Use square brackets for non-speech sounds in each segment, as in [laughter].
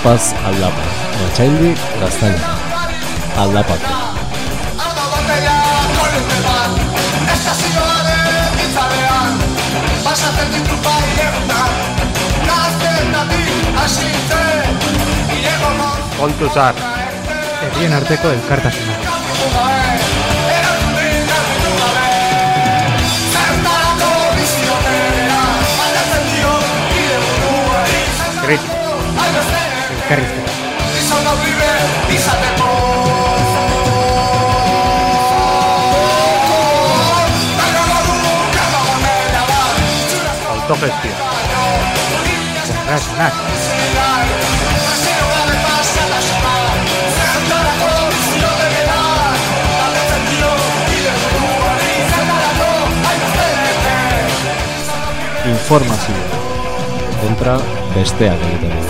Aldapaz, aldapa. Gatsaindik, gaztaina. Aldapatu. Arda bateria kolute bat Estazioaren itzalean Basatzen ditu bai egunak Gaztetatik hasitzen Ilego non Kontu zar. Herrien arteko elkartasuna. Erantzunik carretera. Autogestión. Podrás besteak egiten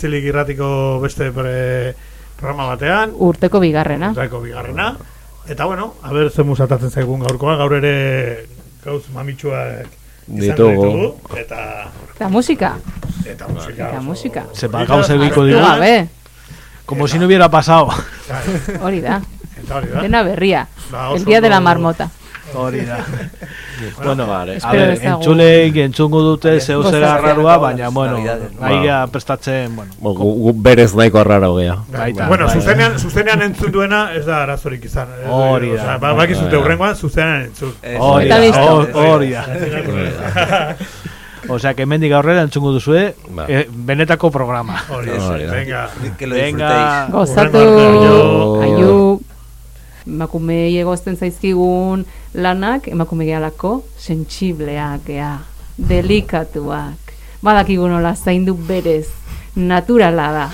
Zintzilik irratiko beste pre, programa batean. urteko bigarrena. Zaiko bigarrena. Eta bueno, a ber zen musatatzen zaigun gaurkoa, gaur ere gauz mamitsuak izan Ditugu. Eta, Eta musika, eta musika. eta musika. Se va gauza egiko gabe, Como si no hubiera pasado. hori da, Eta hori da. dena berria, Ba, el día de la marmota. Hori da. bueno, a Espero ver, entzuleik entzungo dute zeu zera arrarua, baina, bueno, Navidades. aia prestatzen, bueno, Bo, gu, gu berez nahiko arraro gea. Baita, bueno, bai. zuzenean, zuzenean entzun duena ez da arazorik izan. Hori da. Ba, bakizute Bai. hurrengoan zuzenean entzun. hori da, hori da. Osea, que mendik aurrera entzungo duzue, Ba. eh, benetako programa. Hori. Venga. Que lo Venga, disfrutéis. Gozatu, aiu, emakumei egozten zaizkigun lanak, emakume gehalako, sentsibleak, ea, delikatuak, badakigu nola zaindu berez, naturala da.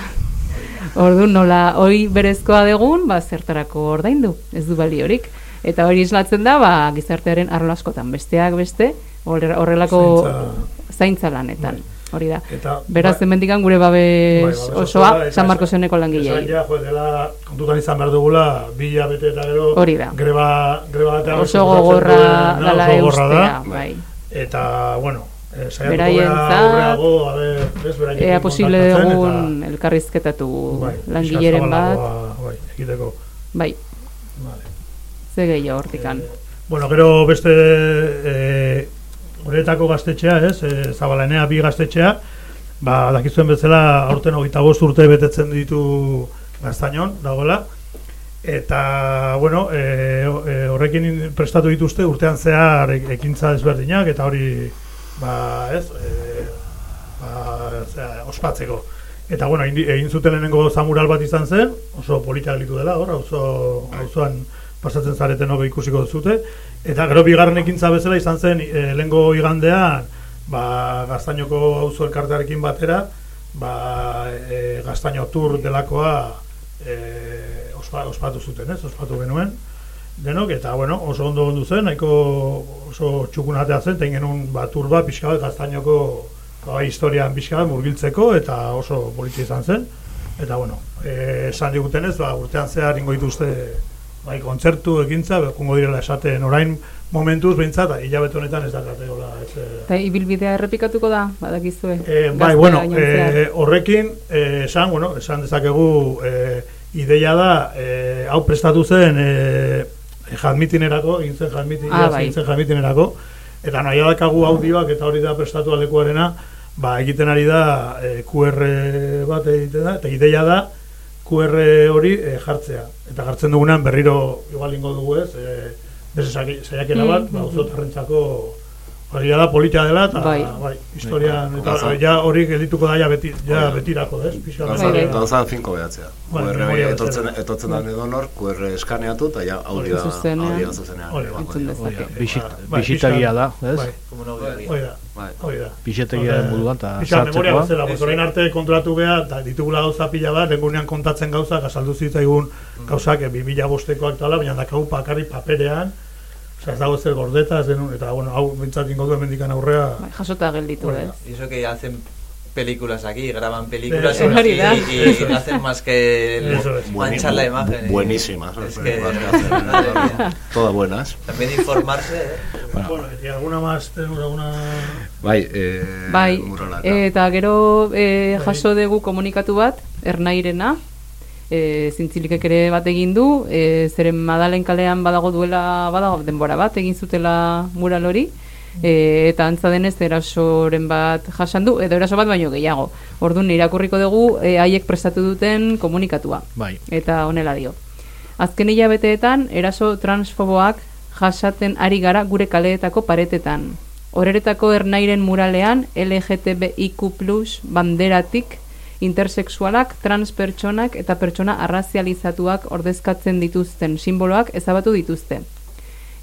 Ordu nola, hoi berezkoa degun, ba, zertarako ordaindu, ez du baliorik. Eta hori islatzen da, ba, gizartearen arlo askotan, besteak beste, horre- horrelako Zaintza- zaintza lanetan. Hori da. Eta, Beraz, ba- gure Bai, babes babes osoa, eta San Marcos esan- honeko Esan langilei. ja, jo, dela, kontutan izan behar dugula, bila bete eta gero, Hori da. greba, greba batean Oso gogorra dala eustea, bai. Eta, bueno, eh, saiatuko Beraientzat, gara aurreago, a ber, ez, beraiekin Ea posible dugun elkarrizketatu bai, langileren bat, Bai, egiteko. bai, Vale. ze gehiago hortikan. Bueno, gero beste eh, horretako gaztetxea, ez, e, zabalanea bi gaztetxea, ba, dakizuen bezala aurten hogeita bost urte betetzen ditu gaztainon, dagoela, eta, bueno, e, e, horrekin prestatu dituzte urtean zehar ekintza desberdinak, eta hori, ba, ez, e, ba, zera, ospatzeko. Eta, bueno, egin, zuten lehenengo zamural bat izan zen, oso polita gelitu dela, hor, auzo, auzoan pasatzen zareten hobe ikusiko zute, eta gero bigarren ekintza bezala izan zen e, lehengo igandean, ba, gaztainoko auzo elkartearekin batera, ba, e, gaztaino tur delakoa e, ospa, ospatu zuten, ez, ospatu genuen, denok, eta bueno, oso ondo ondu zen, nahiko oso txukunatea zen, ten genuen ba, tur bat pixka bat gaztainoko ba, historian pixka bat murgiltzeko, eta oso politi izan zen, eta bueno, esan digutenez, ba, urtean zehar ingo dituzte bai, kontzertu ekintza, bekungo direla esaten orain momentuz behintzat, hilabete honetan ez da kategola. Ez, eh, Eta ibilbidea errepikatuko da, badakizue. Eh, bai, Gaztea bueno, eh, horrekin eh, esan, bueno, esan dezakegu eh, ideia da, eh, hau prestatu zen eh, jadmitinerako, egin zen jadmitin, Ah, bai. egin zen jadmitinerako, eta nahi dakagu audioak eta hori da prestatu alekuarena, ba, egiten ari da eh, QR bat egiten da, eta ideia da QR hori eh, jartzea. Eta jartzen dugunean berriro igual ingo dugu ez, eh, beste saiakera bat, Mm, ba, mm, auzotarrentzako hori da politia dela, eta Bai. bai, historian, eta Gaza. ja hori geldituko da ja, beti, ja Hori da. betirako, ez? Pixka bat. Bai, bai. Gauzan finko behatzea. Bai, QR etortzen, etortzen da edo nor, QR eskaneatu, eta ja hori da, hori da zuzenean. Hori. Hori da. Bai, bisitagia da, ez? Bai, hori da, Bai. hori da. Bisitegiaren moduan, eta Pixka, memoria sartzekoa. bezala, pues, orain arte kontratu beha, eta ditugula gauza pila bat, lengunean kontatzen gauzak, azaldu zitzaigun gauzak, e, 2000 bostekoak tala, baina dakagu pakarri paperean, Osea, ez dago zer gordeta, ez denun, eta bueno, hau bintzat ingo duen mendikan aurrea, Bai, jasota gelditu, ez? da. Y eso que hacen películas aquí, graban películas Eh, y, da. y- y no hacen más que el- [laughs] Eso es. manchar la imagen. y- Buenísimas. Es que. Todas buenas. También informarse, ¿eh? bueno, y alguna más, tenemos alguna... Bai, eh, Bai, muralaka. eta gero e, Bai. jaso dugu komunikatu bat, ernairena, e, zintzilikek ere bat egin du, e, zeren Madalen kalean badago duela, badago denbora bat, egin zutela mural hori, e, eta antza denez erasoren bat jasan du, edo eraso bat baino gehiago. Orduan irakurriko dugu e, haiek prestatu duten komunikatua. Bai. Eta honela dio. Azken hilabeteetan, eraso transfoboak jasaten ari gara gure kaleetako paretetan. Horeretako ernairen muralean LGTBIQ+, banderatik, intersexualak, transpertsonak eta pertsona arrazializatuak ordezkatzen dituzten simboloak ezabatu dituzte.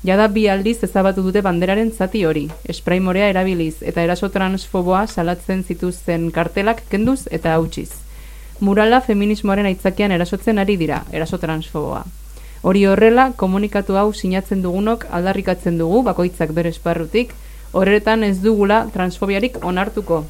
Jada bi aldiz ezabatu dute banderaren zati hori, espraimorea erabiliz eta eraso transfoboa salatzen zituzten kartelak kenduz eta hautsiz. Murala feminismoaren aitzakian erasotzen ari dira, eraso transfoboa. Hori horrela, komunikatu hau sinatzen dugunok aldarrikatzen dugu bakoitzak bere esparrutik, horretan ez dugula transfobiarik onartuko.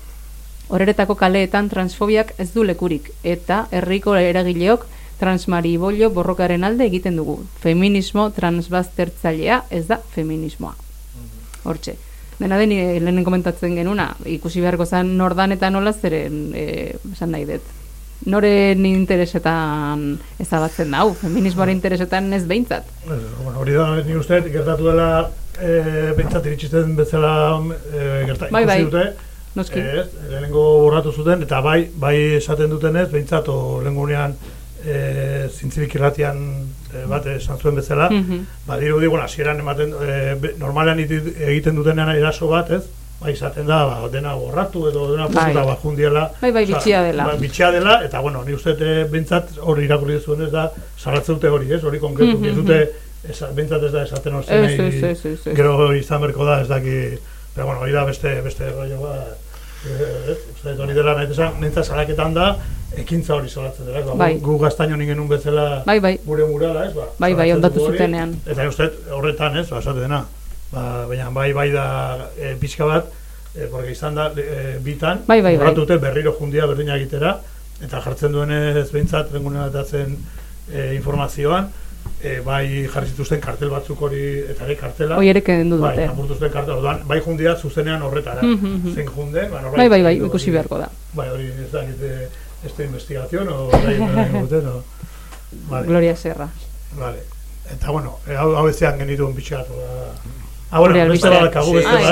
Horretako kaleetan transfobiak ez du lekurik, eta herriko eragileok transmaribollo borrokaren alde egiten dugu. Feminismo transbaztertzailea ez da feminismoa. Hortxe. Dena den, eh, lehenen komentatzen genuna, ikusi beharko zen nordan eta nola zeren, eh, esan nahi dut. Noren interesetan ezabatzen da, hau, feminismoaren interesetan ez behintzat. Bueno, hori da, ni uste, gertatu dela, e, bentsat iritsiten bezala e, gerta, Bai, bai. dute, Noski. ez, lehenengo borratu zuten, eta bai, bai esaten dutenez, bentsat, o lehengunean, e, zintzilik irratian e, bat esan zuen bezala, Mhm. ba, dirudi, bueno, hasieran ematen, e, normalean egiten dutenean eraso bat, ez, bai izaten da, ba, dena borratu edo dena Bai. pututa bajundiela. Bai, bai, bitxia dela. Ba, bitxia dela, eta bueno, ni uste e, bentsat hori irakurri zuen ez da, salatzen dute hori, ez, hori konkretu, Mhm, ez dute, esa, bentsat ez da esaten hor Ez, zenei, gero izan berko da, ez daki, pero bueno, hori da beste, beste rollo bat, eh, ez, uste dut hori dela bentsat salaketan da, ekintza hori salatzen dela, ba, Bai. gu, gaztaino ningen un bezala, Bai, bai. gure murala, ez, ba, Bai, bai, ondatu zutenean. Eta uste horretan, ez, ba, esate dena, ba, baina bai, bai da, e, pixka bat, e, porque izan da, e, bitan, Bai, bai, bai. dute berriro jundia berdina egitera, eta jartzen duenez behintzat, rengunean atatzen e, informazioan, e, bai jarri zituzten kartel batzuk hori, eta ere kartela, Hoi ere kendu bai, dute. apurtu zuten kartel, orduan, bai jundia zuzenean horretara, Mhm, mhm. zein junden, ba, norbait Bai, bai, bai, ikusi beharko da. Bai, hori ez da, este investigación, o bai, bai, [laughs] duten, o... Vale. Gloria Serra. Vale. Eta bueno, eh, hau, hau ezean genituen pixkat, Ah, bueno, beste Ah, bat.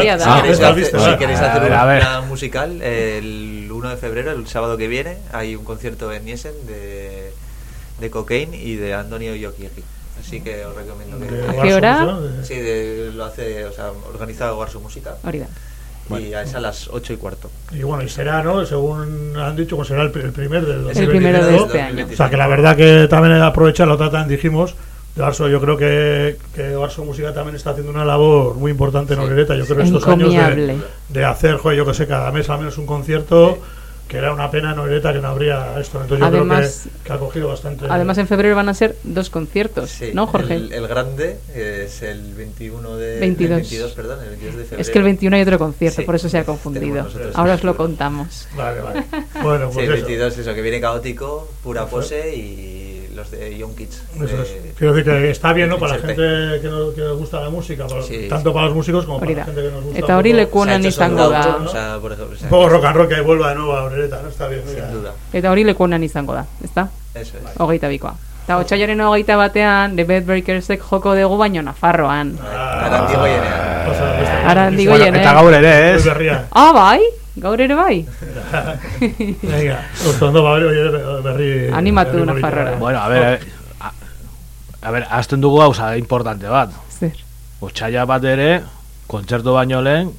egia da. Si Ah, queréis beste hacer, albiste si bat. queréis A hacer ver, un a ver. plan musical, el 1 de febrero, el sábado que viene, hay un concierto en Niesen de, de Cocaine y de Antonio Yokiegi. Así que os recomiendo De que... ¿A qué hora? Sí, de- lo hace, o sea, organiza War su música Hori da. y es a las 8 y cuarto. Y bueno, y será, ¿no? Según han dicho, pues será el, el primer del Es El 2022. primero de este año. 2026. O sea, que la verdad que también aprovechar la otra también dijimos, de Barso, yo creo que, que Barso Música también está haciendo una labor muy importante en Sí. Orereta. Yo creo estos años de, de hacer, joder, yo que sé, cada mes al menos un concierto, que era una pena en Orereta que no habría esto. Entonces yo Además- creo que, que ha cogido bastante. Además, en febrero van a ser dos conciertos, Sí, ¿no, Jorge? El, el grande es el 21 de... 22. el 22, perdón, el 22 de febrero. Es que el 21 hay otro concierto, Sí. por eso se ha confundido. Ahora el os lo 21. contamos. Vale, vale. Bueno, Sí, pues el eso. 22 eso, que viene caótico, pura pose y los de Young Kids. Eso de- es. Quiero decir que está bien, ¿no? Para la gente que, no- que nos gusta la música, para- Sí, tanto sí. para los músicos como para la gente que nos gusta. Eta hori lekuonan izango da. o sea, por ejemplo, o sea, Un poco rock and roll que vuelva de nuevo a Orereta, ¿no? Está bien. sin duda. Eta hori lekuonan izango da, ezta? Eso es. Hogeita bikoa. Eta otxailaren hogeita batean, The Bad Breakersek joko dugu baino Nafarroan. Ah, Arantigo jenean. o sea, beste- Arandigo Bueno, eta gaur ere, ez? Ah, bai? Gaur ere bai? [laughs] Venga, oso ondo ba, oye, berri... Animatu. Nafarrora. Bueno, a ver, a ver, a, a ver, azten dugu gauza importante bat. Zer? Otsaila bat ere, kontzertu baino lehen,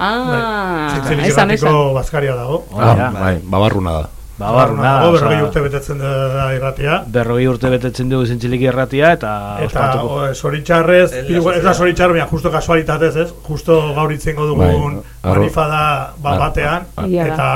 Ah, Zintzilik esan, esan. Baskaria dago. hori da, bai, babarruna da. Babarruna da, Dago, osea, berrogei urte betetzen da irratia. berrogei urte betetzen dugu zintzilik irratia, eta, Eta o, zoritxarrez, Ez da zoritxarrez, baina justo kasualitatez, ez? Justo gaur itzengo dugun Bai, manifada ba, Bai, batean, bai. Egia da. eta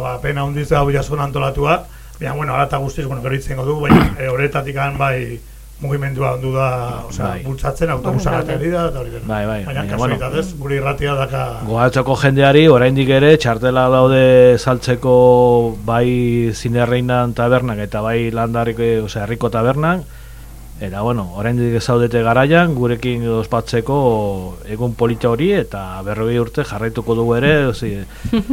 ba, pena hundiz da jasun antolatua, baina, bueno, ala eta guztiz, bueno, gero itzengo dugu, baina e, horretatik bai mugimendua ondu da, osea, Bai. bultzatzen, autobusa Horrela. gata da, eta hori dena. Bai, bai, Baina kasualitatez, gure irratia daka... Gogatzeko jendeari, oraindik ere, txartela daude saltzeko bai zinerreinan tabernak eta bai landarik, osea, herriko tabernak, eta, bueno, oraindik ez zaudete garaian, gurekin ospatzeko egun polita hori, eta berrogei urte jarraituko dugu ere, ozi,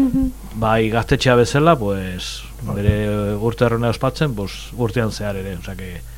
[laughs] bai gaztetxea bezala, pues, bere urte errona ospatzen, pues, urtean zehar ere, osea, que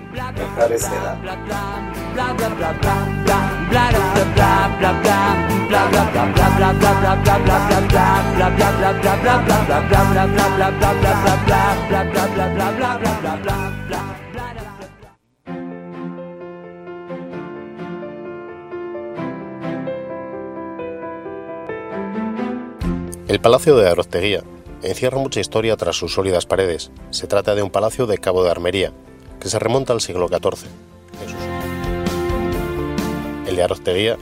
El Palacio de Arozteguía encierra mucha historia tras sus sólidas paredes. Se trata de un palacio de Cabo de Armería, que se remonta al siglo XIV. El de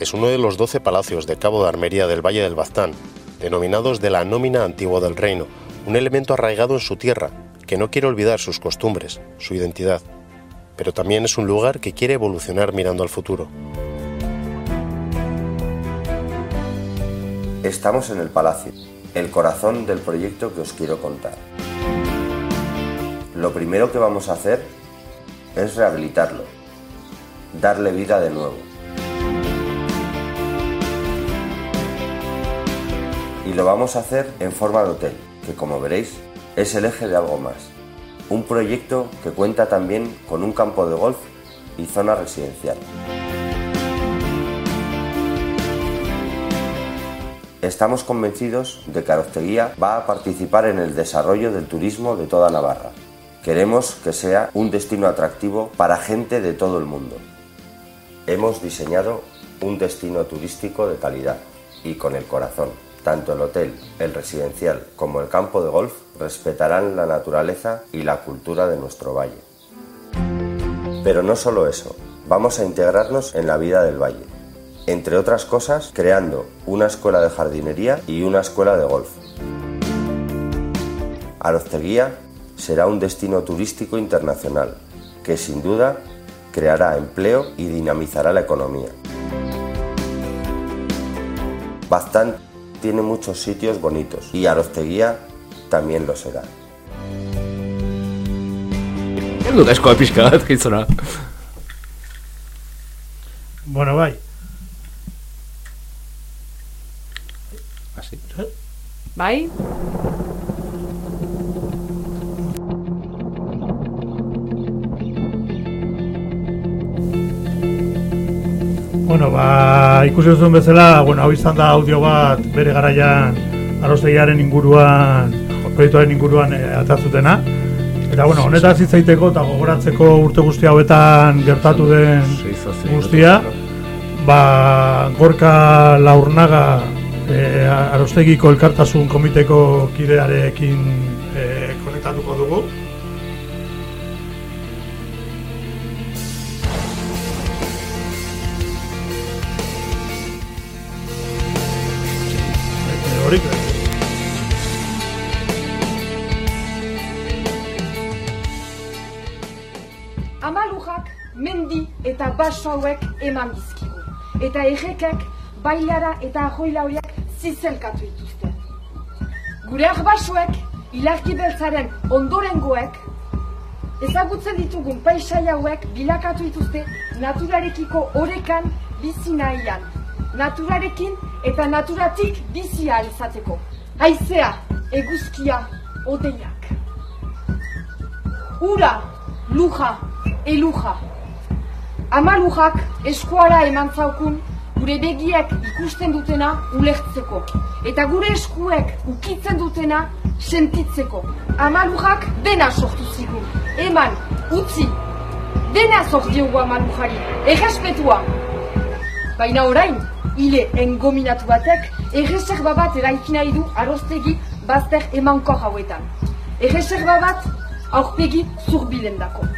es uno de los doce palacios de Cabo de Armería del Valle del Baztán, denominados de la nómina antigua del reino, un elemento arraigado en su tierra, que no quiere olvidar sus costumbres, su identidad, pero también es un lugar que quiere evolucionar mirando al futuro. Estamos en el Palacio, el corazón del proyecto que os quiero contar. Lo primero que vamos a hacer es rehabilitarlo, darle vida de nuevo. Y lo vamos a hacer en forma de hotel, que como veréis es el eje de algo más. Un proyecto que cuenta también con un campo de golf y zona residencial. Estamos convencidos de que Arozteguía va a participar en el desarrollo del turismo de toda Navarra. Queremos que sea un destino atractivo para gente de todo el mundo. Hemos diseñado un destino turístico de calidad y con el corazón. Tanto el hotel, el residencial como el campo de golf respetarán la naturaleza y la cultura de nuestro valle. Pero no solo eso, vamos a integrarnos en la vida del valle entre otras cosas, creando una escuela de jardinería y una escuela de golf. Arozteguía será un destino turístico internacional que sin duda creará empleo y dinamizará la economía. Baztán tiene muchos sitios bonitos y Arozteguía también lo será. Ez dut eskoa pixka bat, [laughs] gizona. Bueno, bai. Asi. Bai? Bueno, ba, ikusi duzuen bezala, bueno, hau izan da audio bat bere garaian arostegiaren inguruan, proiektuaren inguruan e, atatzutena. Eta, bueno, honetaz hitz egiteko eta gogoratzeko urte guzti hauetan gertatu den guztia, ba, gorka laurnaga e, arostegiko elkartasun komiteko kidearekin e, konektatuko dugu. Eta baso hauek eman dizkigu. Eta errekek bailara eta ajoila horiek zizelkatu dituzte. Gure arbasoek, ilarki beltzaren ondorengoek, ezagutzen ditugun paisai hauek bilakatu dituzte naturarekiko orekan bizi nahian. Naturarekin eta naturatik bizi ahal izateko. Haizea, eguzkia, odeiak. Ura, luja, eluja. Ama lujak eskuara eman zaukun gure begiek ikusten dutena ulertzeko. Eta gure eskuek ukitzen dutena sentitzeko. Ama lujak dena sortu zigun. Eman, utzi, dena zor diogu ama lujari. Errespetua. Baina orain, hile engominatu batek, erreserba bat eraiki nahi du arostegi bazter emankor hauetan. Erreserba bat aurpegi zurbilen dako.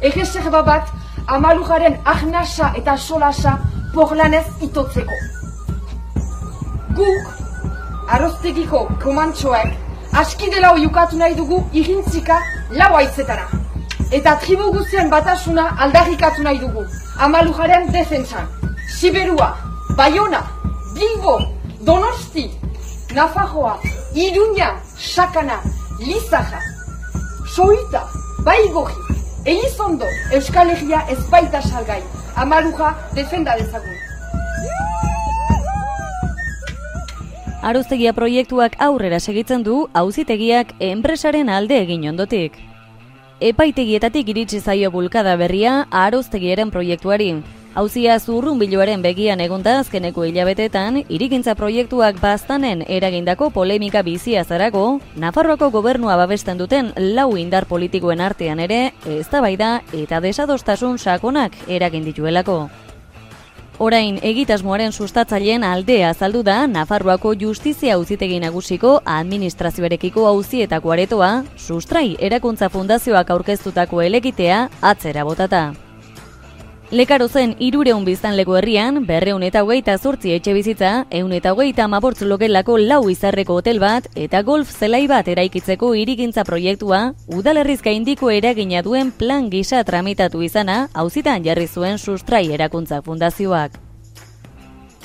Erreserba bat amalujaren ahnasa eta solasa porlanez itotzeko. Guk, arostegiko komantxoek, askidela oiukatu nahi dugu irintzika lau aizetara. Eta tribu guztien batasuna aldarrikatu nahi dugu. Amalujaren defentsan. Siberua, Bayona, Bilbo, Donosti, Nafarroa, Iruña, Sakana, Lizaja, Soita, Baigorri, Elizondo, Euskal Herria ez baita salgai. Amaluja defenda dezagun. Aroztegia proiektuak aurrera segitzen du auzitegiak enpresaren alde egin ondotik. Epaitegietatik iritsi zaio bulkada berria aroztegiaren proiektuari. Hauzia zurrunbiloaren begian egonda azkeneko hilabetetan, irikintza proiektuak baztanen eragindako polemika bizia zarago, Nafarroako gobernua babesten duten lau indar politikoen artean ere, eztabaida eta desadostasun sakonak eragin dituelako. Orain egitasmoaren sustatzaileen aldea azaldu da Nafarroako Justizia Auzitegi Nagusiko administrazioarekiko auzietako aretoa, Sustrai Erakuntza Fundazioak aurkeztutako elegitea atzera botata. Lekaro zen irureun biztanleko herrian, berreun eta hogeita zortzi etxe bizitza, eun eta hogeita mabortz logelako lau izarreko hotel bat, eta golf zelai bat eraikitzeko irigintza proiektua, udalerrizka indiko eragina duen plan gisa tramitatu izana, hauzitan jarri zuen sustrai erakuntza fundazioak.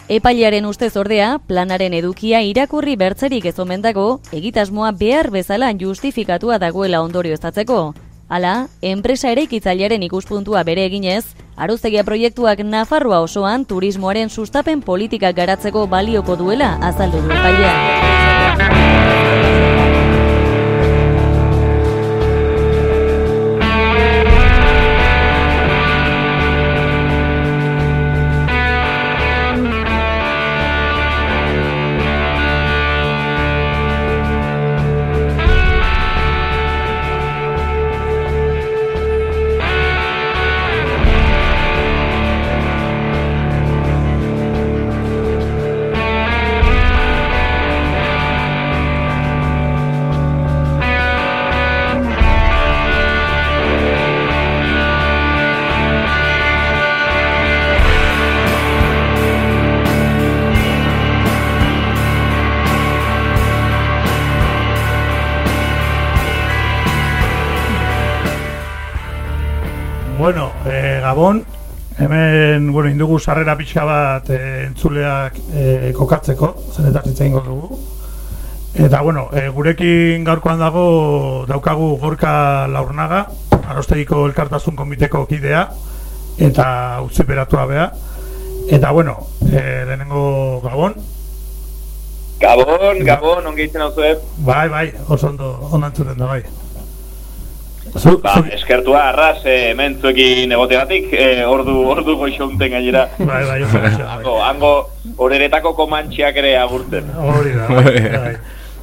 Epailaren ustez ordea, planaren edukia irakurri bertzerik ez omen dago, egitasmoa behar bezala justifikatua dagoela ondorio estatzeko. Hala, enpresa eraikitzailearen ikuspuntua bere eginez, Aruztegia proiektuak Nafarroa osoan turismoaren sustapen politikak garatzeko balioko duela azaldu du epaileak. Indugu sarrera pixka bat e, entzuleak e, kokatzeko, zenetaz hitz egingo dugu. Eta, bueno, e, gurekin gaurkoan dago daukagu gorka laurnaga, arostegiko elkartasun komiteko kidea, eta utziperatua bea. Eta, bueno, e, lehenengo gabon. Gabon, gabon, ongi itzen hau Bai, bai, oso ondo, entzuten da, bai. Ba, eskertua arras eh, hemen zuekin egotegatik, eh, ordu, ordu goixonten gainera. Bai, bai, bai. Hango, hango horeretako komantxiak ere agurtzen. Hori da, bai, bai.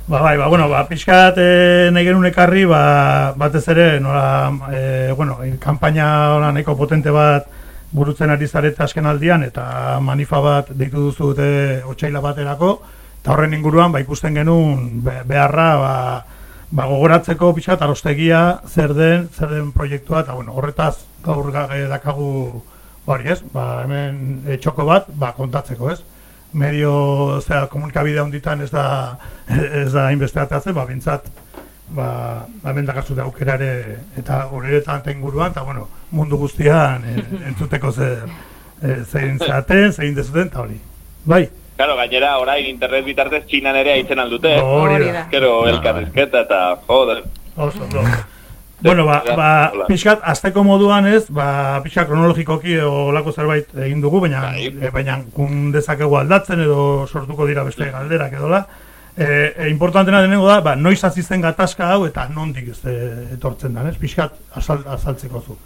Ba, bai, ba, bueno, ba, pixkat e, nahi genuen ekarri, ba, batez ere, nola, e, bueno, kampaina hola nahiko potente bat burutzen ari zarete azken aldian, eta manifa bat deitu duzu dute otxaila baterako, eta horren inguruan, ba, ikusten genuen be, beharra, ba, ba, gogoratzeko pixkat arostegia zer den, zer den proiektua, eta bueno, horretaz gaur gage dakagu hori ez, ba, hemen e, txoko bat, ba, kontatzeko ez. Medio, zera, komunikabide honditan ez da, [laughs] ez da inbesteatzen, ba, bintzat, ba, hemen dakartzu da aukerare, eta horretan tenguruan, eta bueno, mundu guztian e, entzuteko zer, e, zein zaten, zein dezuten, eta hori. Bai? Claro, gainera, orain internet bitartez txinan ere aitzen aldute. Hori da. Gero, elkarrizketa eta, joder. Oso, no. Bueno, ba, ba, pixkat, azteko moduan ez, ba, pixkat kronologikoki edo lako zerbait egin dugu, baina, e, baina kun dezakegu aldatzen edo sortuko dira beste galderak edola. E, e, importantena denengo da, ba, noiz azizten gatazka hau eta nondik ez e, etortzen da, ez? Pixkat azal, azaltzeko zu.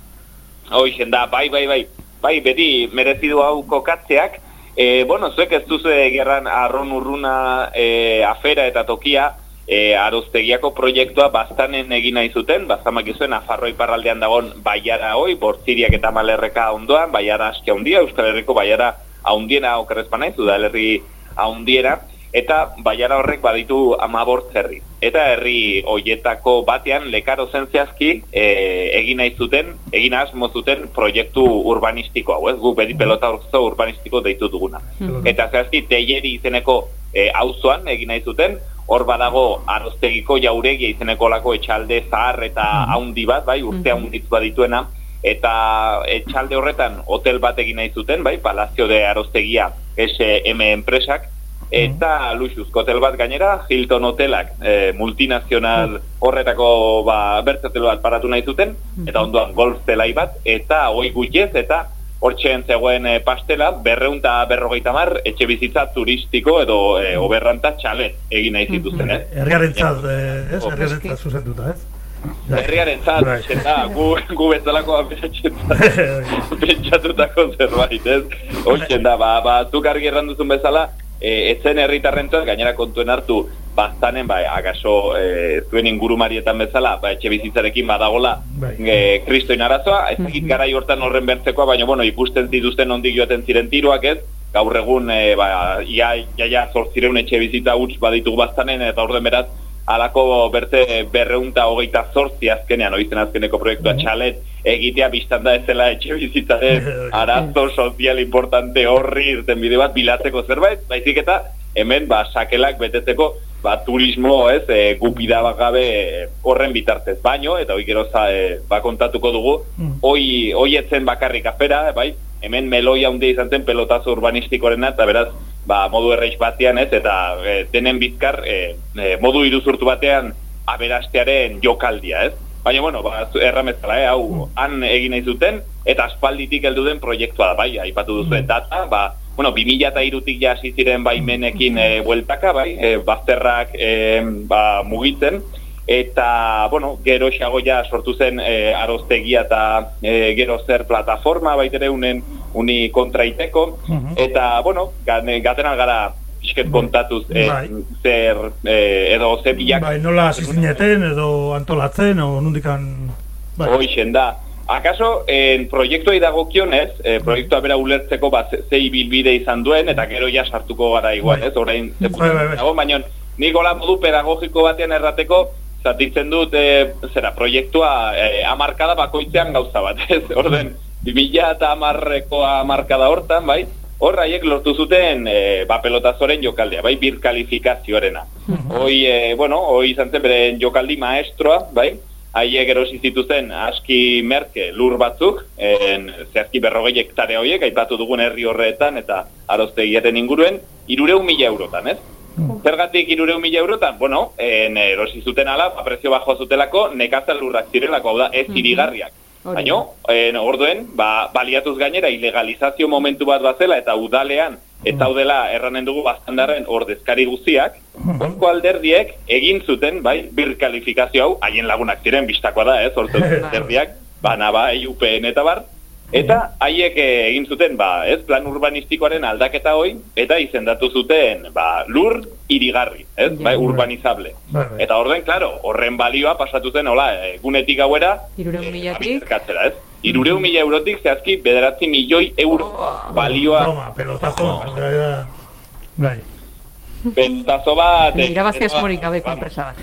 Hoixen da, bai, bai, bai. Bai, beti merezidu hau kokatzeak, E, bueno, zuek ez duzu gerran arron urruna e, afera eta tokia. E, aroztegiako proiektua bastanen egin nahi zuten, bastamak izuen afarroi parraldean dagon baiara hoi, bortziriak eta malerreka ondoan, baiara askia handia, Euskal Herriko baiara haundiena okerrezpan nahi, da herri haundiera, eta baiara horrek baditu amabort herri. Eta herri hoietako batean lekaro zen zehazki e, egin nahi zuten, egin asmo zuten proiektu urbanistiko hau, ez? Gu bedi pelota orzo urbanistiko deitu duguna. Eta zehazki teieri izeneko e, auzoan egin nahi zuten, hor badago aroztegiko jauregia izeneko lako etxalde zahar eta haundi bat, bai, urte haunditz badituena, eta etxalde horretan hotel bat egin nahi zuten, bai, Palazio de Aroztegia SM enpresak, eta luxuzko hotel bat gainera, Hilton hotelak e, multinazional horretako ba, bertzatel bat paratu nahi zuten, eta ondoan golf zelai bat, eta hoi gutxez, eta hortxeen zegoen e, pastela, berreunta berrogeita mar, etxe bizitza turistiko edo e, oberranta txale egin nahi zituzten, eh? Herriaren zaz, ez? Herriaren zaz zuzentuta, ez? Herriaren zaz, eta gu, gu bezalako [laughs] pentsatutako zerbait, ez? Hortzen da, ba, ba, zuk argi erranduzun bezala, e, etzen herritarrentzat gainera kontuen hartu bastanen bai agaso e, zuen ingurumarietan bezala ba etxe bizitzarekin badagola e, kristoin arazoa. Ez egit garai hortan horren bertzekoa baina bueno ikusten zituzten ondik joaten ziren tiroak ez? Gaur egun e, ba ia ja ja zortzireun etxe bizitza huts baditugu bastanen eta orden beraz alako berte berreunta hogeita zortzi azkenean, oizen azkeneko proiektua txalet, egitea biztan da ezela etxe bizitzaren [laughs] arazo sozial importante horri irten bide bat bilatzeko zerbait, baizik eta hemen ba, sakelak betetzeko ba, turismo ez, e, gupida bagabe horren bitartez. Baino, eta hoi gero e, ba, kontatuko dugu, hoi, hoi etzen bakarrik afera, bai, hemen meloia handia izan zen pelotazo urbanistikoarena, eta beraz, ba, modu erreiz batean ez, eta e, denen bizkar e, e, modu iruzurtu batean aberastearen jokaldia ez. Baina, bueno, ba, erramezala, eh, hau, han egin nahi zuten, eta aspalditik heldu den proiektua da, bai, aipatu duzuen data, ba, bueno, 2000 eta irutik ja ziren baimenekin e, bueltaka, bai, e, bazterrak e, ba, mugitzen, eta, bueno, gero xago ja sortu zen e, aroztegia eta e, gero zer plataforma baitere unen uni kontraiteko, eta, bueno, gaten gara pixket kontatuz e, zer e, edo ze bilak bai, nola asizineten edo antolatzen o nundikan bai. Hoixen da Akaso, en proiektuai dagokionez, e, proiektua bera ulertzeko bat zei bilbide izan duen, eta gero ja sartuko gara igual, ez? Orain, bai, bai, bai. baina nik hola modu pedagogiko batean errateko, zatitzen dut, e, zera, proiektua e, amarkada bakoitzean gauza bat, ez? [laughs] Orden, 2000 eta amarreko amarkada hortan, bai? Horraiek lortu zuten e, ba, pelotazoren jokaldea, bai, bir kalifikazioarena. Hoi, e, bueno, hoi izan zen beren jokaldi maestroa, bai? haiek erosi zituzen aski merke lur batzuk, en, zehazki berrogei hektare horiek, aipatu dugun herri horretan eta aroztegiaren inguruen, irureun mila eurotan, ez? Zergatik irureun mila eurotan? Bueno, en, erosi zuten ala, ba, prezio bajo zutelako, nekazal lurrak zirelako, hau da, ez irigarriak. Baina, en, orduen, ba, baliatuz gainera, ilegalizazio momentu bat bazela eta udalean, eta daudela erranen dugu bastandarren ordezkari guztiak, Horko alderdiek egin zuten, bai, bir kalifikazio hau, haien lagunak ziren, bistakoa da, ez, orte [laughs] alderdiak, bana ba, EUPN eta bar, eta haiek eh, egin zuten, ba, ez, plan urbanistikoaren aldaketa hoi, eta izendatu zuten, ba, lur irigarri, ez, bai, urbanizable. Eta orden, claro, horren balioa pasatu zen, hola, egunetik gauera, Irureun milatik. katzera, ez? Irureun mila eurotik, zehazki, bederatzi milioi euro balioa. Toma, pelotazo. Bai. Pelotazo bat... Irabazi asmorik gabeko enpresa bat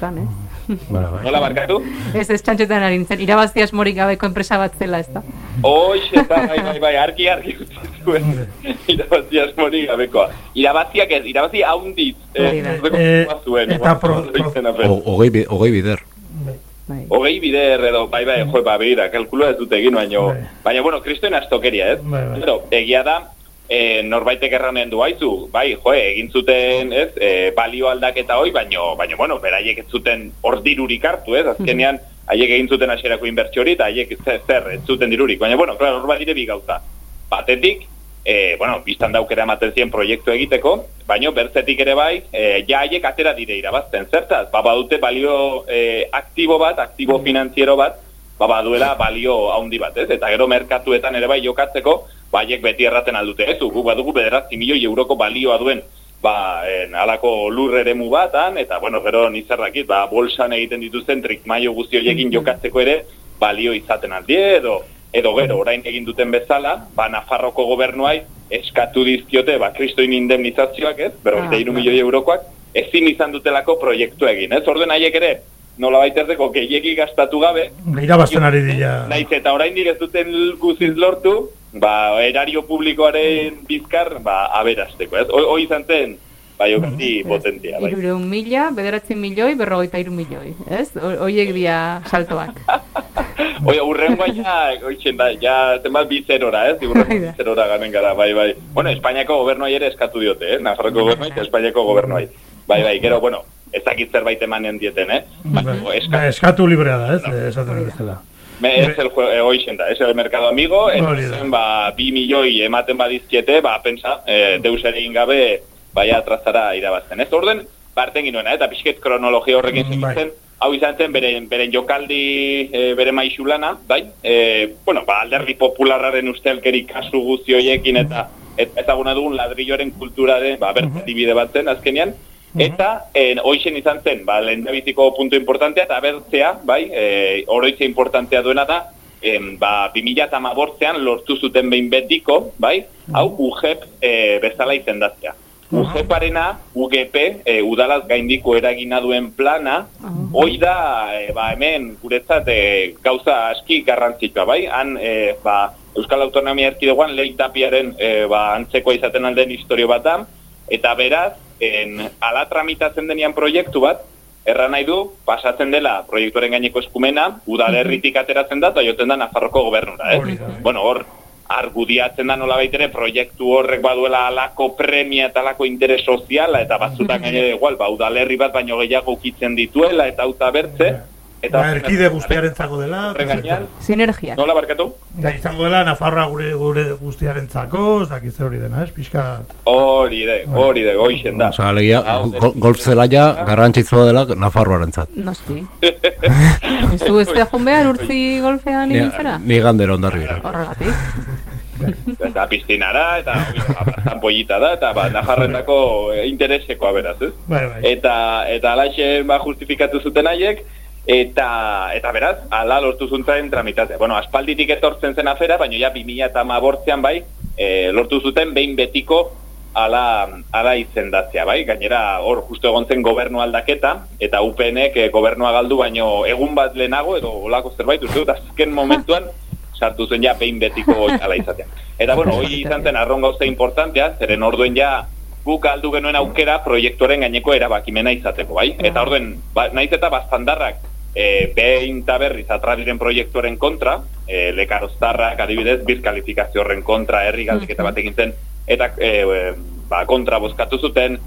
zan, eh? Nola barkatu? Ez, ez txantxetan arintzen, irabazi asmorik gabeko enpresa bat zela, ez da? Hoxe, eta bai, bai, bai, argi, argi utzi zuen. Irabazi asmorik gabekoa. Irabaziak ez, irabazi haundiz. Eh, Eh, zuen, eta pro, O- Hogei bi- hogei bider. Hogei bider edo, bai, bai, jo, ba, begira, kalkulua ez dut egin, baino, baina, bueno, kristoen astokeria, ez? Bai, bai. Pero, egia da, e, norbaitek erranen du haizu, bai, jo, egin zuten, ez, e, balio aldaketa hoi, baino, baino, bueno, beraiek ez zuten hor dirurik hartu, ez, azkenean, haiek egin zuten hasierako inbertsio hori, eta haiek zer, zer, ez zuten dirurik, baina, bueno, claro, hor badire bi gauza. Batetik, e, bueno, biztan daukera ematen zien proiektu egiteko, baino bertzetik ere bai, e, ja haiek atera dire irabazten, zertaz, ba, badute balio e, aktibo bat, aktibo finantziero bat, ba, baduela balio haundi bat, ez? Eta gero merkatuetan ere bai jokatzeko, ba, haiek beti erraten aldute, ez? Guk badugu bederatzi milioi euroko balioa duen, ba, en, alako lur eremu batan, eta, bueno, gero nizerrakit, ba, bolsan egiten dituzten trikmaio guzti horiekin jokatzeko ere, balio izaten aldie, edo, edo gero, orain egin duten bezala, ba, Nafarroko gobernuai eskatu dizkiote, ba, kristoin indemnizazioak, ez? Berrogeita hiru milioi eurokoak, ezin izan dutelako proiektu egin, ez? Orden haiek ere, nola baiterreko gehiegi gastatu gabe, Irabazten ari dira. Naiz eta oraindik ez duten guziz lortu, ba, erario publikoaren bizkar, ba, aberasteko, ez? Hoi izan zen, bai, okati potentia, bai. Irureun mila, bederatzi milioi, berrogeita iru milioi, ez? Hoiek dia saltoak. [laughs] Oia, urrengoa ja, oitzen da, ja, zenbat bizerora, ez? Urrengo bizerora ganen gara, bai, bai. Bueno, Espainiako gobernuai ere eskatu diote, eh? Nafarroko gobernuai eta Espainiako gobernuai. Bai, bai, gero, bueno, ez dakit zerbait emanen dieten, eh? Baina, Ba, eskatu librea da, ez? Esaten bezala. Me, es el juego, eh, da, es el mercado amigo, da. zen, ba, bi milioi ematen badizkiete, ba, pensa, eh, deus ere egin gabe, baia atrazara irabazten. Ez orden, parten ginoena, eta pixket kronologia horrekin segitzen, hau izan zen, beren, beren jokaldi, e, bere maixulana, bai? E, bueno, ba, alderdi popularraren ustelkeri kasu guzti hoiekin, eta et, ezaguna dugun ladrilloren kulturaren, ba, bertzatibide bat zen, azkenean, Eta, en, hoixen izan zen, ba, lehen puntu importantea, eta bertzea, bai, e, oroitze importantea duena da, em, ba, 2008an lortu zuten behin betiko, bai, hau UGEP e, bezala izendatzea. UGEParena, UGP, e, udalaz gaindiko eragina duen plana, hoi da, e, ba, hemen, guretzat, e, gauza aski garrantzitsua, bai, han, e, ba, Euskal Autonomia Erkidegoan leitapiaren e, ba, antzekoa izaten alden historio bat da, eta beraz, en, ala tramitatzen denean proiektu bat, erra nahi du, pasatzen dela proiektuaren gaineko eskumena, udalerritik ateratzen da, eta joten da Nafarroko gobernura, eh? Bueno, hor, argudiatzen da nola baitere proiektu horrek baduela alako premia eta alako interes soziala, eta batzutan gainera igual, ba, udalerri bat baino gehiago ukitzen dituela, eta auta bertze, eta Ba, erkide guztiarentzako dela. horren Sinergia. nola barkatu? Da, izango dela, Nafarroa gure, gure guztiarentzako, ez dakit zer hori dena, ez? Pixka... Hori de, hori de, goixen da. Osa, alegia, gol, golf zelaia garrantzitsua dela Nafarroarentzat. Noski. Ez du ez da behar urtzi golfean Ni, ibiltzera? ni gandera ondarri bera. Horregatik. eta piztinara, eta baztan pollita da, eta ba, najarretako interesekoa beraz, ez? Bai, bai. Eta, eta alaxe ba, justifikatu zuten haiek, eta, eta beraz, ala lortu zuntzen tramitatzea. Bueno, aspalditik etortzen zen afera, baina ja 2000 eta mabortzean bai, e, lortu zuten behin betiko ala, ala izendatzea, bai? Gainera, hor justo egon zen gobernu aldaketa, eta UPNek e, gobernua galdu, baino egun bat lehenago, edo olako zerbait, uste dut, azken momentuan, sartu zen ja behin betiko ala izatea. Eta bueno, hori izan zen arron gauza importantea, zeren orduen ja guk aldu genuen aukera proiektuaren gaineko erabakimena izateko, bai? Eta orduen, ba, naiz eta bastandarrak e, behin eta berriz atrabiren proiektuaren kontra, e, lekaroztarrak adibidez, bizkalifikazio horren kontra, herri galdeketa bat egin zen, eta e, e, ba, kontra bozkatu zuten,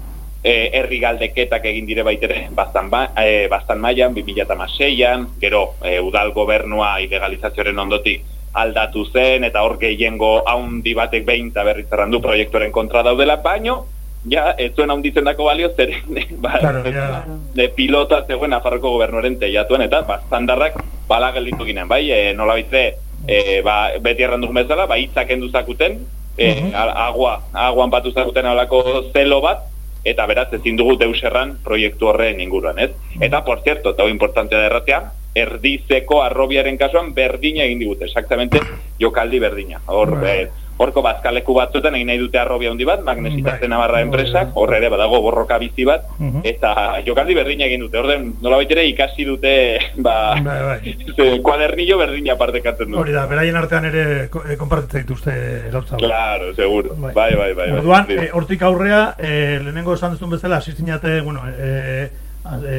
e, herri galdeketak egin dire baitere bastan, ba, e, bastan mailan, 2006an, gero e, udal gobernua ilegalizazioaren ondotik aldatu zen, eta hor gehiengo haundi batek behin eta berriz errandu proiektuaren kontra daudela, baino, ja, ez zuen haunditzen dako balio, zer, [laughs] ba, Claro, ja. de pilota zegoen Nafarroko gobernuaren teiatuen, eta ba, standarrak bala gelditu ginen, bai, e, nola baitze, e, ba, beti errandu bezala, ba, hitzak endu zakuten, e, a- agua, aguan batu zakuten alako zelo bat, eta beraz ezin dugu deuserran proiektu horren inguruan, ez? Eta, por cierto, eta importantea da erratea, erdizeko arrobiaren kasuan berdina egin digute, exactamente jokaldi berdina. Hor, Bai. eh, horko bazkaleku batzuetan egin nahi dute arrobia handi bat, magnesitazte nabarra enpresak, hor ere badago borroka bizi bat, Mhm. eta jokaldi berdina egin dute. Orden, nola ere ikasi dute, ba, Bai, bai. [laughs] kuadernillo berdina partekatzen du. Hori da, beraien artean ere eh, konpartitzen dituzte hauek. Claro, seguro. Bai, bai, bai. bai. Orduan, eh, hortik aurrea, eh, lehenengo esan duzun bezala, hasi zinate, bueno,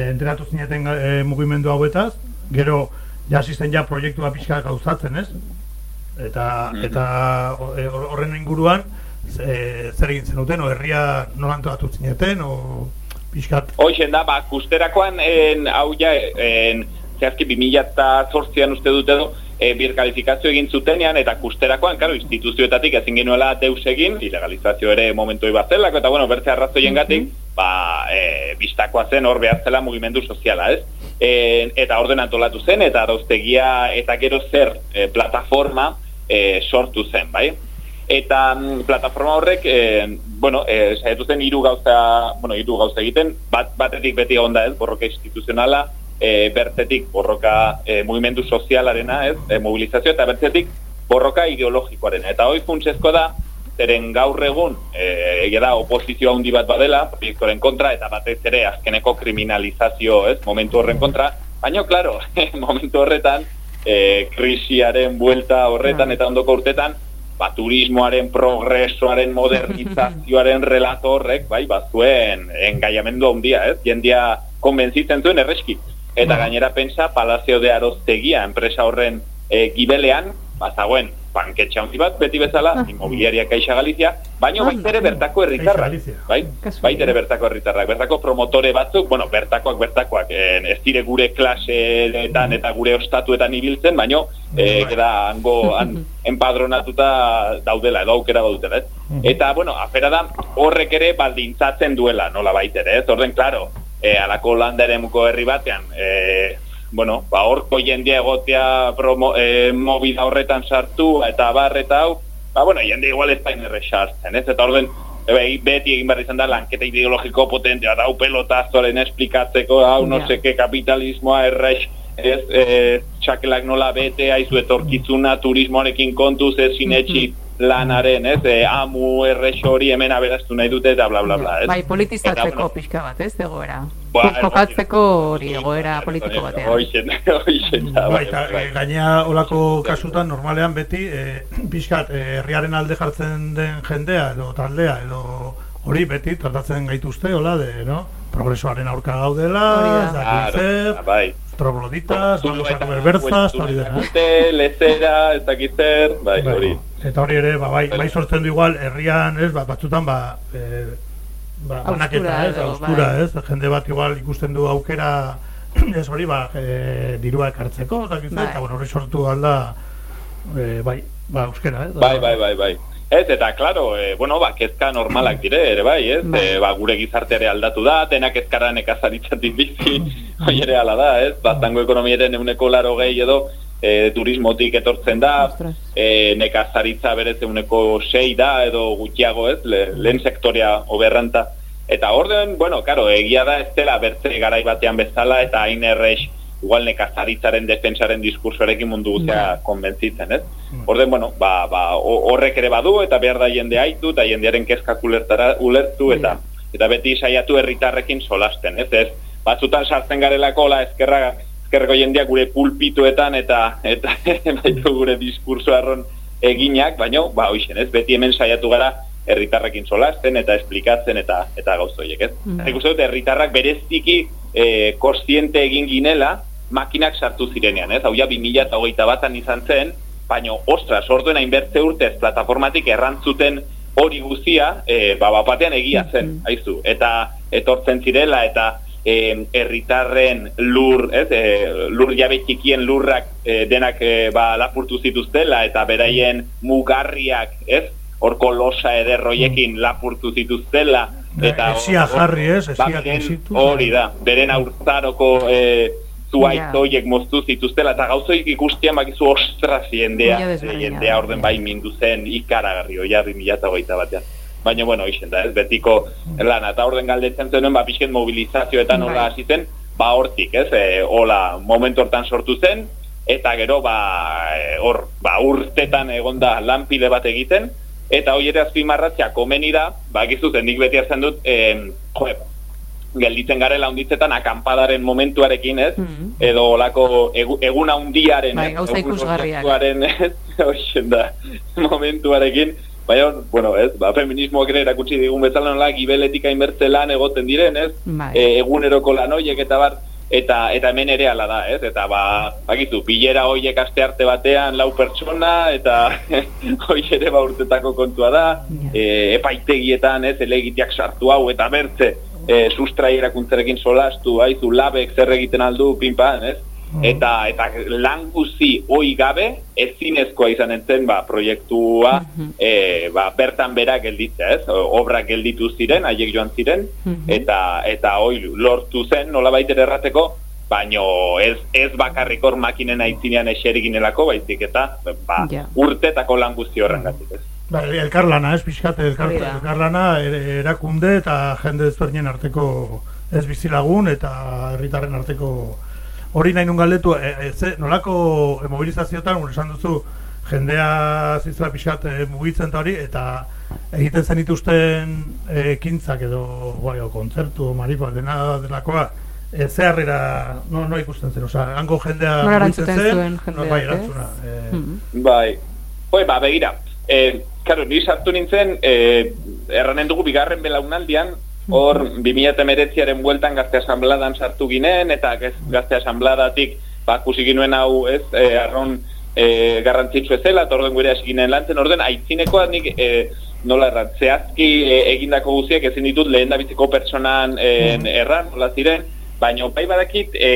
enteratu zineten mugimendu hauetaz, gero, ja hasi zen ja proiektua pixka gauzatzen, ez? Eta, Mhm. eta hor- horren inguruan, eh, zer egin zenuten, o herria nola antolatu zineten, o pixkat... Hoixen da, ba, kusterakoan, en, hau ja, en, zehazki 2008an uste dute du, e, birkalifikazio egin zutenean, eta kusterakoan, karo, instituzioetatik ezin genuela deus egin, ilegalizazio ere momentu bazelako, eta bueno, bertze arrazoien gatik, ba, e, bistakoa zen hor behar zela mugimendu soziala, ez? E, eta orden antolatu zen, eta arauztegia, eta gero zer e, plataforma e, sortu zen, bai? Eta mm, plataforma horrek, eh, bueno, eh, saiatu zen hiru gauza, bueno, hiru gauza egiten, bat, batetik beti onda ez, borroka instituzionala, eh, bertetik borroka eh, mugimendu sozialarena, ez, eh, mobilizazio, eta bertetik borroka ideologikoarena. Eta hoi funtsezko da, zeren gaur egun, egia da, oposizio handi bat badela, proiektoren kontra, eta batez ere azkeneko kriminalizazio, ez, momentu horren kontra, baina, klaro, [laughs] momentu horretan, eh, krisiaren buelta horretan eta ondoko urtetan, ba, turismoaren progresoaren modernizazioaren relato horrek, bai, bazuen engaiamendu handia, ez? Jendia konbentzitzen zuen erreski. Eta gainera pensa, Palazio de Aroztegia, enpresa horren e, gibelean, bazagoen, banketxe handi bat, beti bezala, inmobiliaria Caixa Galizia, baino baita ere bertako herritarrak, bai? Baita ere bertako herritarrak, bertako promotore batzuk, bueno, bertakoak, bertakoak, eh, ez dire gure klaseetan eta gure ostatuetan ibiltzen, baino, eh, da hango, han, [laughs] enpadronatuta daudela, edo aukera badutela, ez? Eta, bueno, afera da, horrek ere baldintzatzen duela, nola baitere, ez? Orden, klaro, eh, alako landaremuko herri batean, eh, bueno, ba, horko jendea egotea promo, eh, mobila horretan sartu, eta bar, eta hau, ba, bueno, jende igual ez da inerre sartzen, ez? Eta orden, Ebe, beti egin behar izan da lanketa ideologiko potentea, da, hau pelotazoren esplikatzeko, hau, no Ja. seke, kapitalismoa errex, ez, e, txakelak nola bete, haizu etorkizuna turismoarekin kontuz, ez sinetxi lanaren, ez, e, amu errex hori hemen aberaztu nahi dute, eta bla, bla, bla, ez? Bai, Eta, politizatzeko bueno, pixka bat, ez, egoera. Ba, Kokatzeko hori egoera politiko batean. Hoixen, hoixen, da, Bai, bai, eta bai. eh, gainea olako kasutan normalean beti eh, [clears throat] pixkat eh, herriaren alde jartzen den jendea edo taldea edo hori beti tratatzen gaituzte, hola, de, no? Progresoaren aurka gaudela, ez dakit Claro, zer, bai. trogloditas, vamos a comer berzas, eta hori dena. eh? Lezera, ez bai, Bai. hori. Eta hori ere, ba, bai, bai sortzen du igual, herrian, ez, ba, batzutan, ba, e, ba, banaketa, ez, edo, austura, bai. ez, jende bat igual ikusten du aukera, [clears throat] ez hori, ba, e, dirua ekartzeko, Bai. eta, bueno, hori sortu alda, e, bai, ba, euskera, ez? Bai, bai, bai, bai. Ez, eta, klaro, e, bueno, ba, kezka normalak [clears throat] dire, ere bai, ez? E, ba, gure gizarte ere aldatu da, denak ezkara nekazaritzatik bizi, [clears throat] hoi ere ala da, ez? Bastango ekonomiaren euneko laro gehi edo, e, turismotik etortzen da, e, nekazaritza berez euneko sei da, edo gutxiago, ez? Le, lehen sektorea oberranta. Eta orden, bueno, karo, egia da ez dela bertze garai batean bezala, eta hain errex, igual nekazaritzaren defensaren diskursoarekin mundu guztia konbentzitzen, ez? Orden, bueno, ba, ba, ho- horrek ere badu, eta behar da jende haitu, eta jendearen kezkak ulertara, ulertu, eta eta beti saiatu herritarrekin solasten, ez? Ez, batzutan sartzen garelako, la ezkerra, ezkerreko jendeak gure pulpituetan, eta eta [laughs] baitu gure diskurso arron eginak, baino, ba, hoixen, ez? Beti hemen saiatu gara herritarrekin solasten eta esplikatzen eta eta gauza horiek, ez? Mm. Nik uste dut herritarrak bereziki eh, kontziente egin ginela makinak sartu zirenean, ez? Hau ja 2008 batan izan zen, baina, ostras, orduen hainbertze urtez plataformatik errantzuten hori guzia, e, ba, bapatean egia zen, haizu. Eta etortzen zirela, eta e, herritarren lur, ez, e, lur jabe txikien lurrak e, denak e, ba, lapurtu zituztela, eta beraien mugarriak, ez, horko losa ederroiekin lapurtu zituztela, eta Esia jarri, ez? kizitu. hori da, beren aurtzaroko e, zuait Ja. horiek moztu zituztela, eta gauzoik ikustian bakizu ostra jendea, jendea orden bai mindu zen ikaragarri, oia 2008 batean. Baina, bueno, ixen da, ez, betiko lana, eta orden galdetzen zenuen, ba, pixken mobilizazioetan hola Bai. hasi zen, ba, hortik, ez, e, hola, momentu hortan sortu zen, eta gero, ba, e, hor, ba, urtetan egonda lanpile bat egiten, eta hoi ere azpimarratzea komeni ba, gizu zen, nik beti hartzen dut, e, jo, gelditzen garela hunditzetan akanpadaren momentuarekin, ez? Edo olako egu, egun handiaren, Bai, ez? gauza ikusgarriak. Hoxen [laughs] da, momentuarekin, Baina, bueno, ez, ba, feminismoak ere erakutsi digun bezala nola, gibeletik hainbertze lan egoten diren, ez? Bai. E, eguneroko lan hoiek eta bar, eta eta hemen ere hala da, ez? Eta ba, bakizu, bilera hoiek aste arte batean lau pertsona eta [laughs] hoi ere ba urtetako kontua da. E, epaitegietan, ez, elegiteak sartu hau eta bertze e, sustrai erakuntzarekin solastu, haizu labek zer egiten aldu pinpan, ez? Eta eta lan guzi hoi gabe ezinezkoa izan entzen ba, proiektua e, ba, bertan bera gelditzea, ez? O- Obrak gelditu ziren, haiek joan ziren, eta eta hoi lortu zen nolabait ere errateko, baino ez, ez bakarrik hor makinen aitzinean eseriginelako, baizik eta ba, Ja. urtetako lan guzti horrengatik, ez? Ba, elkarlana, ez, pixkat, elkar, elkarlana er- erakunde eta jende ezberdinen arteko ez bizilagun eta herritarren arteko hori nahi nun galdetu, e, e, ze, nolako e, mobilizazioetan, gure esan duzu, jendea zizela pixkat e, mugitzen eta hori, eta egiten zen ituzten e, ekintzak edo, bai, o, kontzertu, maripa, dena delakoa, e, ze harrera, no, no ikusten zen, oza, hango jendea mugitzen zen, zuen no, bai, erantzuna, e, Mhm. Bai, Hoi, ba, begira, e, karo, ni sartu nintzen, e, erranen dugu bigarren belaunaldian, hor 2019aren bueltan gazte asambladan sartu ginen, eta gaz- gazte asambladatik, ba, kusi ginuen hau, ez, e, arron e, garrantzitsu ezela, eta orden gure hasi ginen lantzen, orden aitzinekoa nik, e, nola erran, zehazki e, egindako guziak ezin ditut lehen da biziko pertsonan e, erran, nola ziren, baina bai badakit, e,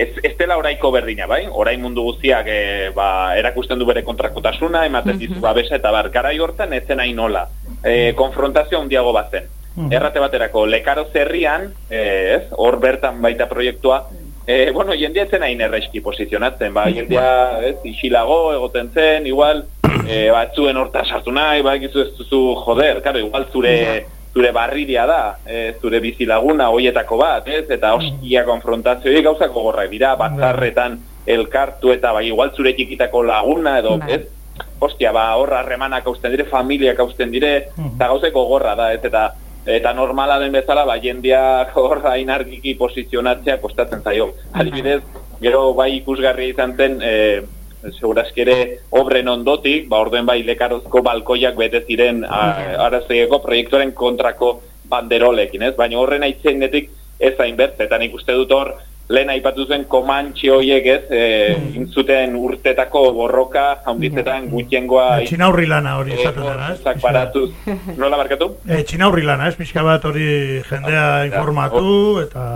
ez, ez dela oraiko berdina, bai? Orain mundu guztiak e, ba, erakusten du bere kontrakotasuna, ematen ditu babesa eta bar, garai hortan ez zen hain nola. E, konfrontazio handiago bazen. Errate baterako, lekaro zerrian, e, ez, hor bertan baita proiektua, e, bueno, jendea zen hain erreski posizionatzen, ba, jendea, ez, isilago egoten zen, igual, e, batzuen horta sartu nahi, ba, egizu ez duzu, joder, karo, igual zure, zure barriria da, e, zure bizilaguna hoietako bat, ez? Eta hostia konfrontazioa gauzako gorrak dira, batzarretan elkartu eta bai igual zure txikitako laguna edo, Bai. ez? Hostia, ba, horra harremanak hausten dire, familiak hausten dire, eta gauzeko gorra da, ez? Eta eta normala den bezala, ba, jendea [laughs] horra inargiki posizionatzea kostatzen zaio. Adibidez, gero bai ikusgarria izan zen, e, segurazki ere obren ondotik, ba orden bai lekarozko balkoiak bete ziren a- araztegeko proiektuaren kontrako banderolekin, ez? Baina horren aitzenetik ez hainbert, eta nik uste dut hor lehen aipatu zen komantxe hoiek ez, e, intzuten urtetako borroka, haunditzetan gutxiengoa e, txinaurri lana hori esaten dena, ez? zak baratuz. Nola barkatu? E, txinaurri lana, ez? Pixka bat hori jendea informatu, eta...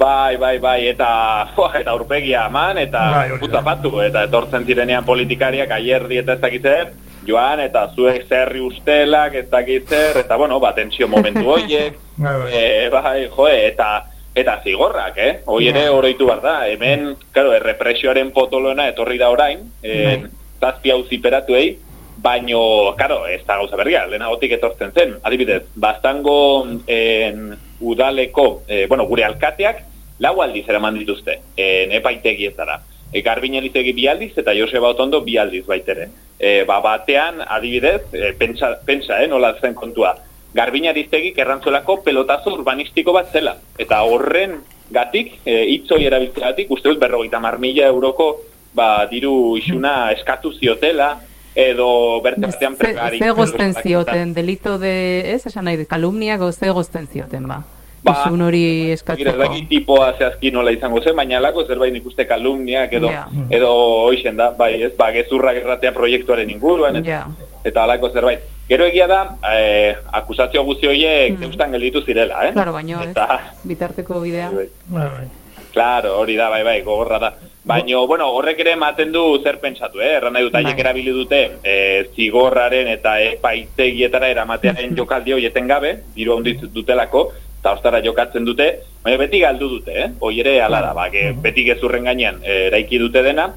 Bai, bai, bai, eta jo, eta urpegia eman, eta Bai, puta patu, eta etortzen zirenean politikariak aier dieta ez dakitzer, joan, eta zuek zerri ustelak, ez dakitzer, eta bueno, ba, tensio momentu [laughs] hoiek, bai. e, bai, joe, eta eta zigorrak, eh? Hoi ere oroitu behar da. Hemen, claro, errepresioaren potoloena etorri da orain, eh, zazpi hau ziperatuei, baino, claro, ez da gauza berria, lehenagotik etortzen zen. Adibidez, bastango en, udaleko, eh, bueno, gure alkateak, lau aldiz eraman dituzte, en, epaitegietara. E, Garbin Elizegi bi aldiz eta Joseba Otondo bi aldiz baitere. E, ba, batean, adibidez, e, pentsa, pentsa, eh, nola zen kontua. Garbin Elizegi errantzuelako pelotazo urbanistiko bat zela. Eta horren gatik, e, hitzoi erabiltzegatik, uste dut berrogeita mar mila euroko ba, diru isuna eskatu ziotela, edo bertean Ze, ze gozten zioten, delito de, ez, esan nahi, kalumniak o ze gozten zioten, ba. Isun hori Gira, ez eskatzeko. dakit tipoa zehazki nola izango zen, baina alako zerbait nik uste kalumniak edo, Ja. edo hoixen da, bai, ez, ba, gezurrak erratea proiektuaren inguruan, ez, Ja. eta alako zerbait. Gero egia da, eh, akusazio guzti horiek deustan gelditu zirela, eh? Claro, baino, ez? Eta, Bitarteko bidea. Bai, bai. Claro, hori da, bai, bai, gogorra da. Baina, bueno, horrek ere ematen du zer pentsatu, eh? Erran nahi dut, haiek erabili dute e, zigorraren eta epaitegietara eramatearen jokaldi hoieten gabe, diru handit dutelako, eta ostara jokatzen dute, baina beti galdu dute, eh? Hoi ere ala da, ba, ge, beti gezurren gainean e, eraiki dute dena,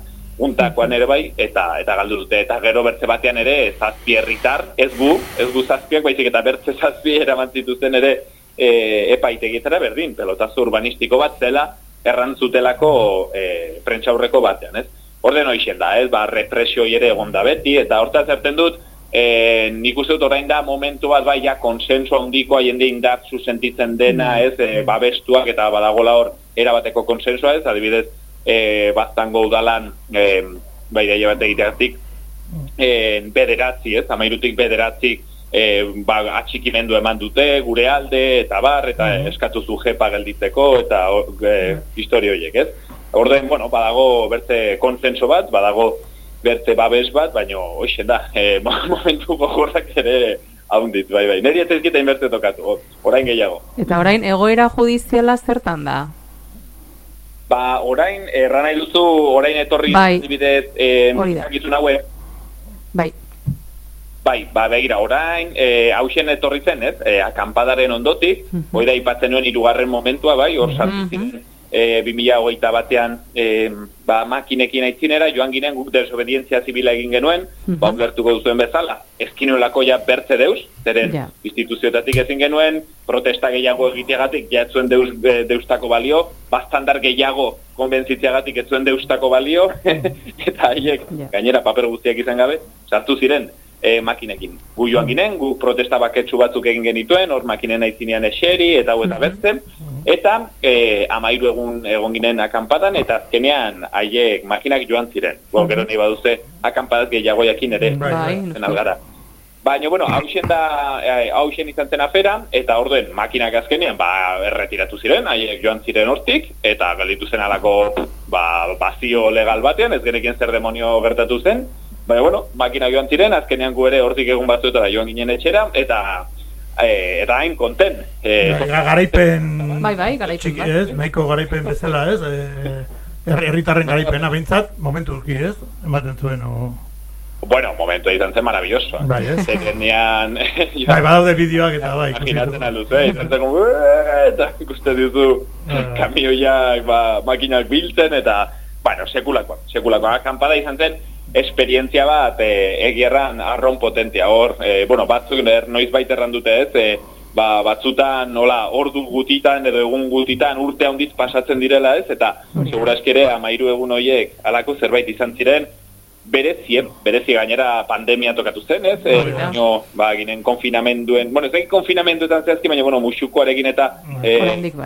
untakoan ere bai, eta eta galdu dute. Eta gero bertze batean ere, zazpi herritar, ez gu, ez gu zazpiak, baizik eta bertze [laughs] zazpi eraman zituzten ere e, epaitegietara berdin, pelotazo urbanistiko bat zela, errantzutelako e, prentxaurreko batean, ez? Orden hoixen da, ez? Ba, represio ere egon da beti, eta horta zerten dut, e, nik uste dut orain da momentu bat bai ja konsensu handikoa jende indartzu sentitzen dena, ez? E, babestuak eta badagola hor erabateko konsensua, ez? Adibidez, e, baztango udalan, e, bai da bat egiteatik, e, bederatzi, ez? Amairutik bederatzi, e, ba, atxikimendu eman dute, gure alde, eta bar, eta eskatu zu jepa gelditzeko, eta e, historio horiek, ez? Orden, bueno, badago bertze konsenso bat, badago bertze babes bat, baino, hoxe da, [laughs] e, momentu gogorrak ere haundit, bai, bai. Neri ez ezkita inbertze tokatu, orain gehiago. Eta orain, egoera judiziala zertan da? Ba, orain, erran nahi duzu, orain etorri Bai. adibidez, eh, haue, Bai. Bai, ba, begira, orain, e, hausen etorri zen, ez, e, akampadaren ondotik, hori da ipatzen nuen irugarren momentua, bai, hor sartu ziren, e, 2008 batean, e, ba, makinekin aitzinera, joan ginen guk desobedientzia zibila egin genuen, ba, ulertuko duzuen bezala, ezkinuelako ja bertze deus, zeren Ja. instituzioetatik ezin genuen, protesta gehiago egiteagatik, ja ez zuen deus, e, deustako balio, bastandar gehiago konbentzitzeagatik ez zuen deustako balio, [laughs] eta haiek, gainera paper guztiak izan gabe, sartu ziren, e, makinekin. Gu joan ginen, gu protesta baketsu batzuk egin genituen, hor makinen aitzinean eseri, eta hau eta bertzen, eta e, amairu egun egon ginen akampadan, eta azkenean haiek makinak joan ziren. Bo, gero nahi baduze, akampadas gehiago jakin ere, Bai, zen algara. Baina, bueno, hausen da, eh, hausen izan zen afera, eta orduen makinak azkenean, ba, erretiratu ziren, haiek joan ziren hortik, eta gelditu zen alako, ba, bazio legal batean, ez genekien zer demonio gertatu zen, baina, bueno, makinak joan ziren, azkenean gu ere hortik egun batzuetara joan ginen etxera, eta, eh, eta hain konten. Eh, Ga- garaipen Bai, bai, garaipen txiki, ez? Nahiko garaipen bezala, ez? Eh, herri- herritarren garaipena behintzat, momentu urki, ez? Ematen zuen, o... Bueno, momentu izan zen maravilloso. Bai, ez? Zerenean... [laughs] Bai, badaude bideoak eta bai, Imaginatzen dugu. alduzu, eh? Izan zen como... Eta ikuste duzu kamioiak, ba, makinak biltzen, eta... Bueno, sekulakoa, sekulakoa. Akampada izan zen, esperientzia bat e, egierran arron potentia hor, e, bueno, batzuk er, noiz baita erran dute ez, e, ba, batzutan nola ordu gutitan edo egun gutitan urte handit pasatzen direla ez, eta seguraski ere amairu egun hoiek alako zerbait izan ziren, berezien, berezi gainera pandemia tokatu zen, ez? E, baino, ba, ginen konfinamenduen, bueno, ez dakit konfinamenduetan zehazki, baina, bueno, musukoarekin eta e,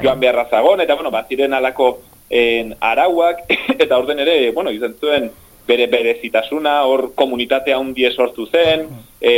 joan beharra zagon, eta, bueno, bat ziren alako en, arauak, [laughs] eta orden ere, bueno, izan zuen bere berezitasuna, hor komunitatea hundie sortu zen, e,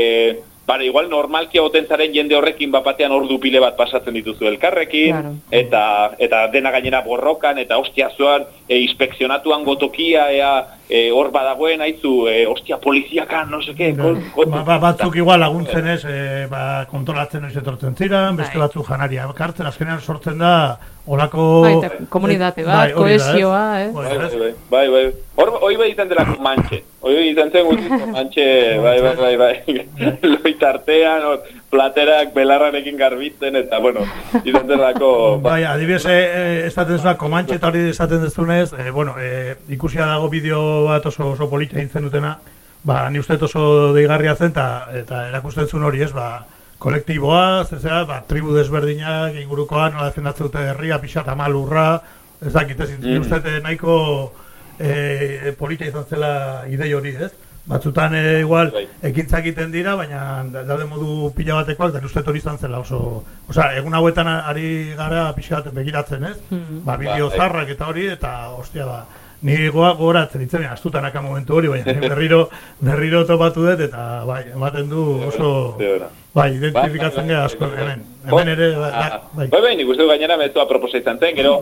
Bara, igual normalki egoten zaren jende horrekin bapatean ordu pile bat pasatzen dituzu elkarrekin, Claro. eta, eta dena gainera borrokan, eta ostia zuan, e, inspekzionatuan gotokia, ea, e, hor badagoen, haizu, e, ostia, poliziakan, no seke, kol, Ba, ba, batzuk igual laguntzen ez, e, ba, kontrolatzen noiz etortzen ziren, beste Bai. batzuk janaria kartzen, azkenean sortzen da olako... Bai, eta komunitate bat, Bai, ez? ez? Hori Bai, ez? bai, bai, bai. Hor, hoi bai izan delako mantxe. Hoi izan zen [laughs] mantxe, bai, bai, bai, bai. [laughs] Loitartean, hor, platerak belarrarekin garbitzen, eta, bueno, izan delako... Bai, adibidez, eh, esaten zuen, komantxe eta hori esaten dezunez, eh, bueno, eh, ikusia dago bideo bat oso, oso polita egin dutena, ba, ni uste oso deigarria zen, eta, eta erakusten zuen hori ez, ba, kolektiboa, zezea, ba, tribu desberdinak, ingurukoa, nola defendatzen dute herria, pixat amalurra, ez dakit, ez, Mm. uste dut nahiko eh, polita izan zela idei hori, ez? Batzutan ere igual ekintzak egiten dira, baina da- daude modu pila batekoak, da uste hori izan zela oso... Osea, egun hauetan ari gara pixka bat begiratzen, ez? Mhm. Ba, bideo Ba, bai. zarrak eta hori, eta, ostia, ba, ni goa goratzen itzen, astutan aka momentu hori, baina [laughs] berriro, berriro topatu dut, eta bai, ematen du oso... Ze ona. Bai, identifikatzen gara asko, hemen. Hemen ere, bai, bai. Bai, bai, nik uste gainera mezua proposa izan zen, gero,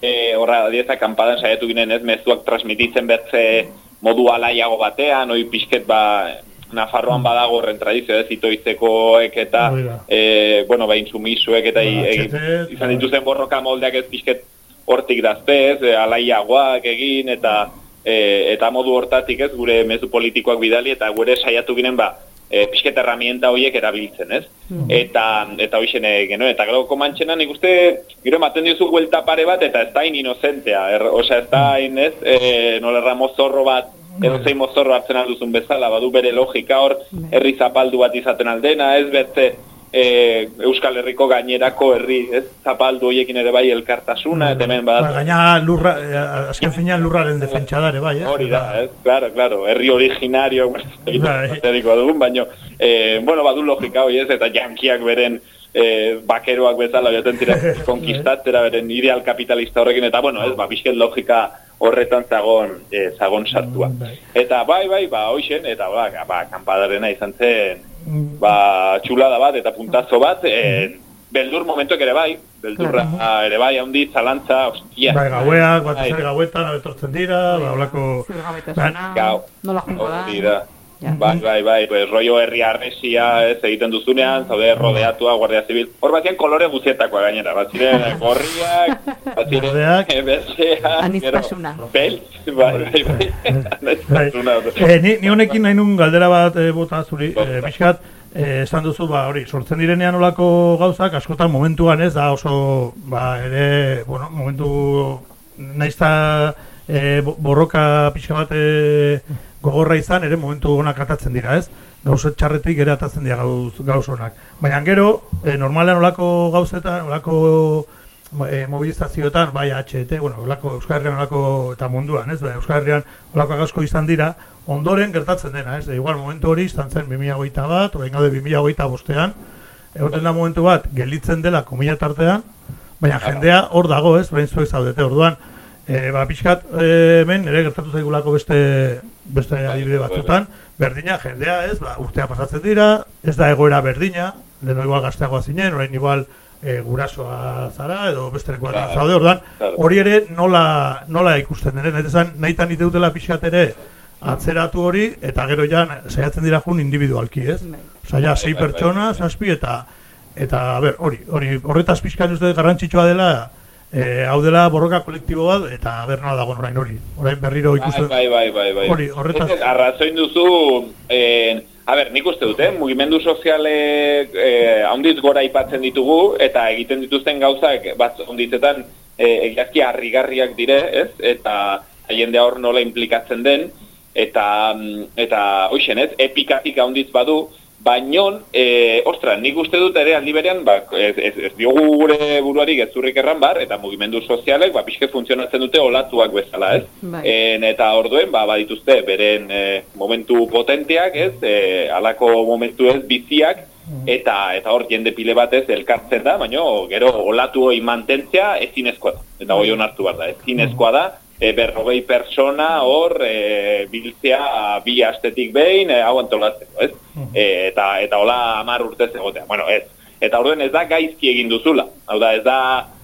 eh, horra, dieza, kanpadan saiatu ginen ez, mezuak transmititzen bertze modu alaiago batean, oi pixket ba, Nafarroan badago horren tradizio, ez, itoizekoek eta, eh, bueno, ba, insumizuek eta Txetez, izan dituzten borroka moldeak ez pixket hortik dazpez, e, alaiagoak egin eta e, eta modu hortatik ez gure mezu politikoak bidali eta gure saiatu ginen ba e, pixket herramienta horiek erabiltzen, ez? Eta eta hoixen eh, genuen eta gero komantxena nik uste gero ematen diozu buelta pare bat eta ez da inozentea, er, osea ez da hain ez, e, nola erra mozorro bat edo zein mozorro hartzen alduzun bezala, badu bere logika hor, herri zapaldu bat izaten aldena, ez beste e, Euskal Herriko gainerako herri, ez, zapaldu hoiekin ere bai elkartasuna, eta hemen Ba, bat, gaina lurra, eh, azken finean lurraren defentsa dare, bai, eh? hori da, ez, claro, claro, herri originario, Bai. zeriko dugun, baino, e, bueno, badu logika hori ez, eta jankiak beren e, bakeroak bezala joten dira [laughs] konkistatzera beren ideal kapitalista horrekin, eta bueno, ez, ba, pixket logika horretan zagon, e, zagon sartua. Eta bai, bai, ba, hoixen, eta ba, ba kanpadarena izan zen, ba, txulada bat eta puntazo bat, e, beldur momentuek ere bai, beldurra ere bai, handi, zalantza, ostia. Bai, gaueak, bat Bai. zer gauetan, abetortzen dira, ba, holako... Gau. Nola jungo da. Bai, bai, bai, pues rollo herri arresia ez egiten duzunean, zaude rodeatua, guardia zibil. Hor bazian kolore guzietakoa gainera, bat ziren [laughs] gorriak, bat ziren [laughs] bezeak, Aniztasuna. beltz, bai, bai, bai, aniztasuna. Eh, ni, ni honekin nahi nun galdera bat eh, bota zuri, eh, pixkat, eh, esan duzu, ba, hori, sortzen direnean olako gauzak, askotan momentuan ez da oso, ba, ere, bueno, momentu, naizta eh, bo- borroka pixka bat eh, gogorra izan, ere momentu onak atatzen dira, ez? Gauzet txarretik ere atatzen dira gauz, gauz onak. Baina gero, eh, normalean olako gauzetan, olako e, mobilizazioetan, bai HT, bueno, olako Euskal Herrian olako eta munduan, ez? Bai, Euskal Herrian olako asko izan dira, ondoren gertatzen dena, ez? E, igual momentu hori izan zen 2021 bat, orain gaude 2025 bostean, egoten da momentu bat, gelditzen dela komila tartean, baina jendea hor dago, ez? Orain zuek zaudete, orduan, e, ba, pixkat, e, hemen, ere gertatu zaigulako beste, beste adibide batzutan, berdina, jendea, ez? Ba, urtea pasatzen dira, ez da egoera berdina, lehen igual gazteagoa zinen, orain igual e, gurasoa zara, edo beste lekuan Claro, zaude, orduan, claro. hori ere nola, nola ikusten den, nahi esan, nahi tan dutela pixkat ere, atzeratu hori, eta gero ja, saiatzen dira jun individualki, ez? Osa, ja, Bai, sei bai, bai. pertsona, zazpi, eta, eta, a ber, hori, hori, horretaz pixkat uste garrantzitsua dela, e, hau dela borroka kolektibo bat, eta a ber, nola dago orain hori. Orain berriro ikusten. Bai, bai, bai, bai. Hori, horretaz- Arrazoin duzu, eh, a ber, nik uste dute, mugimendu soziale eh, haunditz gora aipatzen ditugu, eta egiten dituzten gauzak bat onditzetan eh, egiazki harrigarriak dire, ez? Eta jende hor nola implikatzen den, eta, mm, eta hoixen, ez? Epikatik haunditz badu, Baino, e, ostra, nik uste dut ere aldi berean, ba, ez, ez, ez diogu gure buruari gezurrik erran bar, eta mugimendu sozialek, ba, pixke funtzionatzen dute olatuak bezala, ez? Bai. En, eta orduen, ba, badituzte, beren e, momentu potenteak, ez? E, alako momentu ez biziak, eta eta hor jende pile batez elkartzen da, baina gero olatu hori mantentzea ezinezkoa da. Eta hori onartu behar da, ezinezkoa da, e, berrogei persona hor e, biltzea bi astetik behin e, hau antolatzeko, ez? E, eta eta hola hamar urtez egotea. Bueno, ez. Eta orduen ez da gaizki egin duzula. Hau da, ez da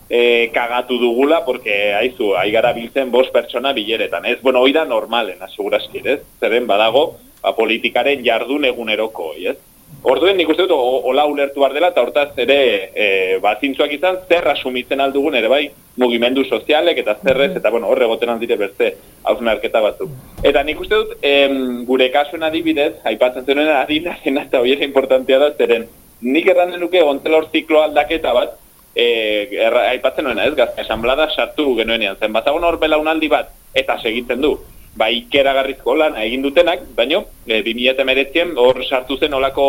e, kagatu dugula, porque haizu, aigara biltzen bost pertsona bileretan. Ez, bueno, hoi da normalen, aseguraski, ez? Zeren badago, ba, politikaren jardun eguneroko, ez? Orduen nik uste dut hola ulertu behar dela eta hortaz ere e, ba, izan zer asumitzen aldugun ere bai mugimendu sozialek eta zerrez eta bueno horre goten aldire beste hausnarketa batzuk. Eta nik uste dut em, gure kasuen adibidez, aipatzen zenuen adinaren eta hori ere importantea da zeren nik erran denuke ontzela hor ziklo aldaketa bat e, erra, aipatzen nuena ez? Gazte esanblada sartu genuenean. Zen bazagon hor belaunaldi bat eta segitzen du ba, ikeragarrizko lan egin dutenak, baino, e, 2019 hor sartu zen olako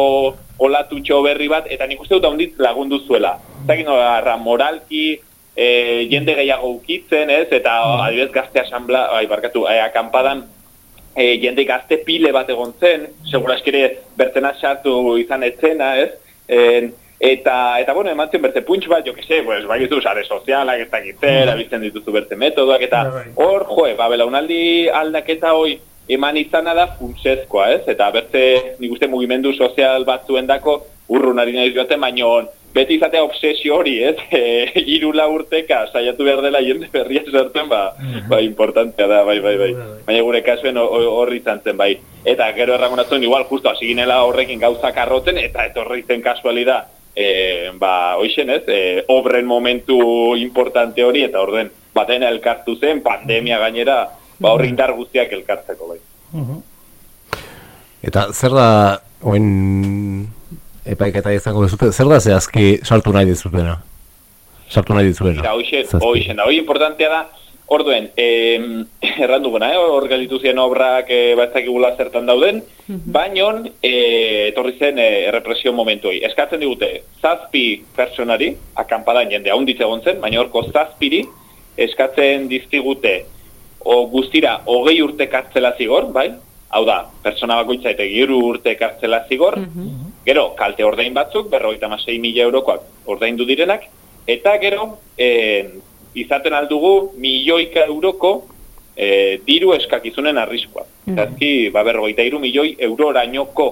olatutxo berri bat, eta nik uste dut haunditz lagundu zuela. Zakin nola, moralki, e, jende gehiago ukitzen, ez, eta adibidez gazte asanbla, bai, barkatu, e, akampadan, e, jende gazte pile bat egon zen, segura eskire bertena sartu izan etzena, ez, en, eta, eta bueno, eman zion bertze puntx bat, jo que se, pues, bai ditu, sare sozialak, ez dakitzer, abiltzen dituzu bertze metodoak, eta hor, joe, ba, belaunaldi aldaketa hoi eman izana da funtsezkoa, ez? Eta bertze, nik uste mugimendu sozial batzuendako urrun ari nahi joate, baino beti izatea obsesio hori, ez? [laughs] E, irula urteka saiatu behar dela jende berria zertzen, ba, ba importantea da, bai, bai, bai. Baina gure kasuen ho- ho- horri izan zen, bai. Eta gero erragunatzen, igual, justo hasi ginela horrekin gauzak arroten, eta etorri zen kasualida, e, ba, hoixen ez, e, obren momentu importante hori, eta orden, baten elkartu zen, pandemia gainera, ba, horri indar guztiak elkartzeko, bai. Eta zer da, oin epaiketa izango dezute, zer da zehazki sartu nahi dizutena? Sartu nahi dizuena. Hoxe, Zazpi. hoxe, da, hoi importantea da, orduen, eh, [laughs] errandu gana, eh, hor gelditu ziren obrak eh, batzakigula zertan dauden, baino, eh, etorri zen eh, errepresio momentu hori. Eskatzen digute, zazpi personari, akampadan jende haunditze egon zen, baina horko zazpiri, eskatzen dizkigute, o guztira, hogei urte kartzela zigor, bai? Hau da, pertsona bakoitza eta giru urte kartzela zigor, Gero, kalte ordain batzuk, berrogeita masei mila eurokoak ordaindu direnak, eta gero, eh, izaten aldugu milioika euroko eh, diru eskakizunen arriskua. Mhm. Zazki, ba, berrogeita iru milioi eurorainoko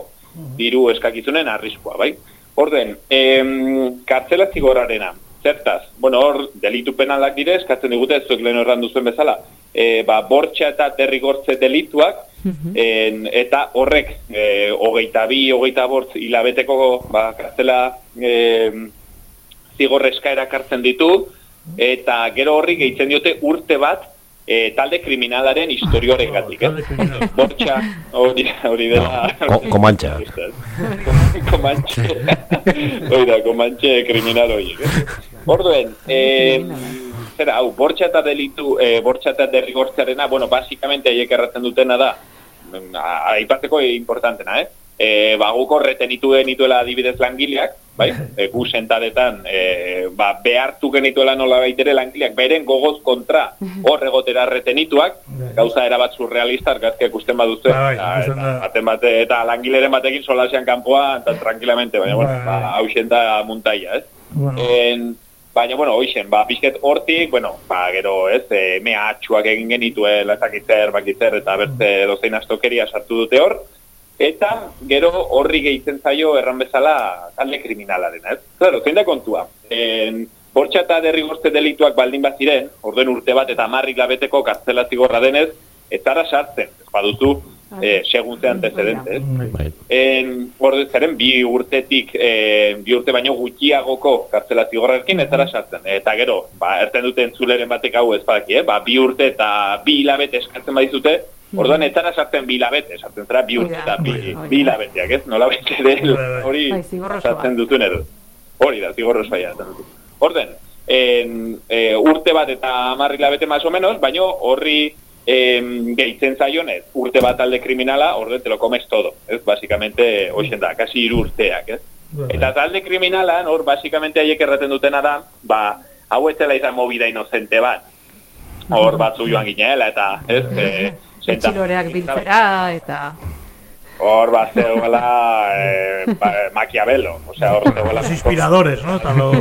diru eskakizunen arriskua, bai? Orden, em, kartzela zigorrarena, zertaz, bueno, hor, delitu penalak dire, eskatzen digute, zuek lehen horran duzuen bezala, e, ba, bortxa eta derrigortze delituak, en, eta horrek, e, hogeita bi, hogeita bortz, hilabeteko, ba, kartzela e, zigor eskaera kartzen ditu, eta gero horri gehitzen diote urte bat, e, talde kriminalaren historioren gatik, eh? Bortxa, hori, hori dela... Ko- komantxa. [laughs] Komantxe. Hoi da, komantxe kriminal horiek. eh? Orduen, eh, zera, hau, bortxa eta delitu, eh, bortxa eta derrigortzearena, bueno, basikamente haiek erratzen dutena da, mm, aipatzeko importantena, eh? E, ba, guk horretenitu genituela adibidez langileak, bai? [laughs] E, gu sentadetan, e, ba, behartu genituela nola baitere langileak, beren gogoz kontra hor egotera retenituak, gauza erabat surrealista, argazkia ikusten baduzu, Bai, bai, eta, baten bate, eta langileren batekin solasean kanpoa, eta tranquilamente, baina, bueno, Bai. ba, hausen da muntaia, ez? Bueno. En, baina, bueno, hoixen, ba, pixket hortik, bueno, ba, gero, ez, e, mehatxuak egin genituen, ezakitzer, bakitzer, eta bertze dozein astokeria sartu dute hor, eta gero horri gehitzen zaio erran bezala talde kriminalaren, ez? Claro, zein da kontua. En, bortxa eta derrigortze delituak baldin baziren, orduen urte bat eta marrik labeteko kartzela zigorra denez, ez zara sartzen, ez baduzu, eh, segun ze antecedente, ez? En, orde, zeren, bi urtetik, eh, bi urte baino gutxiagoko kartzela zigorrarekin ez sartzen. Eta gero, ba, erten duten zuleren batek hau ez badaki, eh? ba, bi urte eta bi hilabete eskatzen badizute, Orduan, ez zara sartzen bi hilabete, sartzen zara bi urte eta bi, bi hilabeteak, ez? Nola bete ere, hori Bai, osoa. sartzen dutun edo. Hori da, zigor osoa ja, esan duzu. Orden, en, e, urte bat eta hamar hilabete más o menos, baino horri em, gehitzen zaionez, urte bat alde kriminala, orden te lo comes todo, ez? Basikamente, hoxen da, kasi hiru urteak, ez? Eta talde kriminalan, hor, basikamente haiek erraten dutena da, ba, hau ez dela izan movida inocente bat. Hor batzu joan ginela, eta, ez? E, senta- Etxiloreak biltzera, eta... Hor bat zegoela eh, ba, Maquiavelo, osea, hor zegoela... Los inspiradores, ¿no? Eta los...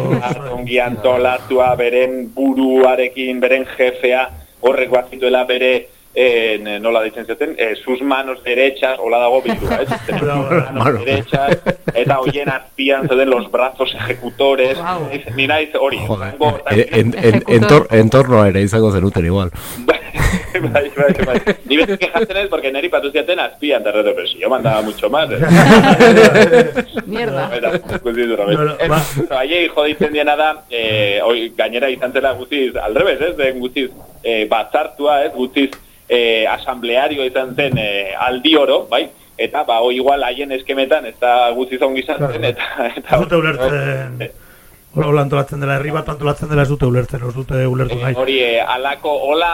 ongi antolatua beren buruarekin, beren jefea, horrek bazituela bere, eh, nola ditzen zuten, eh, sus manos derechas, hola dago bildua, ez? [laughs] Sus manos derechas, eta hoien azpian zeuden los brazos ejecutores, ni naiz hori, zango, E- en, en, entor, entornoa ere izango zenuten igual. [laughs] [laughs] bai, bai, bai. Ni beti [laughs] quejatzen ez, porque neri patu ziaten azpian, eta reto, pero si yo mandaba mucho más. eh. [laughs] Mierda. Eta, ba- Haiei joditzen diena da, eh, oi, gainera izan zela guztiz, aldrebez, ez, den guztiz, eh, batzartua, ez, guztiz, eh, asambleario izan zen eh, aldi oro, bai, eta, ba, hoi igual haien eskemetan, ez da guztiz ongi izan zen, eta... eta Ez dute ulertzen... Hola antolatzen dela, herri bat antolatzen dela ez dute ulertzen, ez dute ulertu nahi. Hori, eh, alako, hola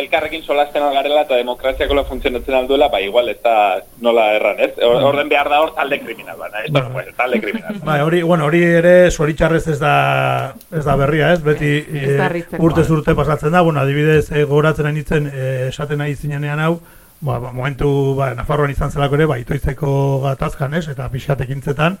elkarrekin solasten algarela eta demokraziako la funtzionatzen alduela, ba, igual ez da nola erran, ez? Or- Orden behar da hor talde kriminal, bana, ez da, pues, talde kriminal. Bai, hori, bueno, hori ere zoritxarrez ez da, ez da berria, ez? Beti e, harritzeko. urte zurte pasatzen da, bueno, adibidez, e, gogoratzen e, esaten nahi zinenean hau, ba, ba, momentu, ba, Nafarroan izan zelako ere, ba, itoizeko gatazkan, ez? Eta pixatekintzetan,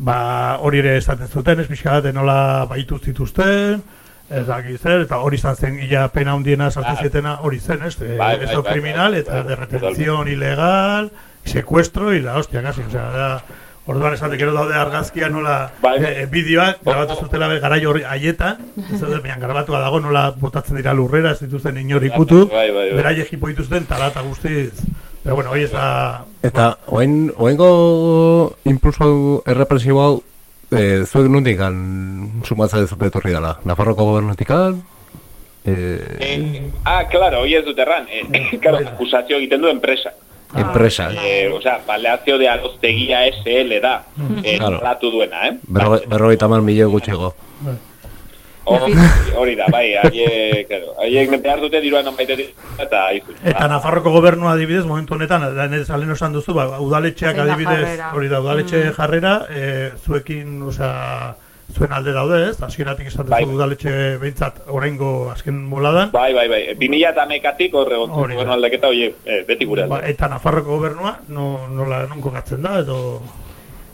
ba, hori ere esaten zuten, ez? Pixate nola baitu zituzten, ez dakit zer, eta hori izan zen ila pena hundiena sartu Bai. zietena hori zen, ez? E, Bai, bai, eso bai, criminal bai, eta bai, de retención ilegal, secuestro y la hostia casi, o sea, da, Orduan esatek gero daude argazkia nola Bai. eh, bideoak grabatu zutela garai horri haietan, ez daude baina grabatua dago nola botatzen dira lurrera, ez dituzten inor ikutu. Bai, bai, bai. Beraiek dituzten talata guztiz. Pero bueno, hoy está Eta, oain, oaingo impulso errepresibo hau, eh, zuek nondik sumatza dezute etorri dela? Nafarroko gobernutik Eh, Eh, ah, claro, hoi ez dut erran. Eh, claro, akusazio egiten du enpresa. enpresa. Eh, o sea, baleazio de aroztegia SL da. Eh, Claro. duena, eh? Berro, berrogeita mar milioi gutxigo. Hori, hori da, bai, haiek, claro, haiek behar dute diruan non baite eta aizu. Eta Nafarroko gobernua adibidez, momentu honetan, alen esan duzu, ba, udaletxeak adibidez, hori da, udaletxe Mm. jarrera, e, zuekin, osea, zuen alde daude, ez? Hasieratik esaten Bai. zu udaletxe behintzat oraingo azken boladan. Bai, bai, bai. 2000 eta mekatik horre gobernu aldaketa, oie, eh, beti gure alde. Ba, eta Nafarroko gobernua, no, nola, non kokatzen da, edo...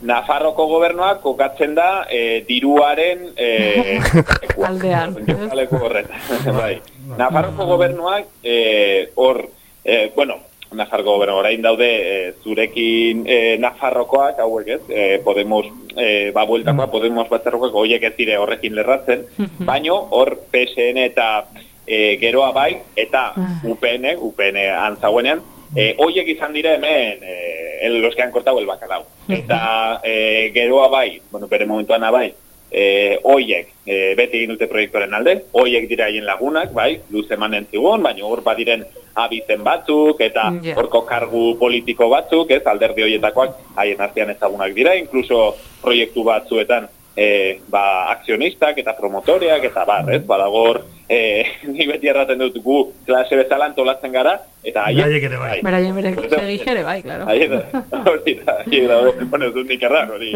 Nafarroko gobernuak kokatzen da eh, diruaren eh, Aldean. [laughs] bai. Nafarroko gobernuak eh, hor, eh, bueno, Nafarroko gobernu orain daude eh, zurekin eh, Nafarrokoak hauek ez, eh, Podemos eh, ba bueltakoa, Podemos batzarrokoak hoiek ez dire horrekin lerratzen, [laughs] baino hor PSN eta eh, geroa bai, eta UPN, UPN antzaguenean, eh, hoiek izan dira hemen eh, el, los que han cortado el bacalao. Eta eh, geroa bai, bueno, bere momentuan bai, eh, oiek eh, beti egin dute proiektuaren alde, oiek dira haien lagunak, bai, luz emanen zigun, baina hor badiren abizen batzuk, eta horko kargu politiko batzuk, ez, alderdi horietakoak haien artean ezagunak dira, inkluso proiektu batzuetan eh, ba, akzionistak eta promotoreak eta bar, ez, badagor, eh, [laughs] ni beti erraten dut gu klase bezala antolatzen gara, eta haiek, Haiek ere bai. Beraien bere segi ere bai, claro. Haiek da, hori da, haiek da, bueno, ez dut nik erran, hori,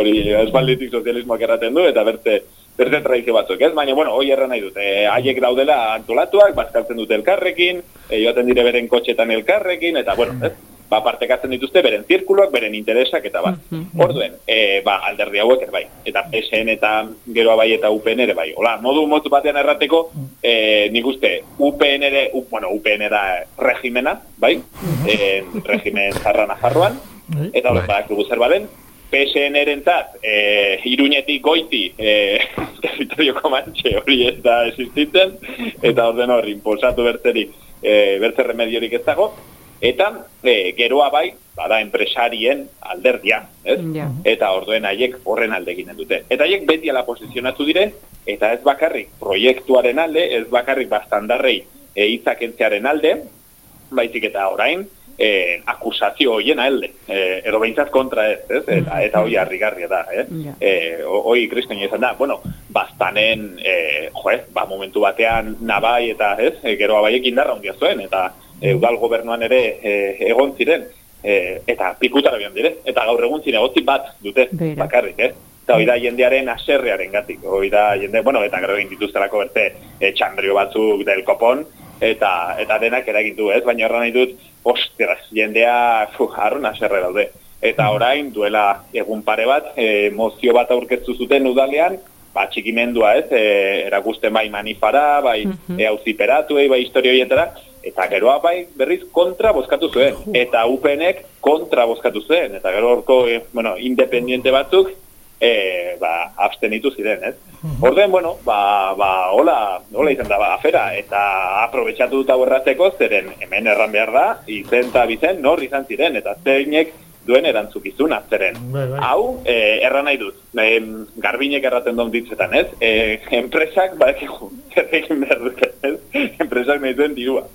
hori, espalditik sozialismoak erraten du, eta berte, berte tradizio batzuk, ez? Baina, bueno, hoi erran nahi dut, e, haiek daudela antolatuak, bazkaltzen dute elkarrekin, e, joaten dire beren kotxetan elkarrekin, eta, bueno, ez? Ba, partekatzen dituzte beren zirkuloak, beren interesak, eta bat. Orduen, e, ba, alderdi hauek ere bai. Eta PSN eta geroa bai eta UPN ere bai. Hola, modu motu batean errateko, e, nik uste, UPN ere, u, bueno, UPN da regimena, bai? E, regimen zarra nafarroan, eta hori badak dugu zer balen, PSN erentzat, e, iruñetik goiti, e, [laughs] territorio komantxe hori ez da existitzen, eta orden hori, impulsatu bertzerik, e, bertze remediorik ez dago, eta e, geroa bai, bada enpresarien alderdia, ez? Ja. Eta orduen haiek horren alde eginen dute. Eta haiek beti ala posizionatu dire, eta ez bakarrik proiektuaren alde, ez bakarrik bastandarrei e, itzakentzearen alde, baizik eta orain, e, akusazio hoien alde, e, edo behintzat kontra ez, ez? Eta, eta hoi harrigarria da, eh? Eh, ho- hoi kristoin izan da, bueno, bastanen, eh, jo, ez, ba, momentu batean nabai eta, ez, e, gero abaiek indarra ondia zuen, eta e, udal gobernuan ere e, egon ziren, e, eta pikutara bion dire, eta gaur egun zinegotzi bat dute, Beira. bakarrik, ez? Eta hori da jendearen aserrearen gatik, hori da jende, bueno, eta gero egin dituztelako berte e, txandrio batzuk del kopon, eta eta denak eragin ez? Baina horra nahi dut, ostras, jendea, fu, harrun aserre daude. Eta orain, duela egun pare bat, e, mozio bat aurkeztu zuten udalean, ba, txikimendua, ez? E, erakusten bai manifara, bai Mhm. e, auziperatuei, bai historio eta geroa bai berriz kontra bozkatu zuen. Eta UPNek kontra bozkatu zuen. Eta gero horko, e, bueno, independiente batzuk, e, ba, abstenitu ziren, ez? Orden, bueno, ba, ba, hola, hola izan da, ba, afera, eta aprobetsatu dut hau erratzeko, zeren hemen erran behar da, izen eta bizen, nor izan ziren, eta zeinek duen erantzukizuna, zeren. Bai, bai. Hau, eh, erran nahi dut, em, garbinek erraten duen ditzetan, ez? Eh, enpresak, zer egin [laughs] behar dute, ez? Enpresak nahi duen dirua.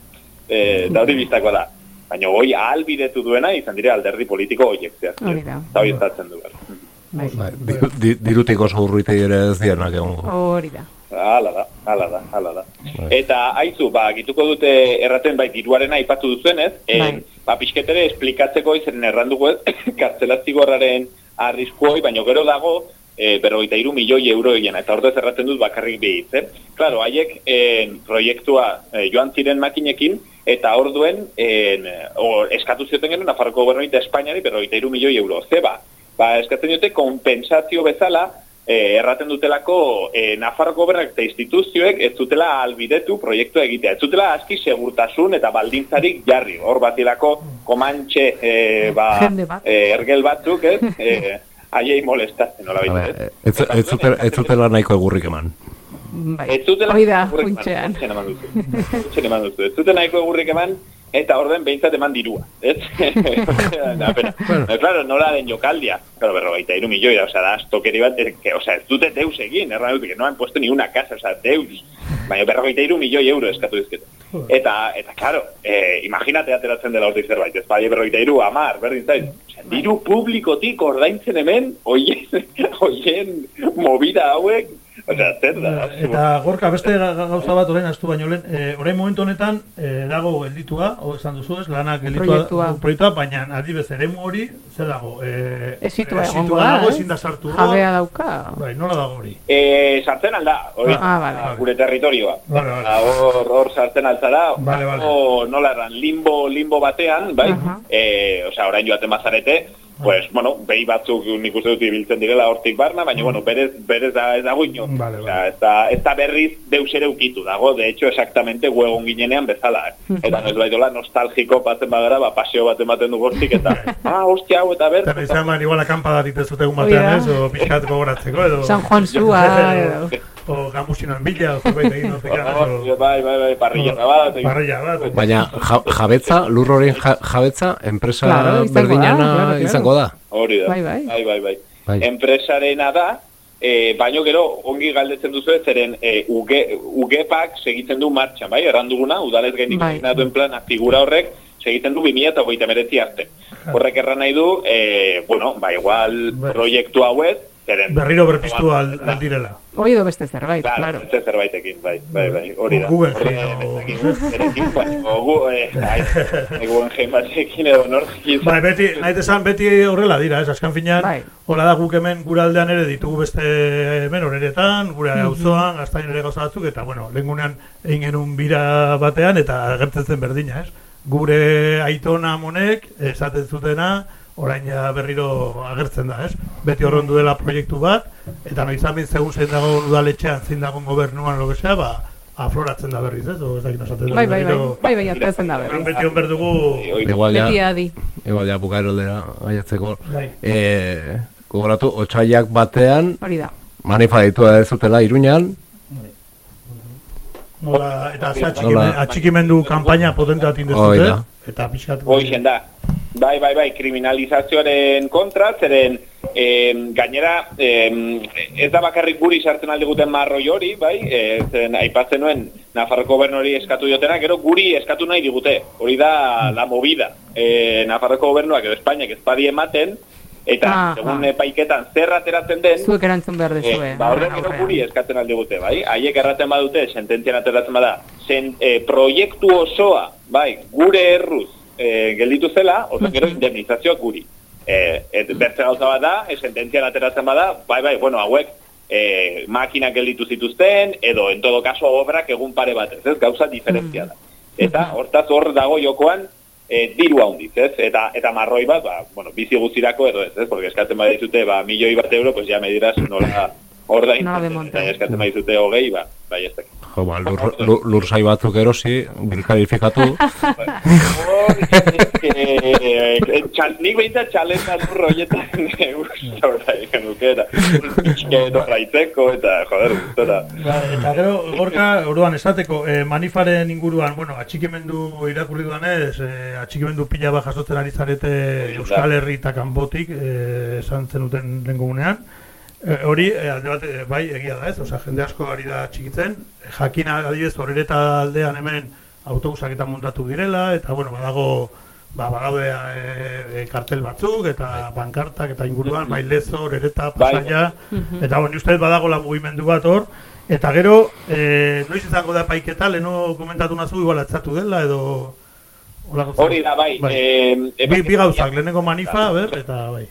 Eh, da hori biztakoa da. Baina hoi ahalbidetu duena izan dire alderdi politiko horiek zehazki. Eta hori estatzen du behar. Bai. Bai, di- dirutik oso urruitei ere ez direnak egongo. Hori da. Hala da, hala da, hala da. Eta haizu, ba, gituko dute erraten bai diruarena aipatu duzuenez, Bai. en, ba, pixketere esplikatzeko izan erranduko [coughs] ez, kartzela zigorraren arriskuoi, baina gero dago, e, berrogeita iru milioi euro egin, eta ordez erraten dut bakarrik behitz, eh? Claro, haiek en, proiektua e, joan ziren makinekin, eta orduen en, o, eskatu zioten genuen Nafarroko gobernu eta Espainiari berrogeita iru milioi euro. Zeba, ba, eskatzen dute kompensazio bezala, e, erraten dutelako e, Nafarroko gobernak eta instituzioek ez dutela albidetu proiektua egitea. Ez dutela aski segurtasun eta baldintzarik jarri. Hor batilako komantxe e, ba, [laughs] bat. e, ergel batzuk, ez? E, haiei molestatzen, nola baita, ber, ez, ez, zutela, ez zutela nahiko egurrik eman. Bai. Ez zutela Hoi da, funtsean. funtsean eman duzu. Ez zuten nahiko egurrik eman, eta orden behintzat eman dirua, ez? [laughs] da, [laughs] pero, bueno. claro, nola den jokaldia. Claro, berrogeita iru milioi da, osea, da, astokeri bat, eh, que, osea, ez dute deus egin, erran dut, que no han puesto ni una casa, osea, deus. Baina berrogeita iru milioi euro eskatu dizkete. Eta, eta, claro, eh, imagínate ateratzen dela hortik zerbait, ez bai, berrogeita iru, amar, berdin zaiz. Osea, diru publikotik ordaintzen hemen, oien, [laughs] oien movida hauek, osea, zer da. Eta gorka beste ga- ga- gauza bat orain astu baino lehen, e, orain momentu honetan e, dago gelditua, o esan duzu ez, lanak gelditua Proiektua. baina adibez eremu hori, zer dago? E, Esitua esitua egongo da, dago, ez? ezin da sartu hor. Jabea dauka. Bai, nola dago hori? Eh, sartzen alda, hori, Ah, vale. gure territorioa. Vale, vale. Hor, hor sartzen altzara, Vale, vale. o, nola erran, limbo, limbo batean, bai? Eh, osea, orain joaten bazarete, pues, bueno, behi batzuk nik uste dut ibiltzen direla hortik barna, baina, bueno, berez, berez da, ez dago inon. Vale, Osea, ez da, ez da berriz deus ere ukitu dago, de hecho, exactamente huegon ginenean bezala, eh? Eta noiz baitola nostalgiko batzen bagara, ba, paseo bat ematen du gortik, eta, [laughs] ah, hostia, hau, eta ber, Eta izan man, igual akampada ditezute egun Hori da. batean, ez, o pixkat gogoratzeko, edo... San Juan Zua, [laughs] edo. O gamusinoen bila, o zerbait egin [laughs] hortik, o... bai, bai, bai, parrilla bat, Parrilla bat, Baina ja, jabetza, lur horien ja, jabetza, enpresa Claro, berdinana izango da. Hori da. Bai, bai. bai, bai, bai. Bai. Enpresarena da, e, baino gero ongi galdetzen duzu ez, zeren e, uge, ugepak segitzen du martxan, bai, erran duguna, udalez gainik Bai. bai. duen plana, figura horrek, segitzen du 2000 eta hogeita meretzi arte. Horrek erran nahi du, e, bueno, ba, igual Bai. proiektu hauet, zeren... Berriro berpiztu al, aldirela. Hori edo beste zerbait, Claro, claro. beste zerbaitekin, bai, bai, bai, hori da. Guggenheim, o- Erekin, baina, gu, eh, ai, [laughs] Guggenheim batekin edo nortik Bai, beti, nahi esan, beti horrela dira, ez, askan finean, Bai. hola da guk hemen gure aldean ere ditugu beste hemen horeretan, gure auzoan, gaztain ere gauza batzuk, eta, bueno, lehengunean egin genuen bira batean, eta agertzen zen berdina, ez? Gure aitona monek, esaten zutena, orain ja berriro agertzen da, ez? Beti horren duela proiektu bat, eta noiz amin zegoen zein dago udaletxean, zein dago gobernuan, lo que sea, ba, afloratzen da berriz, ez? O, ez dakit esaten dut, Bai, bai, bai. Bai, bai, ateratzen da berriz. Beti hon berdugu... Igual ja, adi. igual ja bukaero aldera gaiatzeko. Bai. Eh, gogoratu, otxaiak batean, Hori da. manifa ditua ez zutela Iruñan, Nola, eta ze atxikimen- atxikimendu kanpaina potente bat Hoi indezute, da. eta pixkat... Hoixen da. Bai, bai, bai, kriminalizazioaren kontra, zeren em, gainera em, ez da bakarrik guri sartzen alde guten marroi hori, bai, e, zeren aipatzen nuen Nafarroko gobernu hori eskatu diotena, gero guri eskatu nahi digute. Hori da la movida. E, Nafarroko gobernuak edo Espainiak ez ematen, eta Ah, segun ah. epaiketan zer ateratzen den, Zuek erantzun behar dezue. Eh, ba, horren gero guri eskatzen alde gute, bai? Haiek erraten badute, sententzian ateratzen bada, zen, eh, proiektu osoa, bai, gure erruz eh, gelditu zela, horren gero indemnizazioak guri. Eh, et, beste gauza bat da, eh, sententzian ateratzen bada, bai, bai, bueno, hauek, eh, makinak gelditu zituzten, edo, en todo caso, obrak egun pare batez, ez? Gauza diferentzia da. Eta, hortaz hor dago jokoan, e, diru handiz, ez? Eta, eta marroi bat, ba, bueno, bizi guztirako edo ez, ez? Porque eskatzen badizute, ba, milioi bat euro, pues ya me dirás nola ordain. Demonta. Eta eskatzen badizute hogei, ba, bai, ez dakit. jo, ba, lur, lur, lursai batzuk erosi, bilkalifikatu, [laughs] Eh, eh, nik behintzat txaleta lurro horietan [laughs] gustora egin duke, eta edo raitzeko, eta, joder, gustora. Ba, eta gero, gorka, orduan esateko, eh, manifaren inguruan, bueno, atxikimendu irakurri duanez, eh, atxikimendu pila bat jasotzen ari zarete Euskal Herri eta Kanbotik, eh, esan zenuten lengunean. Eh, hori, eh, alde bat, eh, bai, egia da ez, osea, jende asko ari da txikitzen, jakina adibidez, horreta aldean hemen autobusak eta montatu direla, eta, bueno, badago, ba, badaude e, kartel batzuk, eta pankartak, eta inguruan, bai, lezo, ereta, pasaia, eta, bueno, uste dut badago la mugimendu bat hor, eta gero, e, noiz izango da paiketa, leheno komentatu nazu, igual atzatu dela, edo... Hori da, bai. eh, bi, bi gauzak, lehenengo manifa, ber, eta bai.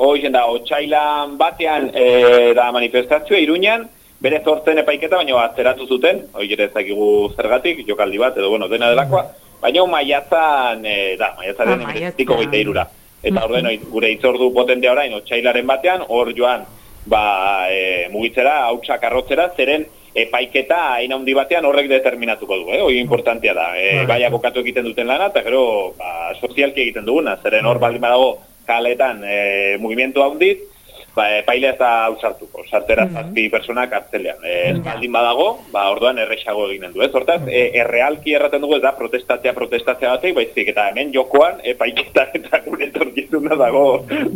Hoizen da, otxailan batean e, da manifestazioa iruñan, bere zortzen epaiketa, baina atzeratu zuten, hoi ere ez dakigu zergatik, jokaldi bat, edo bueno, dena delakoa, baina maiatzan, e, da, maiatzaren Ah, maiatzean. goita irura. Eta orden, oi, gure itzordu potentea orain, otxailaren batean, hor joan, ba, e, mugitzera, hautsak arrotzera, zeren epaiketa hain handi batean horrek determinatuko du, eh? hori importantea da. E, bai abokatu egiten duten lana, eta gero ba, sozialki egiten duguna, zeren hor baldin badago kaletan e, mugimendu handit, ba, epailea ez da hautsartuko, sartera zazpi personak hartzelean. E, ez baldin badago, ba, orduan errexago eginen du, ez? Hortaz, e, errealki erraten dugu ez da protestatzea protestatzea batek, baizik eta hemen jokoan epaiketa eta gure etorkizuna dago,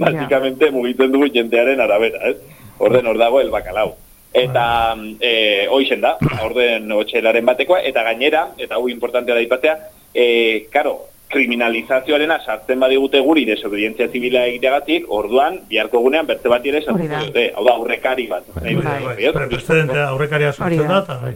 basikamente mugitzen dugu jendearen arabera, ez? Orden hor dago el bakalau. Eta e, hoixen da, orden otxelaren batekoa, eta gainera, eta hau importantea da ipatzea, e, karo, kriminalizazioarena sartzen badigute guri desobedientzia zibila egiteagatik, orduan, biharko gunean bertze bat ere sartuko dute. Hau da, aurrekari bat. Bai, ez? Presidente aurrekaria sortzen da, eta bai.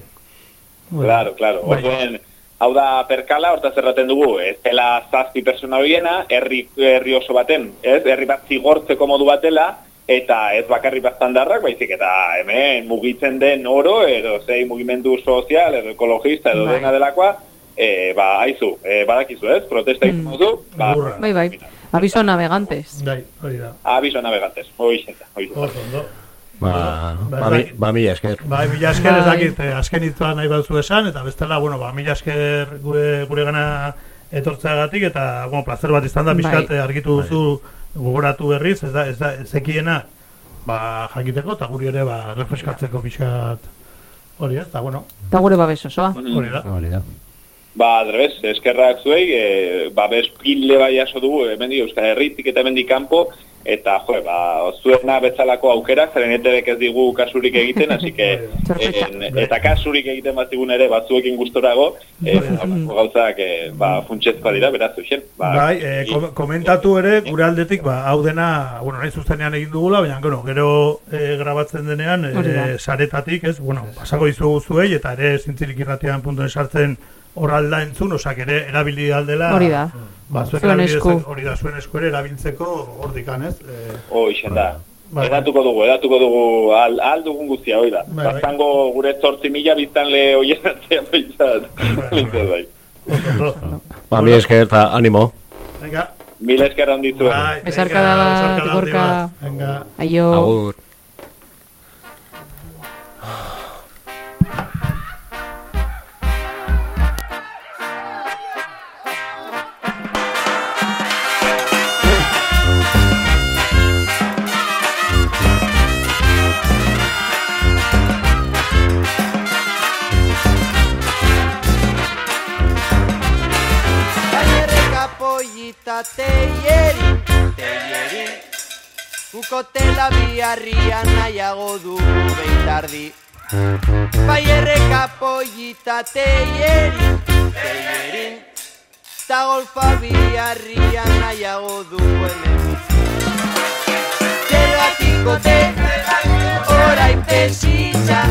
Claro, claro. Bai. Orduan, hau da perkala, hortaz erraten dugu, ez dela zazpi persona horiena, herri, herri oso baten, ez? Herri bat zigortzeko modu batela, eta ez bakarri bastandarrak, baizik eta hemen mugitzen den oro, edo zei mugimendu sozial, edo ekologista, edo Bai. dena delakoa, e, ba, haizu, e, badakizu ez, protesta mm. duzu, ba, Bai, bai. Aviso navegantes. Bai, hori da. aviso navegantes, hoi zenta, hoi zenta. Oso, ondo. Ba, Bai, ba, bai. ba mila esker. Bai, mila esker ez Bai. dakit, eh, azken hitza nahi baduzu esan, eta bestela, bueno, ba, mila esker gure, gure gana etortzeagatik, eta, bueno, placer bat izan da, Bai. pixkat eh, argitu duzu gogoratu berriz, ez da, ez da, zekiena, ba, jakiteko, eta guri ere, ba, refreskatzeko pixkat, hori, ez, eta, bueno, Eta gure babes osoa. hori da. Hori da. Ba, adrebes, eskerrak zuei, e, ba, bez pile bai aso dugu, hemendik Euskal Herritik eta hemendik kanpo, eta, jo, ba, zuena bezalako aukera, zeren etebek ez digu kasurik egiten, así que, [laughs] en, eta kasurik egiten bat ere, batzuekin gustorago, e, ba, gauzak, e, ba, funtsezkoa dira, beraz, zuzen. Ba, Bai, eh, kom- komentatu ere, gure aldetik, ba, hau dena, bueno, nahi zuzenean egin dugula, baina, gero, gero eh, grabatzen denean, eh, saretatik, ez, bueno, pasako dizugu zuei, eta ere zintzilik irratian puntu sartzen horralda entzun, osak ere erabili aldela. Hori da. Ba, zuek Zuen esku. hori da, zuen esku ere erabiltzeko hordikan, ez? Eh, Hoi, xen da. Bai. Edatuko dugu, edatuko dugu, al, al dugun guztia, hoi da. Bai, bai. Baztango gure zortzi mila biztanle hoien atzean. Behintzat, bai. [laughs] Ba, mila esker eta animo. Venga. Mila esker handi zuen. Bai, Besarkada venga, bat, gorka. Venga. Aio. Agur. Pollita teierin, teierin Ukotela biharria nahiago dugu beitardi Baierreka pollita teierin, teierin Ta golfa biharria nahiago dugu hemen. Zerratiko te, orain pesitza.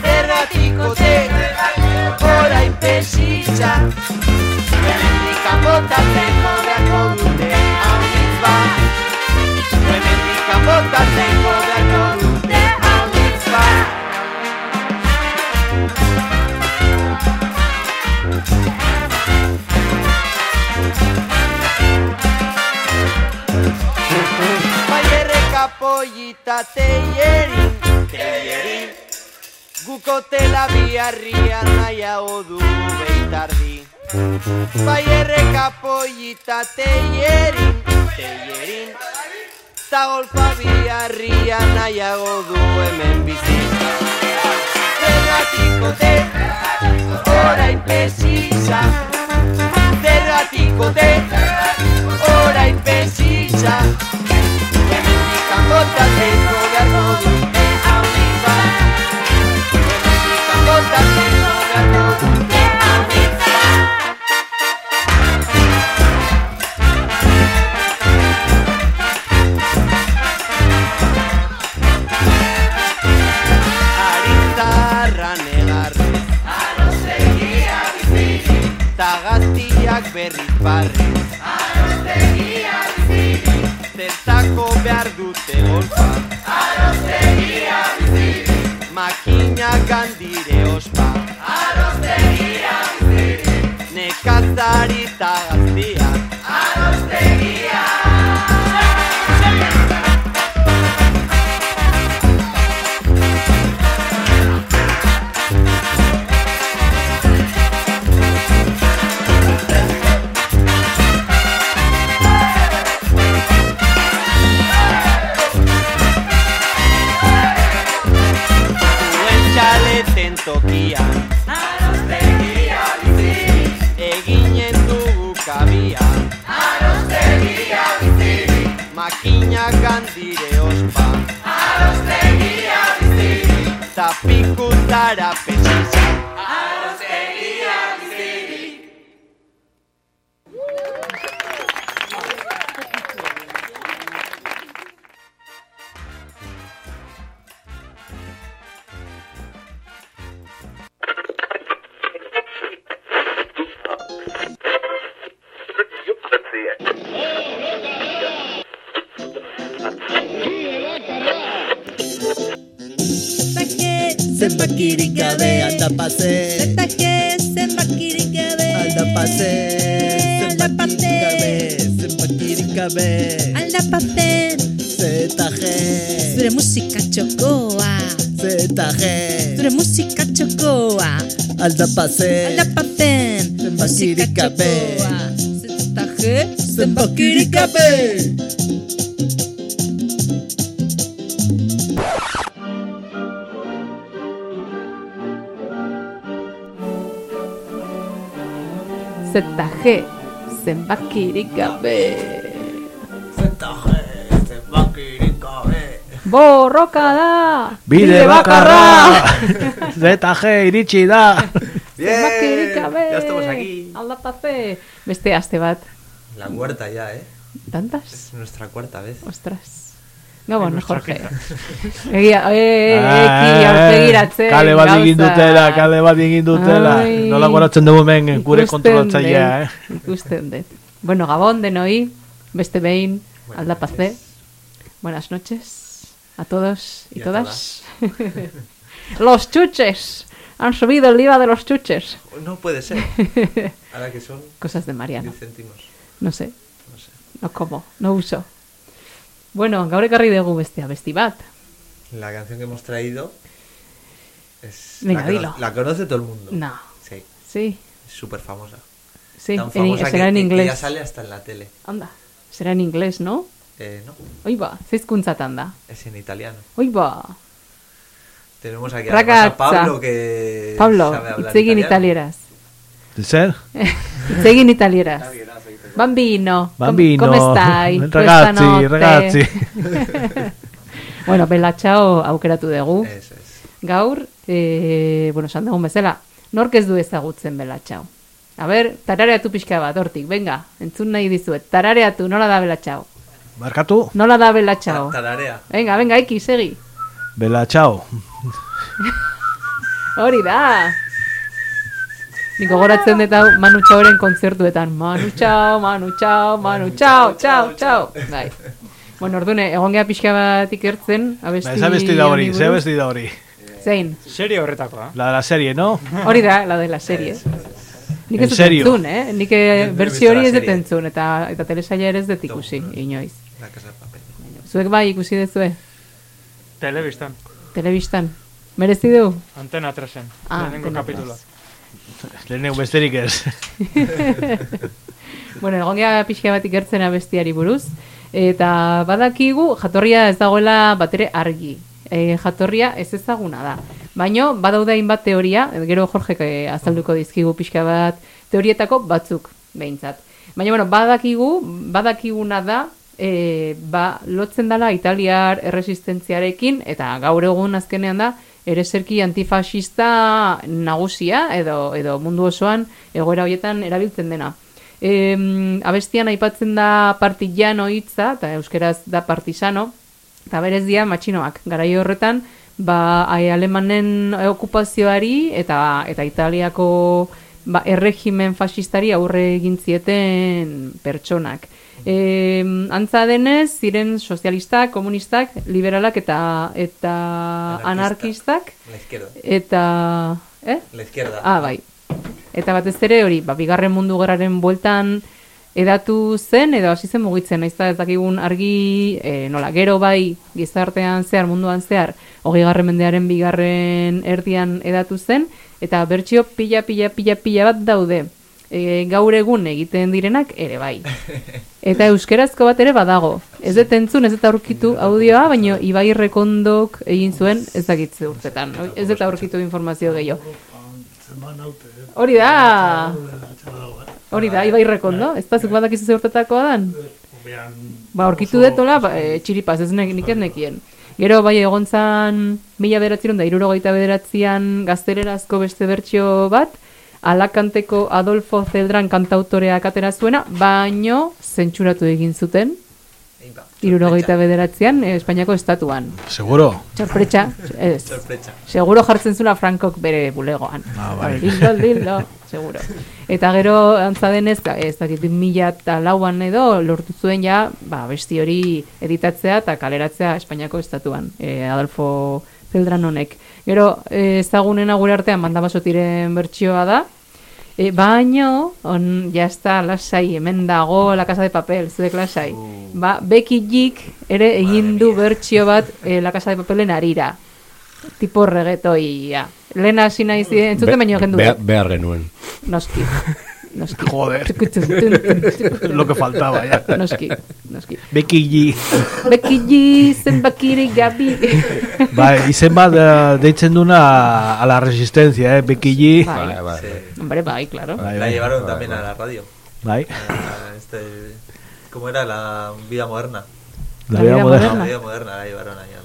Zerratiko te, orain pesitza Hemendik botatzeko beharko dute haunitz bat Hemendik botatzeko beharko dute haunitz bat Baierreka pollita teierin, teierin Gukotela biharria nahiago dugu beitardi Baierreka pollita teierin, teierin Ta golfa biharria nahiago du hemen bizi Zerratiko te, orain pesiza Zerratiko te, orain pesiza Hemendik botatzeko beharko dute haunik bat Hemendik botatzeko beharko dute gaztiak berriz barriz Arostegia bizirik Zertako behar dute golfa Arostegia bizirik Makinak handire para Gabe Alda paten Zetaje Zure musika txokoa Zetaje Zure musika txokoa Alda pase Alda paten Zenbakirik gabe Zetaje Zenbakirik gabe ZG, zenbakirik gabe. Borroka da! Bide bakarra! [laughs] ZG iritsi da! Gabe! ya estamos aquí. Aldapaze! Beste aste bat. La cuarta ya, ¿eh? ¿Tantas? Es nuestra cuarta vez. Ostras. Gabon, nuestra Jorge. [laughs] Egia, eh, eki, Ah, aurpegiratzen. Kale bat egin dutela, kale bat egin dutela. Nola goratzen dugu hemen gure dut, eh? Ikusten dut. Bueno, Gabon denoi, beste behin, aldapaze. Buenas noches a todos y, todas. [laughs] los chuches. Han subido el IVA de los chuches. No puede ser. [laughs] Ahora que son Cosas de Mariano. 10 céntimos. No sé. No sé. No como, no uso. Bueno, gaur ekarri dugu beste abesti bat. La canción que hemos traído es Venga, la, dilo. la conoce todo el mundo. No. Sí. Sí. Es súper famosa. Sí, Tan en- famosa será que, en que inglés. ya sale hasta en la tele. Anda, será en inglés, no? Eh, no, Oi ba, zeizkuntzatan da. es en italiano. Oi ba, Tenemos aquí además a. Pablo que Pablo, sabe hablar hitz egin italiano. italieraz. Zer? [laughs] Hitz egin italieraz. Bambino, Bambino, come [laughs] stai? ragazzi, ragazzi. [laughs] bueno, belatxao aukeratu dugu. Eso es. Gaur, eh, bueno, esan dugun bezala, nork ez du ezagutzen belatxao. A ber, tarareatu pixka bat, hortik, venga, entzun nahi dizuet, tarareatu, nola da belatxao? Markatu? Nola da belatxao? Tararea. Venga, venga, eki, segi. Bela, txao. [laughs] Hori da! Niko goratzen dut hau Manu Txaoren kontzertuetan. Manu Txao, Manu Txao, Manu Txao, Txao, Txao. Bai. Bueno, ordune, egon geha pixka bat ikertzen, abesti... Ba, Esa besti da hori, ze buruz. besti da hori. Zein? Serie horretakoa. La de la serie, ¿no? Hori da, la de la serie. Nik ez dut entzun, eh? Nik berzio visto hori ez dut entzun, eta, eta telesaia ere ez dut ikusi, inoiz. La casa de papel. Zuek bai ikusi dezue, Telebistan. telebistan. Merezi du? Antena 3en. Ah, lehenengo Antena kapitula. [laughs] Lehenengo besterik ez. [laughs] bueno, egon geha pixka bat ikertzen abestiari buruz, eta badakigu jatorria ez dagoela batere argi. E, jatorria ez ezaguna da. Baino, badaude hainbat teoria, gero Jorgek eh, azalduko dizkigu pixka bat teorietako batzuk behintzat. Baina, bueno, badakigu, badakiguna da, e, ba, lotzen dala italiar erresistentziarekin, eta gaur egun azkenean da, ereserki antifascista nagusia edo, edo mundu osoan egoera horietan erabiltzen dena. E, abestian aipatzen da partillano hitza, eta euskeraz da partisano, eta berez dira matxinoak. Garai horretan, ba, alemanen okupazioari eta, eta Italiako ba, erregimen fascistari aurre egin zieten pertsonak. E, antza denez, ziren sozialistak, komunistak, liberalak eta eta anarkistak. Eta... Eh? La izquierda. Ah, bai. Eta batez ere hori, ba, bigarren mundu gerraren bueltan edatu zen, edo hasi zen mugitzen, naiz ez dakigun argi, e, nola, gero bai gizartean zehar, munduan zehar, hogei garren mendearen bigarren erdian edatu zen, eta bertsio pila, pila, pila, pila bat daude. e, gaur egun egiten direnak ere bai. [laughs] Eta euskerazko bat ere badago. Ez dut entzun, ez dut aurkitu audioa, baina Ibai Rekondok egin zuen ez dakitze urtetan. Ez dut aurkitu informazio gehiago. Hori da! Hori da, Ibai Rekondo. Ez da, zuk badakizu ze urtetakoa dan? Ba, aurkitu detola, ba, e, txiripaz, ez nek, nik ez nekien. Gero, bai, egon zan, mila bederatzeron da, irurogeita bederatzean gaztererazko beste bertsio bat, alakanteko Adolfo Zeldran kantautoreak atera zuena, baino zentsuratu egin zuten, irurogeita bederatzean, eh, Espainiako estatuan. Seguro? Sorpretxa, ez. Sorpretxa. Seguro jartzen zuna Frankok bere bulegoan. Ah, bai. Lilo, lilo, seguro. Eta gero, antza denez, ez dakit, mila eta lauan edo, lortu zuen ja, ba, besti hori editatzea eta kaleratzea Espainiako estatuan, eh, Adolfo Zeldran honek. Gero, eh, ezagunena gure artean, mandabasotiren bertsioa da, E, baino, on, ya está, lasai, hemen dago La Casa de Papel, zuek lasai. Ba, Becky Gik ere egin du bertsio bat eh, La Casa de Papelen arira. Tipo reggaetoia. Lehen hasi nahi entzuten baino gendu. Behar genuen. Noski. [laughs] Noski. Joder. Lo que faltaba, ya. Noski, noski. Becky G. Becky G, zenbakiri gabi. Bai, izen bat eh, deitzen duna a, a la resistencia, eh, Becky G. Bai. Hombre, bai, claro. La llevaron también a la radio. A este, ¿Cómo era? La vida moderna. La vida moderna. La vida moderna la llevaron allá.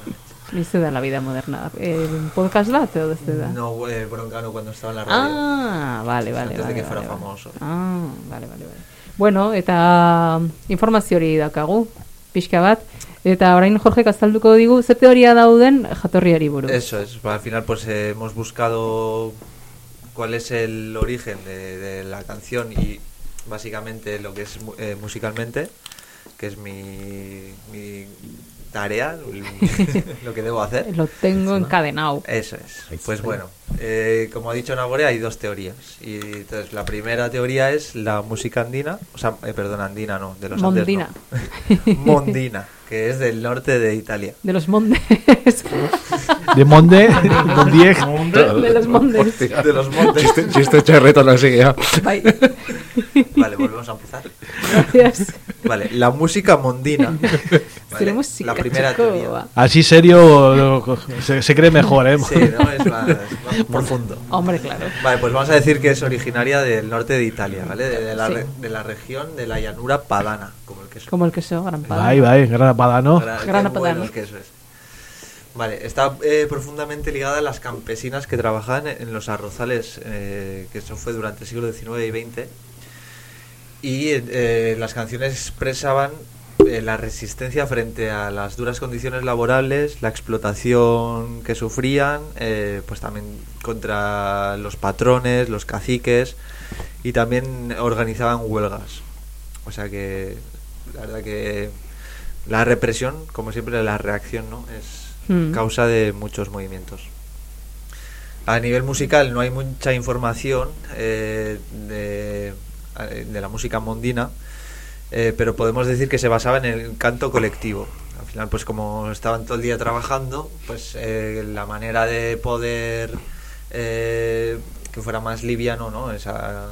Dice da la vida moderna. Eh, podcast bat edo ez da? No, el broncano cuando estaba en la radio. Ah, vale, vale, Antes vale. de que fuera vale, famoso. Ah, vale, vale, vale. Bueno, eta informazio hori daukagu, pixka bat. Eta orain Jorge azalduko digu, ze teoria dauden jatorriari buruz. Eso es, al final pues eh, hemos buscado cuál es el origen de, de la canción y básicamente lo que es eh, musicalmente, que es mi, mi tarea, [laughs] lo que debo hacer. Lo tengo encadenado. Eso es. Pues bueno, eh, como ha dicho Nagore, hay dos teorías. Y entonces la primera teoría es la música andina, o sea, eh, perdón, andina no, de los Andes no. Mondina. Mondina, que es del norte de Italia. De los mondes. [laughs] De Monde, Mondieg. De los mondes. De los montes. Chiste, chiste charreto no sigue ya. Vale, volvemos a empezar. Gracias. Vale, la música mondina. [laughs] Será música la primera teoría. Así serio se, se cree mejor, ¿eh? Sí, ¿no? Es más, más [laughs] [laughs] profundo. Hombre, claro. Vale, pues vamos a decir que es originaria del norte de Italia, ¿vale? De, de la, Sí. re- de la región de la llanura padana, como el queso. Como el queso gran padano. Bai, bai, gran padano. Gra- Gran bueno padano. el queso es. Vale, está eh, profundamente ligada a las campesinas que trabajaban en, en los arrozales, eh, que eso fue durante el siglo XIX y XX. Y eh, las canciones expresaban eh, la resistencia frente a las duras condiciones laborales, la explotación que sufrían, eh, pues también contra los patrones, los caciques y también organizaban huelgas. O sea que la verdad que la represión, como siempre la reacción, ¿no? Es Mm. causa de muchos movimientos. A nivel musical no hay mucha información eh, de, de la música mondina, eh, pero podemos decir que se basaba en el canto colectivo. Al final, pues como estaban todo el día trabajando, pues eh, la manera de poder eh, que fuera más liviano, ¿no? Esa,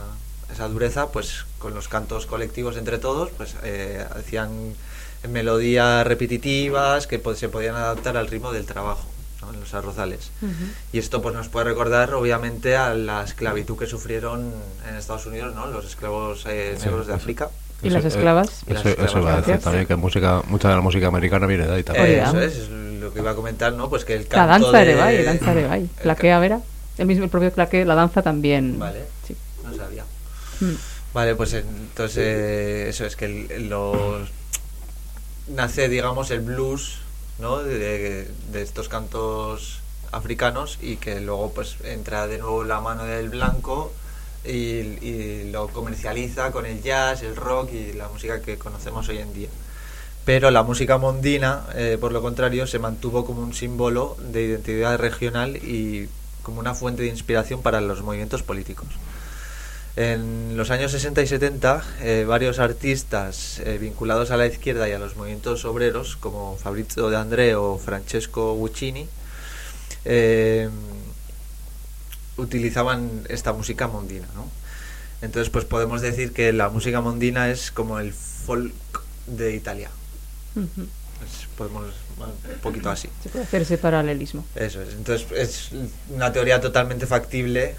esa dureza, pues con los cantos colectivos entre todos, pues eh, hacían melodías repetitivas que pues, se podían adaptar al ritmo del trabajo ¿no? en los arrozales. Y esto pues nos puede recordar obviamente a la esclavitud que sufrieron en Estados Unidos, ¿no? Los esclavos eh, Sí, negros de. África. ¿Y las Eso, eh, esclavas? Eso, va a decir gracias. también que música, mucha de la música americana viene de ahí también. Eh, eso es lo que iba a comentar, ¿no? Pues que el La canto danza de... ere bai, danza. Claquea, vera. El mismo el propio claque, la danza también. Vale. Sí. No sabía. Mm. Vale, pues entonces eh, eso es que el- los nace, digamos, el blues, ¿no? De, de estos cantos africanos y que luego pues entra de nuevo la mano del blanco y, y lo comercializa con el jazz, el rock y la música que conocemos hoy en día. Pero la música mondina, eh, por lo contrario, se mantuvo como un símbolo de identidad regional y como una fuente de inspiración para los movimientos políticos. En los años 60 y 70, eh, varios artistas eh, vinculados a la izquierda y a los movimientos obreros, como Fabrizio De André o Francesco Guccini, eh, utilizaban esta música mondina. ¿no? Entonces, pues podemos decir que la música mondina es como el folk de Italia. Ujú. Es- podemos, un poquito así. Se puede hacer ese paralelismo. Eso es. Entonces es una teoría totalmente factible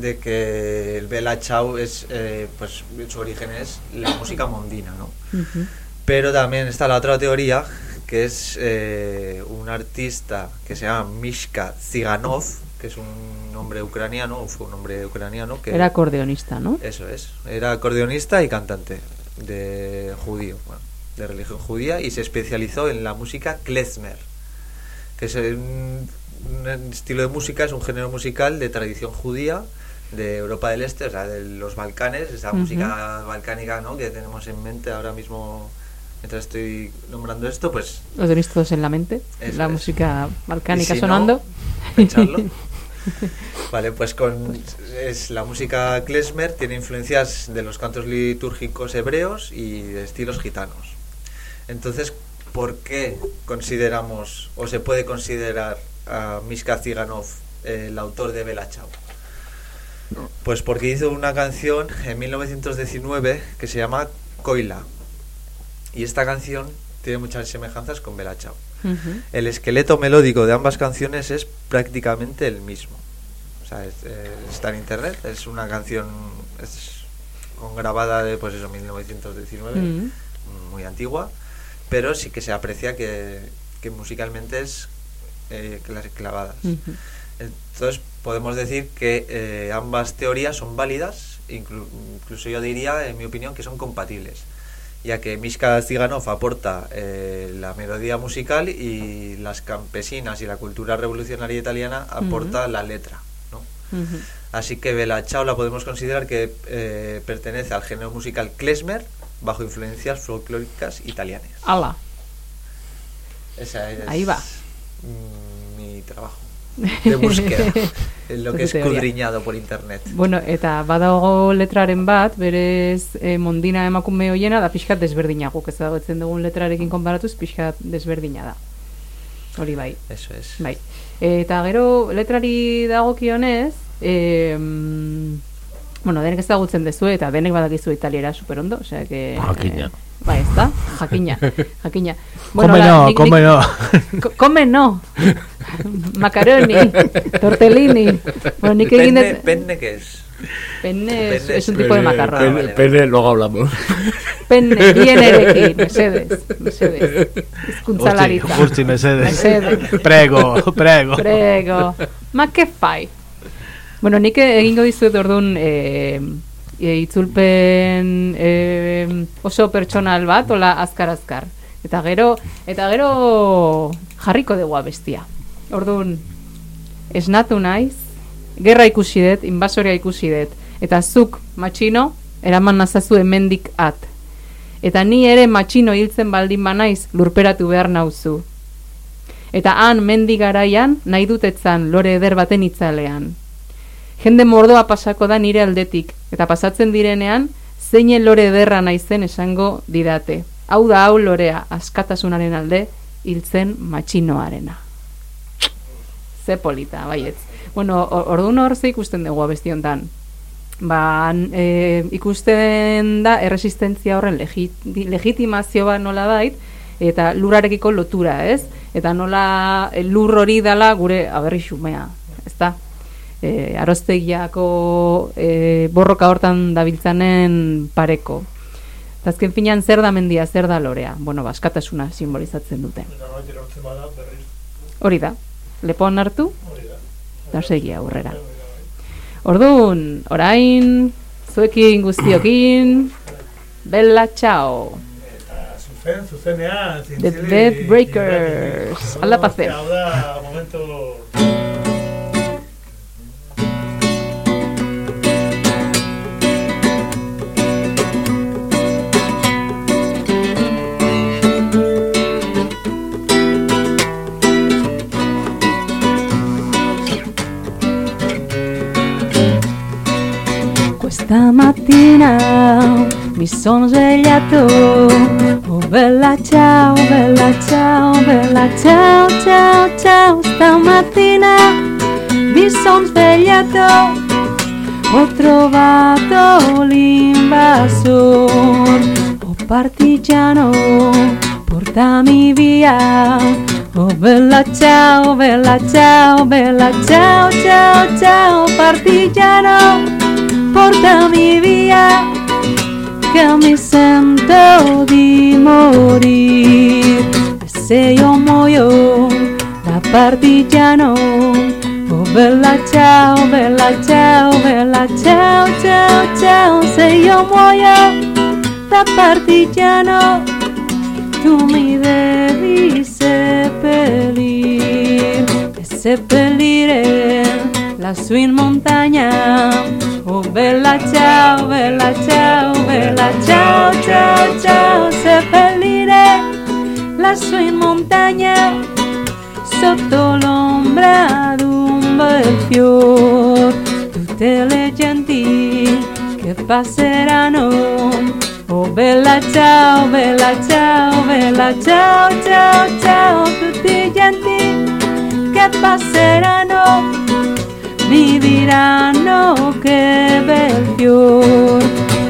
de que el Bella Ciao es, eh, pues su origen es la música mondina, ¿no? Ujú. Pero también está la otra teoría, que es eh, un artista que se llama Mishka Ziganov, que es un hombre ucraniano, o fue un hombre ucraniano que... Era acordeonista, ¿no? Eso es. Era acordeonista y cantante de judío, bueno, de religión judía, y se especializó en la música klezmer, que es un, un estilo de música, es un género musical de tradición judía de Europa del Este, o sea, de los Balcanes, esa música balcánica ¿no? que tenemos en mente ahora mismo mientras estoy nombrando esto, pues Lo tenéis todos en la mente. La es. música balcánica si no, sonando. pensarlo. [laughs] [laughs] Vale, pues con es la música klezmer tiene influencias de los cantos litúrgicos hebreos y de estilos gitanos. Entonces, ¿por qué consideramos o se puede considerar a Mishka Ziganov eh, el autor de Bella Ciao? Pues porque hizo una canción en 1919 que se llama Koila. Y esta canción tiene muchas semejanzas con Bella Ciao. El esqueleto melódico de ambas canciones es prácticamente el mismo. O sea, es- eh, está en internet, es una canción es con grabada de pues eso 1919, Mm. muy antigua, pero sí que se aprecia que, que musicalmente es eh, cla- clavadas. Entonces podemos decir que eh, ambas teorías son válidas, inclu- incluso yo diría, en mi opinión, que son compatibles, ya que Mishka Ziganov aporta eh, la melodía musical y las campesinas y la cultura revolucionaria italiana aporta la letra. ¿no? Así que Bella Ciao la podemos considerar que eh, pertenece al género musical klezmer bajo influencias folclóricas italianas. Ala. Esa es Ahí va. mi trabajo de búsqueda, [laughs] lo que teoria. escudriñado por internet. Bueno, eta badago letraren bat, berez e, mondina emakume hoiena da pixkat desberdina guk ez dagoetzen dugun letrarekin konparatuz pixkat desberdina da. Hori bai. Eso es. Bai. Eta gero letrari dagokionez, e, bueno, denek ezagutzen dezu eta denek badakizu italiera super ondo, osea que Jakina. Bai, ez da? Jakina. [laughs] Jakina. Come hola, no, nik- come nik- no. Co- come no. [laughs] Macaroni, tortellini. Bueno, nik egin Penne, dut... penne que es. Penne es, Penne es un tipo de Penne- macarrón. Penne- pene, luego hablamos. Penne, bien erekin, mesedes, [laughs] mesedes. Hizkuntzalaritza. Guzti, guzti, mesedes. Mesedes. Prego, prego. Prego. Ma que fai? Bueno, nik egingo dizuet orduan e, e, itzulpen e, oso pertsonal bat, ola azkar-azkar. Eta gero, eta gero jarriko dugu bestia. Orduan, esnatu naiz, gerra ikusi dut, invasoria ikusi dut, eta zuk, matxino, eraman nazazu hemendik at. Eta ni ere matxino hiltzen baldin banaiz lurperatu behar nauzu. Eta han mendi garaian nahi dutetzan lore eder baten itzalean. Jende mordoa pasako da nire aldetik, eta pasatzen direnean, zeinen lore ederra naizen esango didate. Hau da hau lorea, askatasunaren alde, hiltzen matxinoarena. Ze polita, baietz. Bueno, or- orduan hor ze ikusten dugu abesti hontan. Ba, e, ikusten da erresistentzia horren legi, legitimazio bat nola bait, eta lurarekiko lotura, ez? Eta nola e, lur hori dala gure aberri xumea, ez da? E, aroztegiako e, borroka hortan dabiltzanen pareko. Eta azken finean zer da mendia, zer da lorea? Bueno, baskatasuna simbolizatzen dute. Hori da, lepon hartu, eta segi aurrera. Orduan, orain, zuekin guztiokin, bella ciao. Zuzen, zuzenean, The Dead Breakers, ala pazen. Hau da, momento... Questa mattina mi sono svegliato. Oh bella ciao, bella ciao, bella ciao, ciao, ciao Stamattina mi sono svegliato. Ho trovato l'invasor, oh partigiano, portami via. Oh bella ciao, bella ciao, bella ciao, ciao, ciao, partigiano, portami via, che mi sento di morire. Se io muoio da partigiano, oh bella ciao, bella ciao, bella ciao, ciao, ciao, se io muoio da partigiano, tu mi devi seppellir seppellire lassù in montagna. Oh bella ciao, bella ciao, bella ciao, ciao, ciao, seppellire lassù in montagna sotto l'ombra d'un bel fior. Tutte le genti che passeranno Oh bella ciao, bella ciao, bella ciao, ciao, ciao, tutti genti che passeranno mi diranno che bel fior.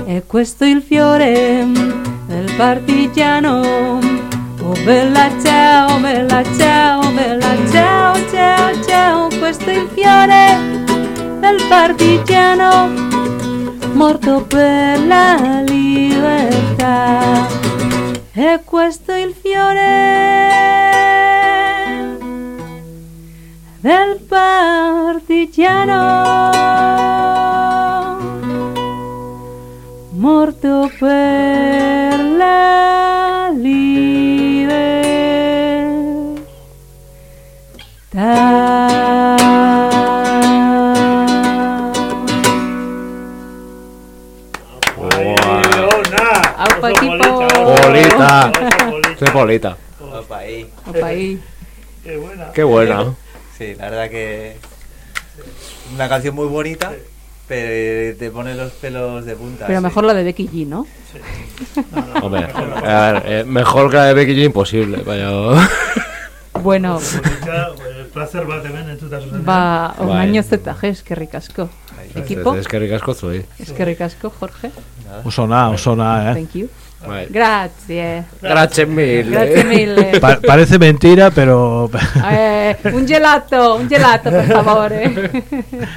E questo il fiore del partigiano. Oh bella ciao, bella ciao, bella ciao, ciao, ciao, questo è il fiore del partigiano morto per la libertà. E questo è il fiore del partigiano, morto per la libertà. Aupa equipo. Bolita. Qué bolita. Opa, ahí. Opa ahí. Qué buena. Qué buena. Sí, la verdad que una canción muy bonita, pero te pone los pelos de punta. Pero sí. mejor la de Becky G, ¿no? [laughs] Hombre, a ver, eh, mejor que la de Becky G imposible, vaya. [laughs] Bueno, Politika, eh, placer bat hemen entzuta zuzenean. ba, onaino zetaje, eskerrik asko. Equipo, Eskerrik asko zuei. eskerrik asko, Jorge. Oso na, oso na, eh. Thank you. Bai. Grazie. Grazie mille. Grazie mille. [laughs] Pa- parece mentira, pero [laughs] Eh, un gelato, un gelato, por favore.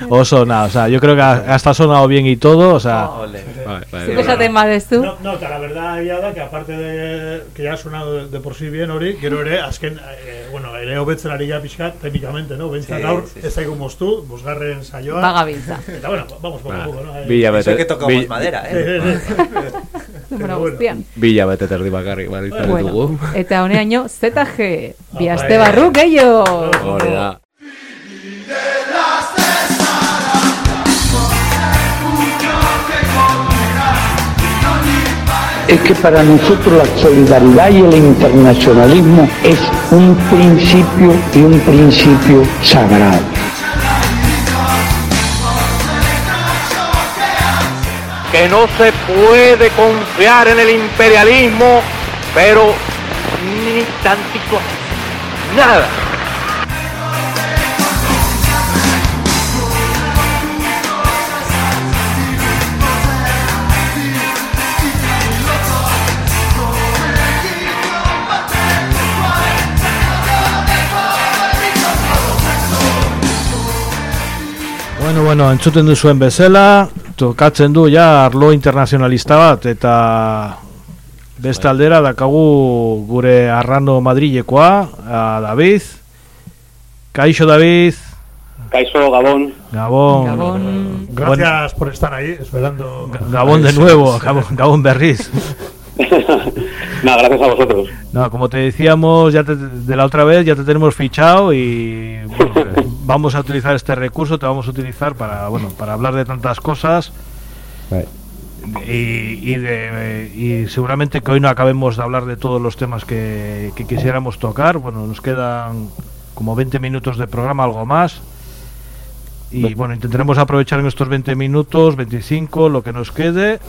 oso na. O sea, yo creo que ha- hasta ha sonado bien y todo. O sea, Ole. Bai, bai, Zuk bai. esaten badezu. No, no, la verdad egia da, que aparte de que ya ha sonado de, de por sí bien hori, gero ere, azken, eh, bueno, ere hobetzen ari gara pixkat, técnicamente, no? Bentsat Sí, gaur, sí, ez zaigu moztu, bosgarren saioa. Bagabiltza. Eta bueno, vamos poco a poco, no? Eh, Bila Eso que tocamos bi- madera, eh, [laughs] [laughs] Bueno, bueno. guztian. bila bete terdi bakarrik baditzen Bueno, dugu. eta honeaino ZG, bi aste bai. barru gehiago. Da. es que para nosotros la solidaridad y el internacionalismo es un principio y un principio sagrado. Que no se puede confiar en el imperialismo, pero ni tantito, nada. Bueno, bueno, entzuten duzuen bezala, tokatzen du ja arlo internazionalista bat, eta beste aldera dakagu gure arrando madrilekoa, a David. Kaixo David, Kaixo, Gabón. Gabón. Gabón. Gracias por estar ahí, esperando. Gabón de nuevo, Gabón, Gabón Berriz. [laughs] no, gracias a vosotros. No, como te decíamos ya te- de la otra vez, ya te tenemos fichado y bueno, [laughs] vamos a utilizar este recurso, te vamos a utilizar para bueno para hablar de tantas cosas y, y, de- y seguramente que hoy no acabemos de hablar de todos los temas que, que quisiéramos tocar. Bueno, nos quedan como 20 minutos de programa, algo más. Y bueno, intentaremos aprovechar en estos 20 minutos, 25, lo que nos quede,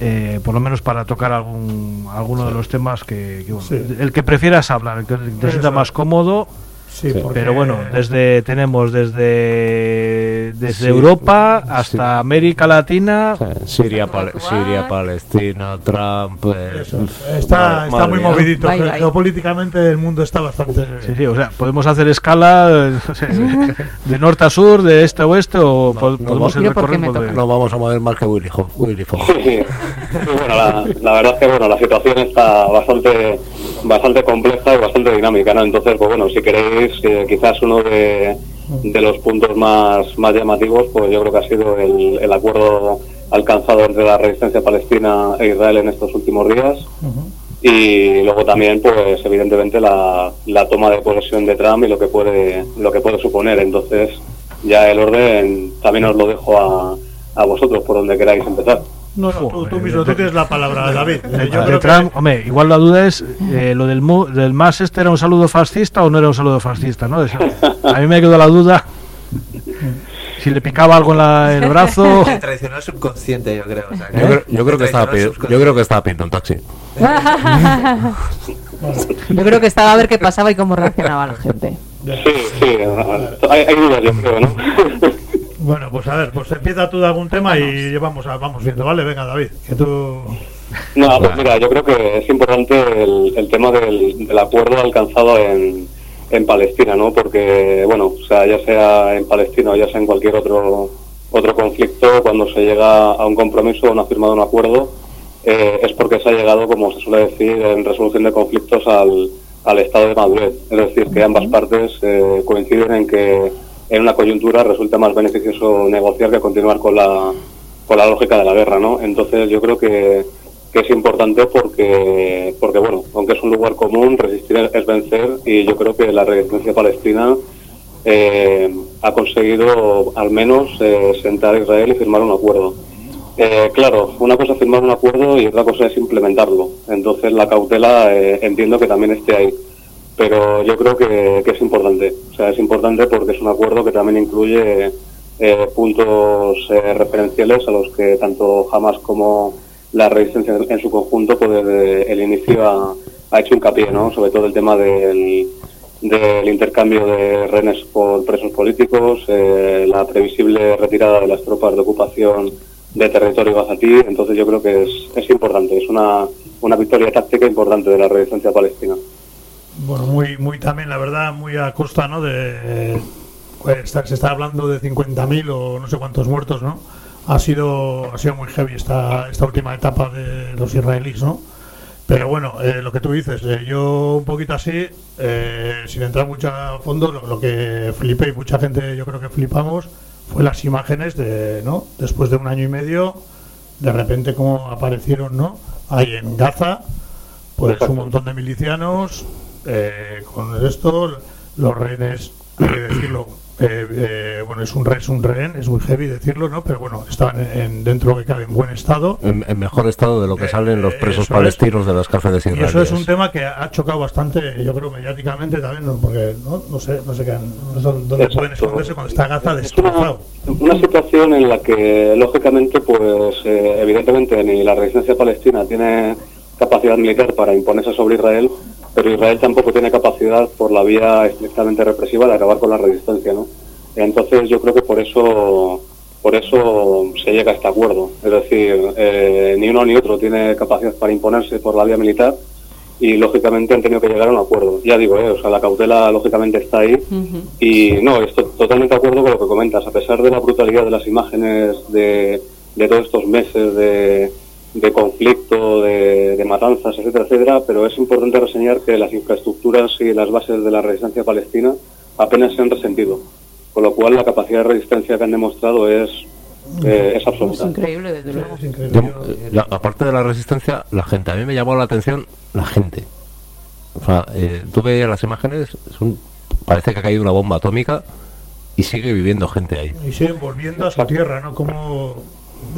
eh, por lo menos para tocar algún alguno de los temas que, que, bueno, Sí. el que prefieras hablar, el que te sienta más cómodo. Sí, porque- Pero bueno, desde tenemos desde desde, Europa hasta América Latina. Siria, Pal- Siria, Palestina, Trump. eh, Está, madre- está madre muy movidito. Ge- Geopolíticamente el mundo está bastante... Sí, sí, o sea, podemos hacer escala eh, [laughs] no de, norte a sur, de este a oeste, o po- podemos ir recorriendo. de- No vamos a mover más que Willy, Fo- Willy bueno, la, la verdad es que bueno, la situación está bastante bastante compleja y bastante dinámica, ¿no? Entonces, pues bueno, si queréis, eh, quizás uno de, de los puntos más, más llamativos, pues yo creo que ha sido el, el acuerdo alcanzado entre la resistencia palestina e Israel en estos últimos días. Y luego también, pues evidentemente, la, la toma de posesión de Trump y lo que puede, lo que puede suponer. Entonces, ya el orden también os lo dejo a, a vosotros por donde queráis empezar. No, no, tú, tú mismo, tú tienes la palabra, David. Yo de creo que... Hombre, igual la duda es eh, lo del, mu- del más este era un saludo fascista o no era un saludo fascista, ¿no? A mí me quedó la duda si le picaba algo en, la- el [laughs] brazo. El tradicional subconsciente, yo creo. o sea, Yo creo, yo creo el que estaba yo creo que estaba pidiendo un taxi. Yo creo que estaba a ver qué pasaba y cómo reaccionaba la gente. Sí, sí, hay, hay dudas, yo creo, ¿no? Bueno, pues a ver, pues empieza tú de algún tema y vamos, a, vamos viendo, ¿vale? Venga, David, que tú... No, pues mira, yo creo que es importante el, el tema del, del acuerdo alcanzado en, en Palestina, ¿no? Porque, bueno, o sea, ya sea en Palestina o ya sea en cualquier otro otro conflicto, cuando se llega a un compromiso o no ha firmado un acuerdo, eh, es porque se ha llegado, como se suele decir, en resolución de conflictos al, al estado de madurez. Es decir, que ambas partes eh, coinciden en que en una coyuntura resulta más beneficioso negociar que continuar con la, con la lógica de la guerra, ¿no? Entonces yo creo que, que es importante porque, porque, bueno, aunque es un lugar común, resistir es vencer y yo creo que la resistencia palestina eh, ha conseguido al menos eh, sentar a Israel y firmar un acuerdo. Eh, claro, una cosa es firmar un acuerdo y otra cosa es implementarlo. Entonces la cautela eh, entiendo que también esté ahí. Pero yo creo que, es importante. O sea, es importante porque es un acuerdo que también incluye eh, puntos eh, referenciales a los que tanto Hamas como la resistencia en, su conjunto, pues desde el inicio ha, ha hecho hincapié, ¿no? Sobre todo el tema del, del intercambio de rehenes por presos políticos, eh, la previsible retirada de las tropas de ocupación de territorio gazatí. Entonces yo creo que es, es importante, es una, una victoria táctica importante de la resistencia palestina. Bueno, muy, muy también, la verdad, muy a costa, ¿no? De, pues, está- se está hablando de 50.000 o no sé cuántos muertos, ¿no? Ha sido, ha sido muy heavy esta, esta última etapa de los israelíes, ¿no? Pero bueno, eh, lo que tú dices, eh, yo un poquito así, eh, sin entrar mucho a fondo, lo, lo que flipé y mucha gente yo creo que flipamos fue las imágenes de, ¿no? Después de un año y medio, de repente como aparecieron, ¿no? Ahí en Gaza, pues un montón de milicianos, eh, con esto, los rehenes, hay que decirlo, eh, eh, bueno, es un, re- es un rehén, es muy heavy decirlo, ¿no? Pero bueno, estaban en, en- dentro que cabe en buen estado. En, en mejor estado de lo que salen los presos Eh, eso es. palestinos de las cárceles Y eso israelíes. es un tema que ha chocado bastante, yo creo, mediáticamente también, ¿no? porque no, no sé, no sé qué, no sé dónde pueden esconderse cuando está Gaza destrozado. Una situación en la que, lógicamente, pues eh, evidentemente ni la resistencia palestina tiene capacidad militar para imponerse sobre Israel, pero Israel tampoco tiene capacidad por la vía estrictamente represiva de acabar con la resistencia, ¿no? Entonces yo creo que por eso por eso se llega a este acuerdo. Es decir, eh, ni uno ni otro tiene capacidad para imponerse por la vía militar y lógicamente han tenido que llegar a un acuerdo. Ya digo, eh, o sea, la cautela lógicamente está ahí y no, estoy totalmente de acuerdo con lo que comentas. A pesar de la brutalidad de las imágenes de, de todos estos meses de, de conflicto, de, de matanzas, etcétera, etcétera, pero es importante reseñar que las infraestructuras y las bases de la resistencia palestina apenas se han resentido. Con lo cual la capacidad de resistencia que han demostrado es, eh, es absoluta. increíble, desde luego. Yo, eh, la- aparte de la resistencia, la gente. A mí me llamó la atención la gente. O sea, eh, tú veías las imágenes, son- parece que ha caído una bomba atómica y sigue viviendo gente ahí. Y siguen volviendo a su tierra, ¿no? Como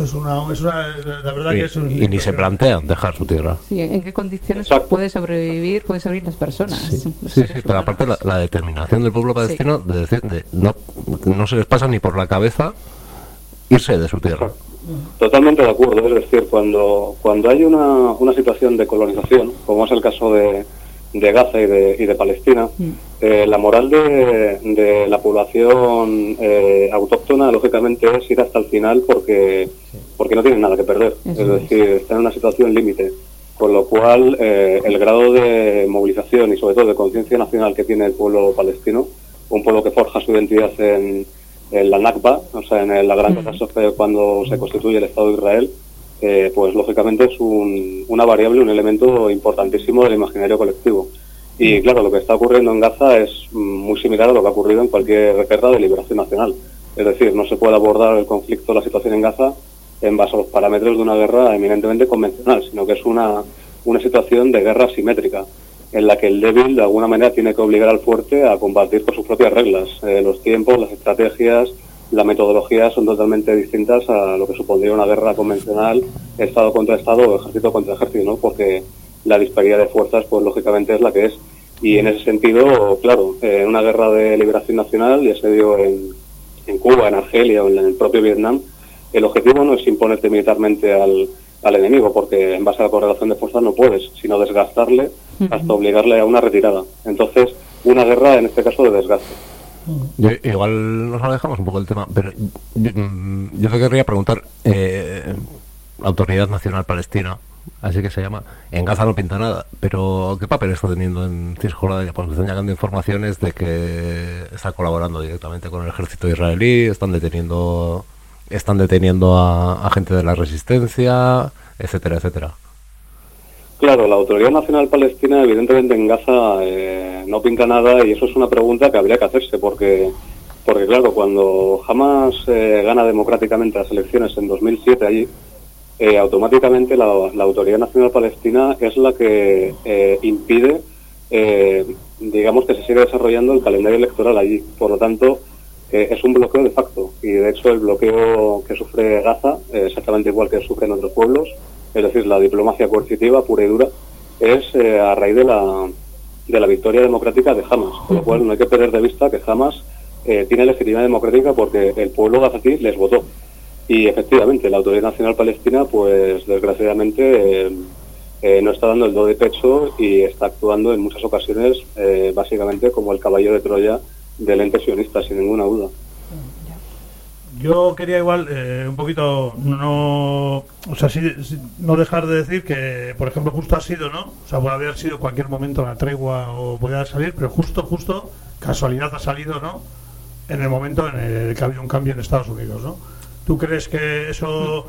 es una, es una la verdad que es un, Y, y ni se plantean dejar su tierra. Sí, ¿en qué condiciones puede sobrevivir, pueden sobrevivir las personas? Sí, sí, pero aparte la, la determinación del pueblo palestino de decir, de no, no se les pasa ni por la cabeza irse de su tierra. Totalmente de acuerdo, es decir, cuando, cuando hay una, una situación de colonización, como es el caso de, de Gaza y de, y de Palestina, eh, la moral de, de la población eh, autóctona, lógicamente, es ir hasta el final porque, porque no tienen nada que perder. Eso es es. decir, están en una situación límite. Con lo cual, eh, el grado de movilización y sobre todo de conciencia nacional que tiene el pueblo palestino, un pueblo que forja su identidad en, en la Nakba, o sea, en la gran catástrofe cuando se constituye el Estado de Israel, eh, pues lógicamente es un- una variable, un elemento importantísimo del imaginario colectivo. Y claro, lo que está ocurriendo en Gaza es mm, muy similar a lo que ha ocurrido en cualquier guerra de liberación nacional. Es decir, no se puede abordar el conflicto, la situación en Gaza, en base a los parámetros de una guerra eminentemente convencional, sino que es una, una situación de guerra asimétrica, en la que el débil de alguna manera tiene que obligar al fuerte a combatir por sus propias reglas. Eh, los tiempos, las estrategias, la metodología son totalmente distintas a lo que supondría una guerra convencional, Estado contra Estado o ejército contra ejército, ¿no? porque la disparidad de fuerzas, pues lógicamente es la que es. Y en ese sentido, claro, eh, en una guerra de liberación nacional, ya se dio en, en Cuba, en Argelia o en el propio Vietnam, el objetivo no es imponerte militarmente al, al enemigo, porque en base a la correlación de fuerzas no puedes, sino desgastarle hasta obligarle a una retirada. Entonces, una guerra en este caso de desgaste. Igual nos alejamos un poco del tema, pero yo, mm, te querría preguntar, eh, Autoridad Nacional Palestina, así que se llama, en Gaza no pinta nada, pero ¿qué papel está teniendo en Cisjordania? Pues me están llegando informaciones de que está colaborando directamente con el ejército israelí, están deteniendo están deteniendo a gente de la resistencia, etcétera, etcétera. Claro, la Autoridad Nacional Palestina, evidentemente en Gaza eh, no pinta nada y eso es una pregunta que habría que hacerse porque, porque claro, cuando Hamas eh, gana democráticamente las elecciones en 2007 allí, eh, automáticamente la, Autoridad Nacional Palestina es la que eh, impide, digamos, que se siga desarrollando el calendario electoral allí. Por lo tanto, es un bloqueo de facto y de hecho el bloqueo que sufre Gaza, exactamente igual que sufren otros pueblos, es decir, la diplomacia coercitiva pura y dura, es eh, a raíz de la, de la victoria democrática de Hamas. Con lo cual no hay que perder de vista que Hamas eh, tiene legitimidad democrática porque el pueblo gazatí les votó. Y efectivamente, la Autoridad Nacional Palestina, pues desgraciadamente eh, eh, no está dando el do de pecho y está actuando en muchas ocasiones eh, básicamente como el caballo de Troya del ente sionista, sin ninguna duda. Yo quería igual eh, un poquito no, o sea, sí- no dejar de decir que, por ejemplo, justo ha sido, ¿no? O sea, puede haber sido cualquier momento la tregua o podía salir, pero justo, justo, casualidad ha salido, ¿no? En el momento en el que ha habido un cambio en Estados Unidos, ¿no? ¿Tú crees que eso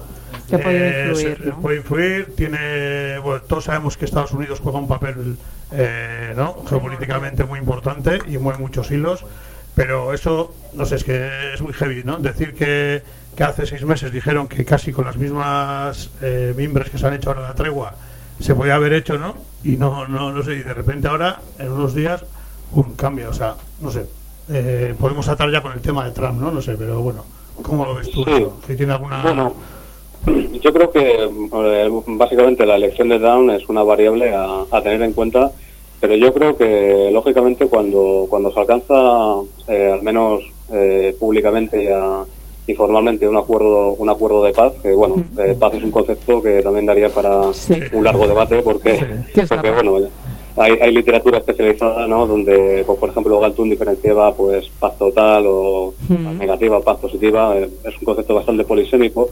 Que puede influir, se- ¿no? puede influir? Tiene, bueno, todos sabemos que Estados Unidos juega un papel, eh, ¿no? Geopolíticamente muy importante y mueve muchos hilos. Pero eso, no sé, es que es muy heavy, ¿no? Decir que, que hace seis meses dijeron que casi con las mismas eh, mimbres que se han hecho ahora la tregua se podía haber hecho, ¿no? Y no, no, no sé, y de repente ahora, en unos días, un cambio, o sea, no sé. Eh, podemos atar ya con el tema de Trump, ¿no? No sé, pero bueno, ¿cómo lo ves tú? Sí. Si tiene alguna... Bueno, yo creo que eh, básicamente la elección de Down es una variable a, a tener en cuenta, pero yo creo que lógicamente cuando, cuando se alcanza, eh, al menos eh, públicamente y, formalmente, un acuerdo un acuerdo de paz, que bueno, eh, paz es un concepto que también daría para un largo debate porque, ¿Qué es la porque bueno, hay, hay literatura especializada, ¿no? Donde, pues, por ejemplo, Galtung diferenciaba, pues, paz total o paz negativa, paz positiva. es un concepto bastante polisémico.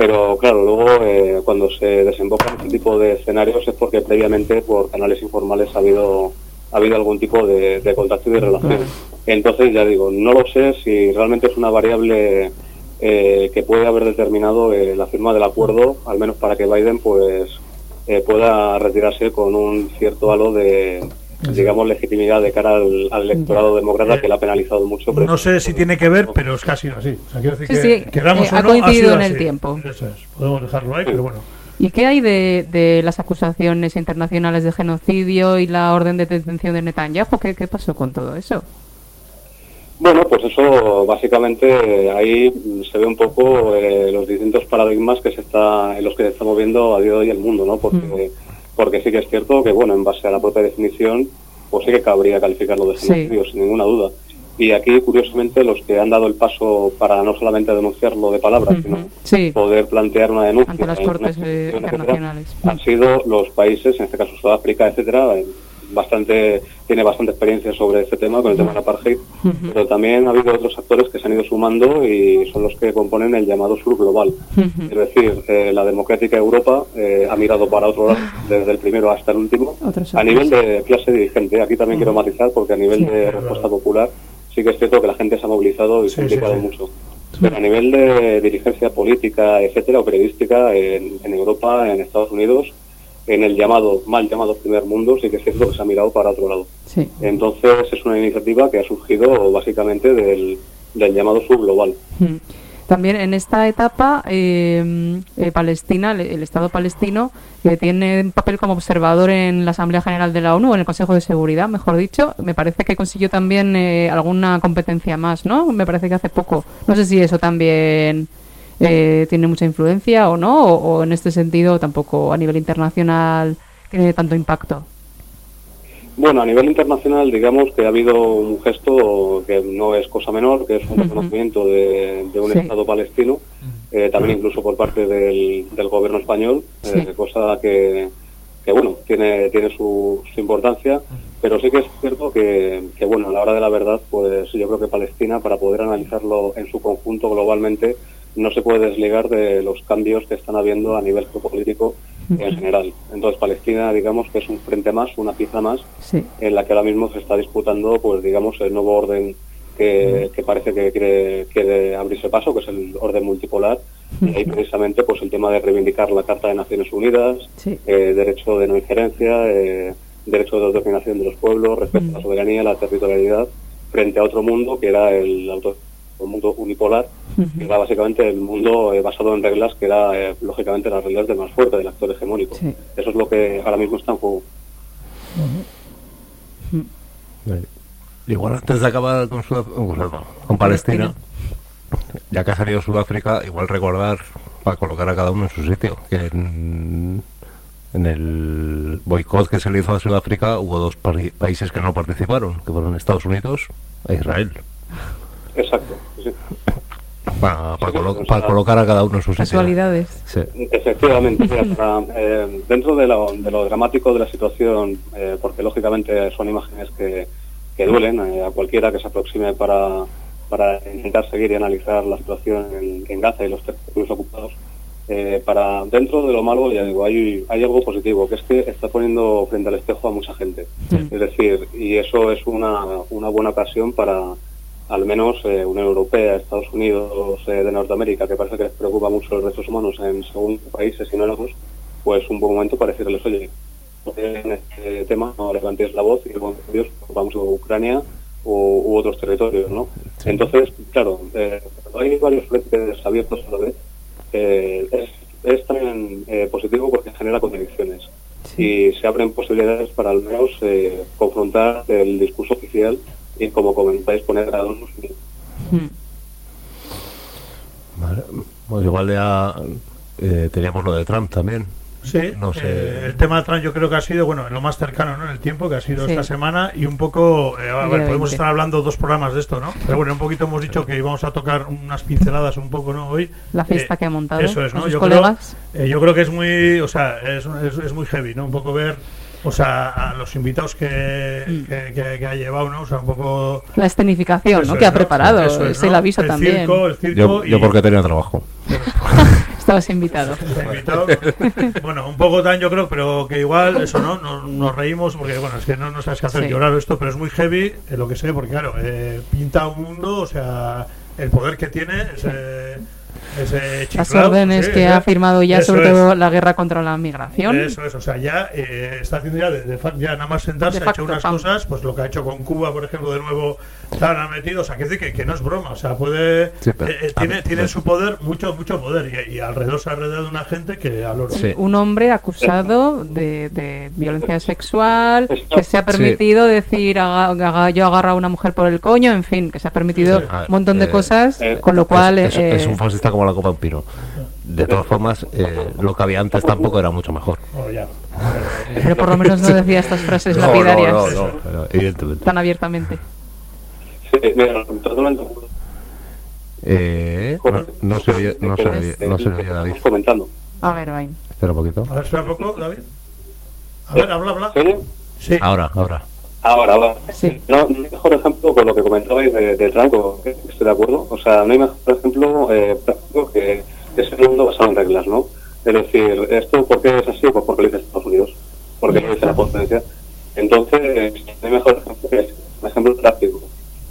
Pero, claro, luego, eh, cuando se desembocan este tipo de escenarios es porque previamente, por canales informales, ha habido ha habido algún tipo de, de contacto y de relación. Entonces, ya digo, no lo sé si realmente es una variable eh, que puede haber determinado eh, la firma del acuerdo, al menos para que Biden, pues, pueda retirarse con un cierto halo de, digamos, legitimidad de cara al, al electorado demócrata que le ha penalizado mucho. No sé si tiene que ver, pero es ha sido así. O sea, quiero decir Sí, que sí, queramos eh, o ha no, coincidido sido en el así. tiempo. Eso es, podemos dejarlo ahí, pero bueno. ¿Y qué hay de, de las acusaciones internacionales de genocidio y la orden de detención de Netanyahu? ¿Qué, qué pasó con todo eso? Bueno, pues eso básicamente eh, ahí mm, se ve un poco eh, los distintos paradigmas que se está en los que se está moviendo a día de hoy el mundo, ¿no? Porque porque sí que es cierto que bueno, en base a la propia definición, pues sí que cabría calificarlo de Sí. genocidio sin ninguna duda. Y aquí curiosamente los que han dado el paso para no solamente denunciarlo de palabras, sino Sí, poder plantear una denuncia ante las cortes eh, etcétera, internacionales. han sido los países, en este caso Sudáfrica, etcétera, bastante tiene bastante experiencia sobre este tema, con el tema del apartheid, pero también ha habido otros actores que se han ido sumando y son los que componen el llamado sur global. Es decir, eh, la democrática Europa eh, ha mirado para otro lado, desde el primero hasta el último, a nivel de clase dirigente. Aquí también quiero matizar porque a nivel de respuesta popular sí que es cierto que la gente se ha movilizado y se ha implicado sí. mucho. Pero a nivel de dirigencia política, etcétera, o periodística, en, en Europa, en Estados Unidos, en el llamado, mal llamado primer mundo, sí que es cierto que se ha mirado para otro lado. Sí. Entonces es una iniciativa que ha surgido básicamente del, del llamado sur global. Mm. También en esta etapa, eh, eh, Palestina, el, el Estado palestino, que tiene un papel como observador en la Asamblea General de la ONU, en el Consejo de Seguridad, mejor dicho, me parece que consiguió también eh, alguna competencia más, ¿no? Me parece que hace poco. No sé si eso también eh, tiene mucha influencia o no, o, o en este sentido tampoco a nivel internacional tiene tanto impacto. Bueno, a nivel internacional, digamos que ha habido un gesto que no es cosa menor, que es un reconocimiento de, de un Sí. Estado palestino, eh, también incluso por parte del, del gobierno español, eh, cosa que, que, bueno, tiene, tiene su, su importancia, pero sí que es cierto que, que, bueno, a la hora de la verdad, pues yo creo que Palestina, para poder analizarlo en su conjunto globalmente, no se puede desligar de los cambios que están habiendo a nivel geopolítico en general. Entonces Palestina, digamos que es un frente más, una pieza más, Sí. en la que ahora mismo se está disputando, pues digamos, el nuevo orden que, que parece que quiere, quiere abrirse paso, que es el orden multipolar, y ahí precisamente pues el tema de reivindicar la Carta de Naciones Unidas, Sí. eh, derecho de no injerencia, eh, derecho de autodeterminación de los pueblos, respeto a la soberanía, la territorialidad, frente a otro mundo que era el, auto- el mundo unipolar, que era básicamente el mundo eh, basado en reglas que era, eh, lógicamente, las reglas del más fuerte, del actor hegemónico. Sí. Eso es lo que ahora mismo está en juego. Igual antes de acabar con, Sudaf- con Palestina, ya que ha salido Sudáfrica, igual recordar para colocar a cada uno en su sitio, que en, en el boicot que se le hizo a Sudáfrica hubo dos países que no participaron, que fueron Estados Unidos e Israel. Exacto. Para, para colo- para colocar a cada uno en su sitio. Casualidades. Sí. Efectivamente, mira, [laughs] para, eh, dentro de lo, de lo dramático de la situación, eh, porque lógicamente son imágenes que, que duelen eh, a cualquiera que se aproxime para, para intentar seguir y analizar la situación en, en Gaza y los territorios ocupados, eh, para dentro de lo malo, ya digo, hay, hay algo positivo, que es que está poniendo frente al espejo a mucha gente. Es decir, y eso es una, una buena ocasión para, al menos eh, Unión Europea, Estados Unidos eh, de Norteamérica, que parece que les preocupa mucho los derechos humanos en según países y no en otros, pues un buen momento para decirles, oye, en este tema no levantéis la voz y con Dios vamos a Ucrania u, u otros territorios, ¿no? Entonces, claro, eh, hay varios frentes abiertos a la vez. Eh, es, es también eh, positivo porque genera contradicciones y se abren posibilidades para al menos confrontar el discurso oficial y, como comentáis, poner a dos Vale. Pues igual ya eh, teníamos lo de Trump también. Sí, No sé. eh, el tema de Trump yo creo que ha sido, bueno, lo más cercano ¿no? en el tiempo, que ha sido Sí. esta semana, y un poco, eh, a ver, podemos 20. estar hablando dos programas de esto, ¿no? Pero bueno, un poquito hemos dicho que íbamos a tocar unas pinceladas un poco, ¿no? Hoy. La fiesta Eh, que ha montado Eso es, ¿no? sus Yo colegas. creo, eh, yo creo que es muy, o sea, es, es, es muy heavy, ¿no? Un poco ver, o sea, a los invitados que, Mm. que, que- que ha llevado, ¿no? O sea, un poco... La escenificación, Eso ¿no? Que es, ha preparado. Eso es, ¿no? el aviso el también. Circo, el circo Yo, yo porque tenía trabajo. [laughs] Estabas invitado. [laughs] invitado. bueno, un poco tan yo creo, pero que igual eso, ¿no? Nos, nos reímos porque, bueno, es que no, no sabes qué hacer Sí. llorar esto, pero es muy heavy eh, lo que sé, porque claro, eh, pinta un mundo, o sea, el poder que tiene ese, ese Las órdenes sí, que ya. ha firmado ya, Eso sobre es. todo la guerra contra la migración. Eso es, o sea, ya eh, está haciendo ya, de, de ya nada más sentarse, De ha hecho facto, unas pam. cosas, pues lo que ha hecho con Cuba, por ejemplo, de nuevo, tan ha metido, o sea, que, decir que, que no es broma, o sea, puede, Sí, pero- eh, eh, tiene, ver, tiene su poder, mucho, mucho poder, y, y alrededor se ha rodeado de una gente que al oro. Sí. Un hombre acusado de, de violencia sexual, que se ha permitido decir, haga- haga- yo agarro a una mujer por el coño, en fin, que se ha permitido un montón de eh, cosas, con lo cual... es, es- eh, es un fascista como la copa de un pino. De todas formas, eh, lo que había antes tampoco era mucho mejor. Oh, ya. pero por lo menos no decía estas frases No, no, lapidarias no, no, tan abiertamente. Sí, mira, totalmente. Eh, no, no se oye, no se oye, no se oye, David. Comentando. A ver, Vain. Espera un poquito. A ver, espera un poco, David. A ver, habla, habla. ¿Se oye? Sí. Ahora, ahora. Ahora, ahora. No, no hay mejor ejemplo con lo que comentabais de, de Franco, que estoy de acuerdo. O sea, no hay mejor ejemplo eh, práctico que, que ese mundo basado en reglas, ¿no? Es decir, ¿esto por qué es así? Pues porque lo dice Estados Unidos, porque lo dice la potencia. Entonces, no hay mejor ejemplo que ese, un ejemplo práctico.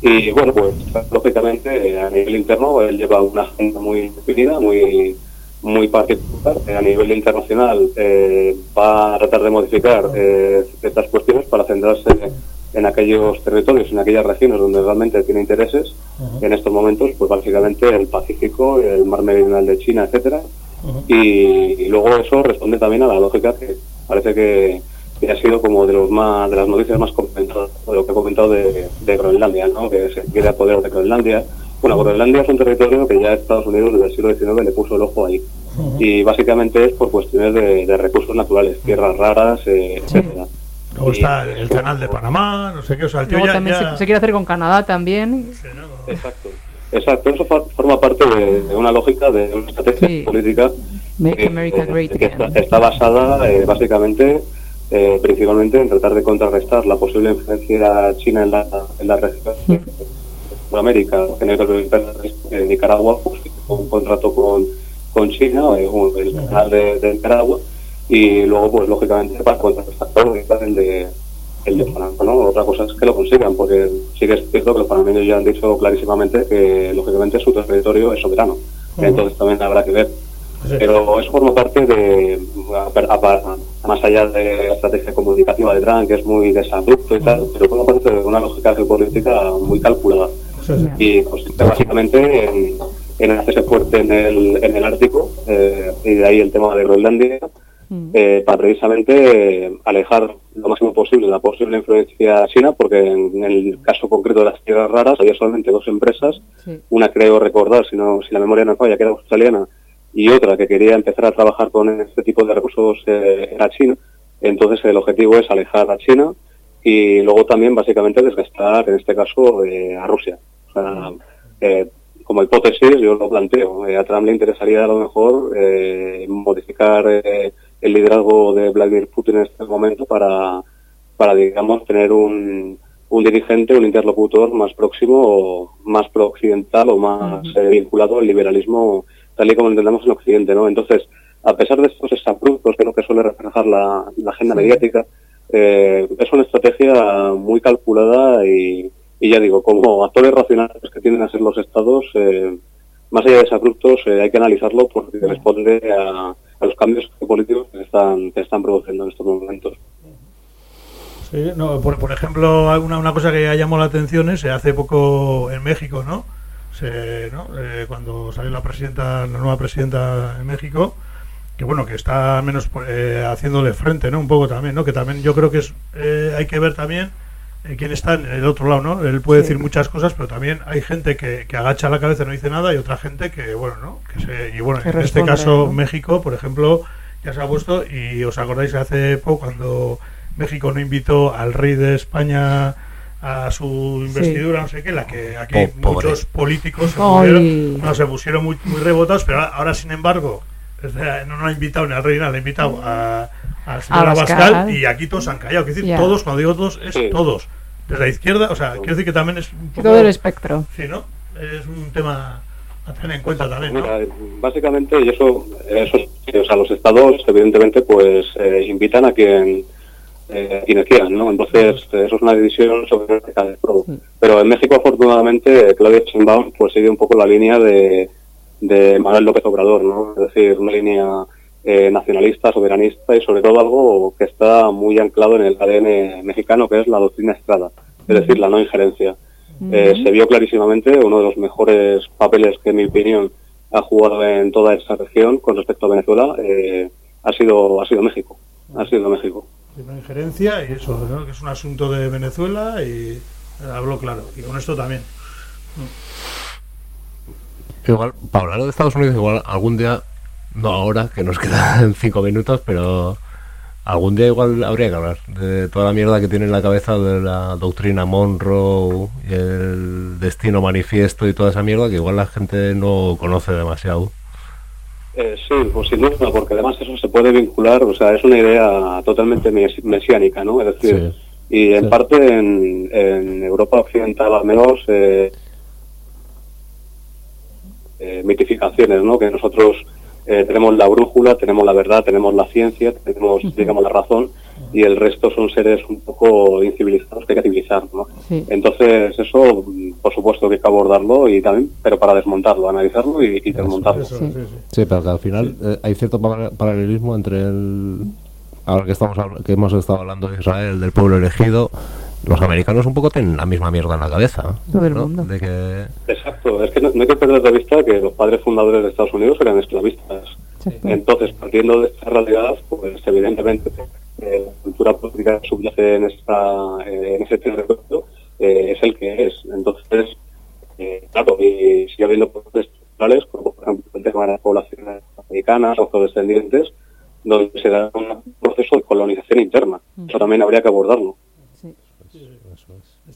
Y bueno, pues lógicamente a nivel interno él lleva una agenda muy definida, muy muy particular. A nivel internacional eh, va a tratar de modificar eh, ciertas cuestiones para centrarse en aquellos territorios, en aquellas regiones donde realmente tiene intereses. En estos momentos, pues básicamente el Pacífico, el Mar Meridional de China, etcétera. y, y luego eso responde también a la lógica que parece que, que ha sido como de los más de las noticias más comentadas, de lo que he comentado de, de Groenlandia, ¿no? que se quiere apoderar de Groenlandia. Bueno, Groenlandia es un territorio que ya Estados Unidos desde el siglo XIX le puso el ojo ahí. Y básicamente es por cuestiones de, de recursos naturales, tierras raras, eh, etcétera. Luego está el canal de Panamá, no sé qué, o sea, el tío ya, también ya- se, se quiere hacer con Canadá también. Exacto. Exacto, eso fa- forma parte de, de una lógica, de una estrategia política Make que, America Great que está, está basada eh, básicamente, eh, principalmente en tratar de contrarrestar la posible influencia china en la, en la región de América, en Nicaragua, pues, un contrato con, con China, un- el canal de, de Nicaragua, y luego, pues lógicamente, para contrarrestar todo el de, el de Panamá, ¿no? Otra cosa es que lo consigan, porque sí que es cierto que los panameños ya han dicho clarísimamente que, lógicamente, su territorio es soberano. Entonces también habrá que ver. Pero eso forma parte de, a- a- a- más allá de la estrategia comunicativa de Trump, que es muy desabrupto y tal, pero forma parte de una lógica geopolítica muy calculada. Y consiste básicamente en, en hacerse fuerte en el, en el Ártico, eh, y de ahí el tema de Groenlandia, eh, para precisamente eh, alejar lo máximo posible la posible influencia china, porque en, el caso concreto de las tierras raras había solamente dos empresas, una creo recordar, si, no, si la memoria no falla, que era australiana, y otra que quería empezar a trabajar con este tipo de recursos eh, era China. Entonces el objetivo es alejar a China y luego también básicamente desgastar, en este caso, eh, a Rusia. O sea, eh, como hipótesis yo lo planteo. A Trump le interesaría a lo mejor modificar el liderazgo de Vladimir Putin en este momento para, para digamos, tener un, un dirigente, un interlocutor más próximo, o más pro-occidental o más vinculado al liberalismo tal y como lo entendemos en Occidente, ¿no? Entonces, a pesar de estos exabruptos que es lo que suele reflejar la, la agenda mediática, eh, es una estrategia muy calculada y, y ya digo, como actores racionales que tienden a ser los estados, eh, más allá de exabruptos, eh, hay que analizarlo porque responde a, a los cambios políticos que están, que están produciendo en estos momentos. Sí, no, por, por ejemplo, alguna una cosa que ya llamó la atención es eh, hace poco en México, ¿no? Se, ¿no? Eh, cuando salió la presidenta, la nueva presidenta en México, que bueno, que está menos eh, haciéndole frente, ¿no? Un poco también, ¿no? Que también yo creo que es eh, hay que ver también eh, quién está en el otro lado, ¿no? Él puede Sí. decir muchas cosas, pero también hay gente que, que agacha la cabeza y no dice nada y otra gente que, bueno, ¿no? Que se, y bueno, Que en este caso ¿no? México, por ejemplo, ya se ha puesto y os acordáis hace poco cuando México no invitó al rey de España a su investidura, no sé qué, la que aquí pobre. muchos políticos se pusieron, no, se pusieron muy, muy rebotados, pero ahora, ahora, sin embargo, no, no ha invitado ni al rey, nada, le ha invitado a, al señor Abascal. Y aquí todos han callado. Quiero decir, todos, cuando digo todos, es todos. Desde la izquierda, o sea, quiero decir que también es un poco... Todo el espectro. Sí, ¿no? Es un tema a tener en cuenta también, ¿no? Mira, básicamente, y eso, eso o sea, los estados, evidentemente, pues eh, invitan a quien eh, ¿no? Entonces, eh, eso es una decisión sobre cada todo. Pero en México, afortunadamente, Claudia Sheinbaum pues sigue un poco la línea de, de Manuel López Obrador, ¿no? Es decir, una línea eh, nacionalista, soberanista y sobre todo algo que está muy anclado en el ADN mexicano, que es la doctrina Estrada, es decir, la no injerencia. Eh, se vio clarísimamente uno de los mejores papeles que, en mi opinión, ha jugado en toda esa región con respecto a Venezuela, eh, ha sido ha sido México. Ha sido México. Una injerencia y eso, que es un asunto de Venezuela y eh, habló claro. Y con esto también. Igual, para hablar de Estados Unidos, igual algún día, no ahora, que nos [laughs] quedan cinco minutos, pero algún día igual habría que hablar de toda la mierda que tiene en la cabeza de la doctrina Monroe y el destino manifiesto y toda esa mierda que igual la gente no conoce demasiado. Eh, sí, pues sin duda, porque además eso se puede vincular, o sea, es una idea totalmente mes- mesiánica, ¿no? Es decir, y en parte en, en Europa Occidental al menos eh, eh, mitificaciones, ¿no? Que nosotros eh, tenemos la brújula, tenemos la verdad, tenemos la ciencia, tenemos, digamos, la razón, y el resto son seres un poco incivilizados que hay que civilizar, ¿no? Sí. Entonces, eso, por supuesto que hay que abordarlo, y también, pero para desmontarlo, analizarlo y, y desmontarlo. Sí, pero que al final eh, hay cierto para- paralelismo entre el. Ahora que, estamos, habl- que hemos estado hablando de Israel, del pueblo elegido, los americanos un poco tienen la misma mierda en la cabeza. Todo el ¿no? mundo. De que. Exacto, es que no, no hay que perder de vista que los padres fundadores de Estados Unidos eran esclavistas. Entonces, partiendo de esta realidad, pues evidentemente eh, la cultura política que subyace en, esta, eh, en ese territorio eh, es el que es. Entonces, eh, claro, y sigue habiendo procesos estructurales, como por ejemplo el tema de las poblaciones americanas o afrodescendientes, donde se da un proceso de colonización interna. Eso también habría que abordarlo.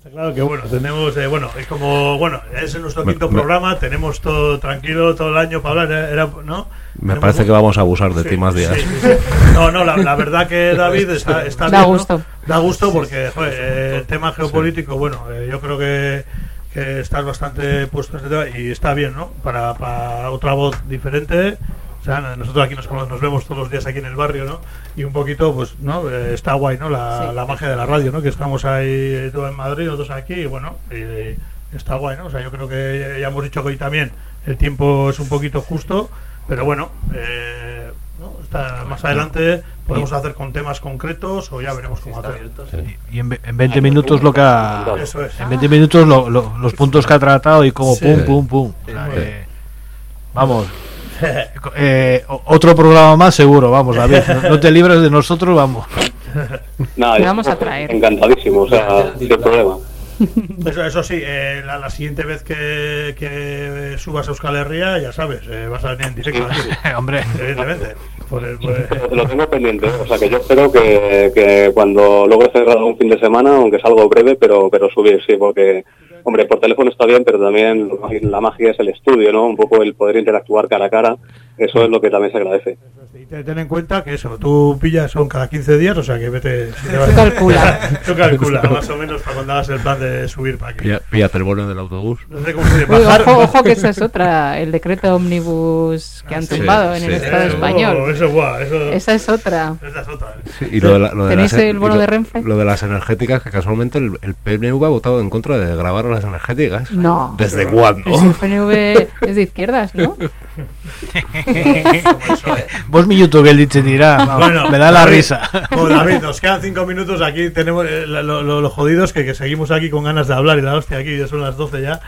Está claro que bueno, tenemos, eh, bueno, es como, bueno, es nuestro quinto me- programa, tenemos todo tranquilo todo el año para hablar, era, ¿no? Me parece un- que vamos a abusar de ti más días. Sí, sí, sí. No, no, la, la verdad que [laughs] David está, está Da bien, ¿no? gusto. Da gusto porque joder, eh, el tema geopolítico, bueno, eh, yo creo que, que estás bastante puesto en ese tema y está bien, ¿no? Para, para otra voz diferente. O sea, nosotros aquí nos, vemos todos los días aquí en el barrio, ¿no? Y un poquito, pues, ¿no? Eh, está guay, ¿no? La, Sí. la magia de la radio, ¿no? Que estamos ahí eh, todo en Madrid, nosotros aquí, y bueno, y, y está guay, ¿no? O sea, yo creo que ya, ya hemos dicho que hoy también el tiempo es un poquito justo, pero bueno, eh, ¿no? Está- más adelante podemos hacer con temas concretos o ya veremos cómo hacer. Y en, en 20 minutos lo que ha, Eso es. en 20 minutos lo- lo- los puntos que ha tratado y como Sí. pum pum pum. O sea, Sí. que- vamos. [laughs] Eh, otro programa más seguro, vamos, David. No, no te libres de nosotros, vamos. Nada, vamos a traer. Encantadísimo, o sea, sin problema. Eso, eso sí, eh, la, la siguiente vez que, que subas a Euskal Herria, ya sabes, eh, vas a venir en directo. [laughs] Hombre. Evidentemente. [laughs] Lo tengo pendiente, ¿eh? o sea que yo espero que, que cuando logre cerrar un fin de semana, aunque es algo breve, pero, pero subir, sí, porque, hombre, por teléfono está bien, pero también la magia es el estudio, ¿no? Un poco el poder interactuar cara a cara, eso es lo que también se agradece. Y te- ten en cuenta que eso, tú pillas son cada 15 días, o sea que vete. si te vas- Tú calcula. [laughs] Tú calcula, más o menos, para cuando hagas el plan de subir para aquí. Pilla- Píllate el vuelo del autobús. No sé cómo se dice, Uy, bajar- ojo, ojo, que esa es otra, el decreto ómnibus que han Sí, tumbado en sí. el Estado Eh, español. oh, eso, eso- Esa es otra. Esa es otra. Sí, y lo de, la- lo de ¿Tenéis las- el bono lo- de Renfe? Lo de las energéticas, que casualmente el, el PNV ha votado en contra de grabar a las energéticas. No. ¿Desde cuándo? Es el PNV es de izquierdas, ¿no? [laughs] Vos minuto que el dice dirá, Bueno, me da la David, risa. oh, David, nos quedan cinco minutos. Aquí tenemos eh, lo, lo- lo jodidos que, que seguimos aquí con ganas de hablar y la hostia aquí, ya son las 12 ya.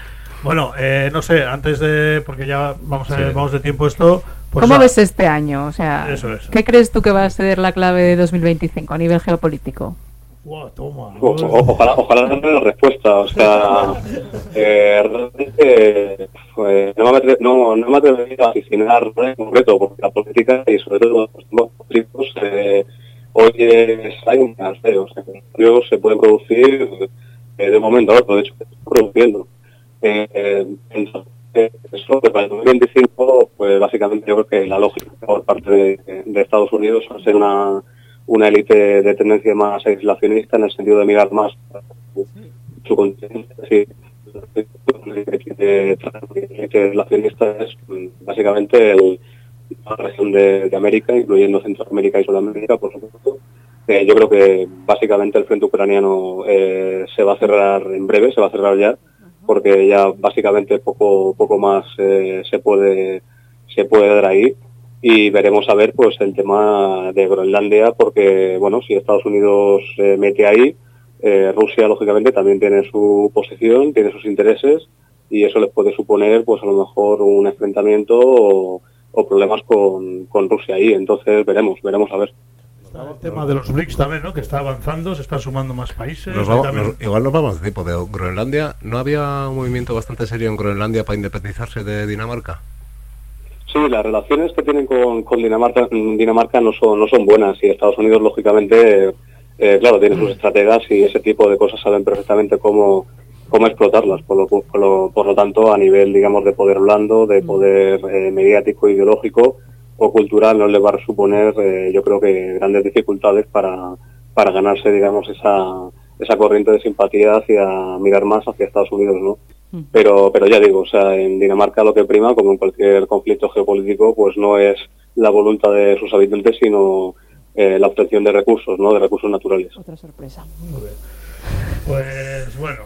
Bueno, eh, no sé, antes de. Porque ya vamos, a, Sí. vamos de tiempo esto. Pues ¿Cómo ves este año? O sea, Eso es. ¿qué crees tú que va a ser la clave de 2025 a nivel geopolítico? Guau, toma. O- o- ojalá, ojalá darle la respuesta, o sea, [laughs] eh, realmente eh, no, me no, no me atrevería a nada en concreto, porque la política y sobre todo los políticos eh, hoy es, hay un alcance, o sea, se pueden producir eh, de momento a otro, de hecho, se están produciendo. Eh, eh, para el 2025, pues básicamente yo creo que la lógica por parte de, de Estados Unidos va a ser una, una élite de tendencia más aislacionista en el sentido de mirar más su, continente. Es decir, una élite aislacionista es básicamente la región de, de América, incluyendo Centroamérica y Sudamérica, por supuesto. Eh, yo creo que básicamente el frente ucraniano eh, se va a cerrar en breve, se va a cerrar ya, porque ya básicamente poco poco más eh, se puede se puede dar ahí. Y veremos a ver pues el tema de Groenlandia porque bueno si Estados Unidos eh, mete ahí eh, Rusia lógicamente también tiene su posición tiene sus intereses y eso les puede suponer pues a lo mejor un enfrentamiento o, o problemas con, con Rusia ahí. Entonces veremos veremos a ver Está el tema de los BRICS también, ¿no? Que está avanzando, se están sumando más países. Nos y vamos- también- nos- igual nos vamos de tipo de Groenlandia. ¿No había un movimiento bastante serio en Groenlandia para independizarse de Dinamarca? Sí, las relaciones que tienen con, con Dinamarca, Dinamarca no son no son buenas y Estados Unidos lógicamente eh, claro tiene sus estrategas y ese tipo de cosas saben perfectamente cómo cómo explotarlas por lo, por lo, por lo tanto a nivel digamos de poder blando de poder eh, mediático ideológico o cultural no le va a suponer, eh, yo creo que grandes dificultades para, para ganarse, digamos, esa, esa corriente de simpatía hacia mirar más hacia Estados Unidos, ¿no? Pero, pero ya digo, o sea, en Dinamarca lo que prima, como en cualquier conflicto geopolítico, pues no es la voluntad de sus habitantes, sino eh, la obtención de recursos, ¿no? De recursos naturales. Otra sorpresa. Pues bueno,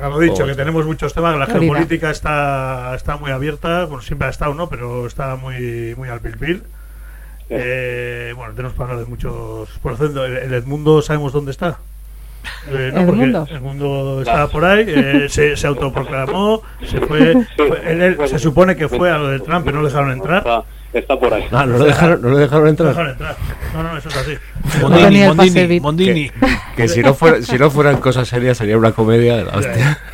lo dicho, que tenemos muchos temas, la geopolítica está, está muy abierta, bueno, siempre ha estado, ¿no? Pero está muy, muy al pil pil. Eh, bueno, tenemos para hablar de muchos... Por ejemplo, el, el Edmundo, ¿sabemos dónde está? Eh, no, porque ¿Edmundo? Edmundo está por ahí, eh, se, se autoproclamó, se fue, fue- él- él- se supone que fue a lo del Trump, pero no dejaron entrar. Está, por ahí. Ah, no lo dejaron, no lo dejaron entrar. No, no, eso es así. Mondini, Mondini. Mondini. Que si no, fuera, si no fueran cosas serias sería una comedia de la hostia. [laughs]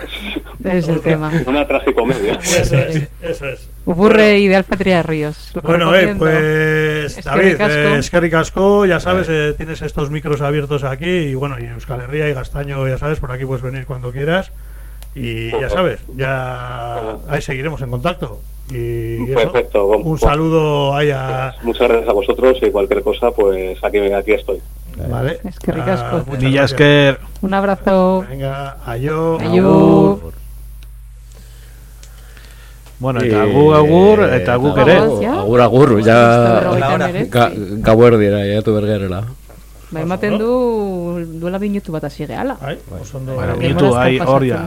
Es el tema. Una tragicomedia. [laughs] Eso es, eso es. Ocurre Ideal Patria de Ríos. Bueno, eh, pues David, asko. eh, Eskerrik asko, ya sabes, eh, tienes estos micros abiertos aquí y bueno, y Euskal Herria y Gastaño, ya sabes, por aquí puedes venir cuando quieras y ya sabes, ya ahí seguiremos en contacto. Y eso, Perfecto. bueno, un saludo ahí a... Muchas gracias a vosotros y cualquier cosa, pues aquí, aquí estoy. Vale. Ah, muchas Mila gracias. esker. Un abrazo. Venga, ayo. Ayo. Bueno, eta gu agur, eta guk ere. Agur? Agur, agur, ja... Gauerdiera, ja tu bergerela. Ba, ematen du duela minutu bat hasi gehala. Ai, oso ondo. Bueno, Denbora minutu, ez da ai, pasatzen. hor ja.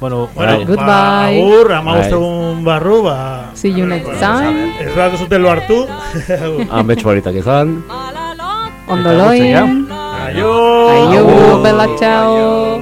Bueno, Bueno, bai. Goodbye. ba, agur, ama Bai. egun barru, ba... See you next time. Ez bat zuten lo hartu. [laughs] Ametsu baritak izan. Ondo loin. Aio. Aio, bella ciao.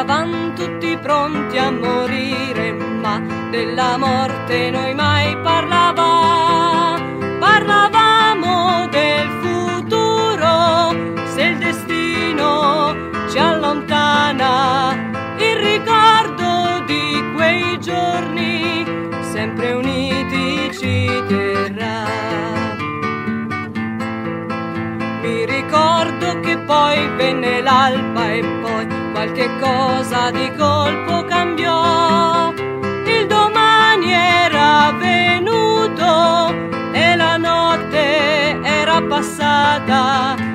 Eravamo tutti pronti a morire, ma della morte noi mai parlavamo. Parlavamo del futuro, se il destino ci allontana, il ricordo di quei giorni, sempre uniti ci terrà. Mi ricordo che poi venne l'alba e poi qualche cosa di colpo cambiò. Il domani era venuto e la notte era passata.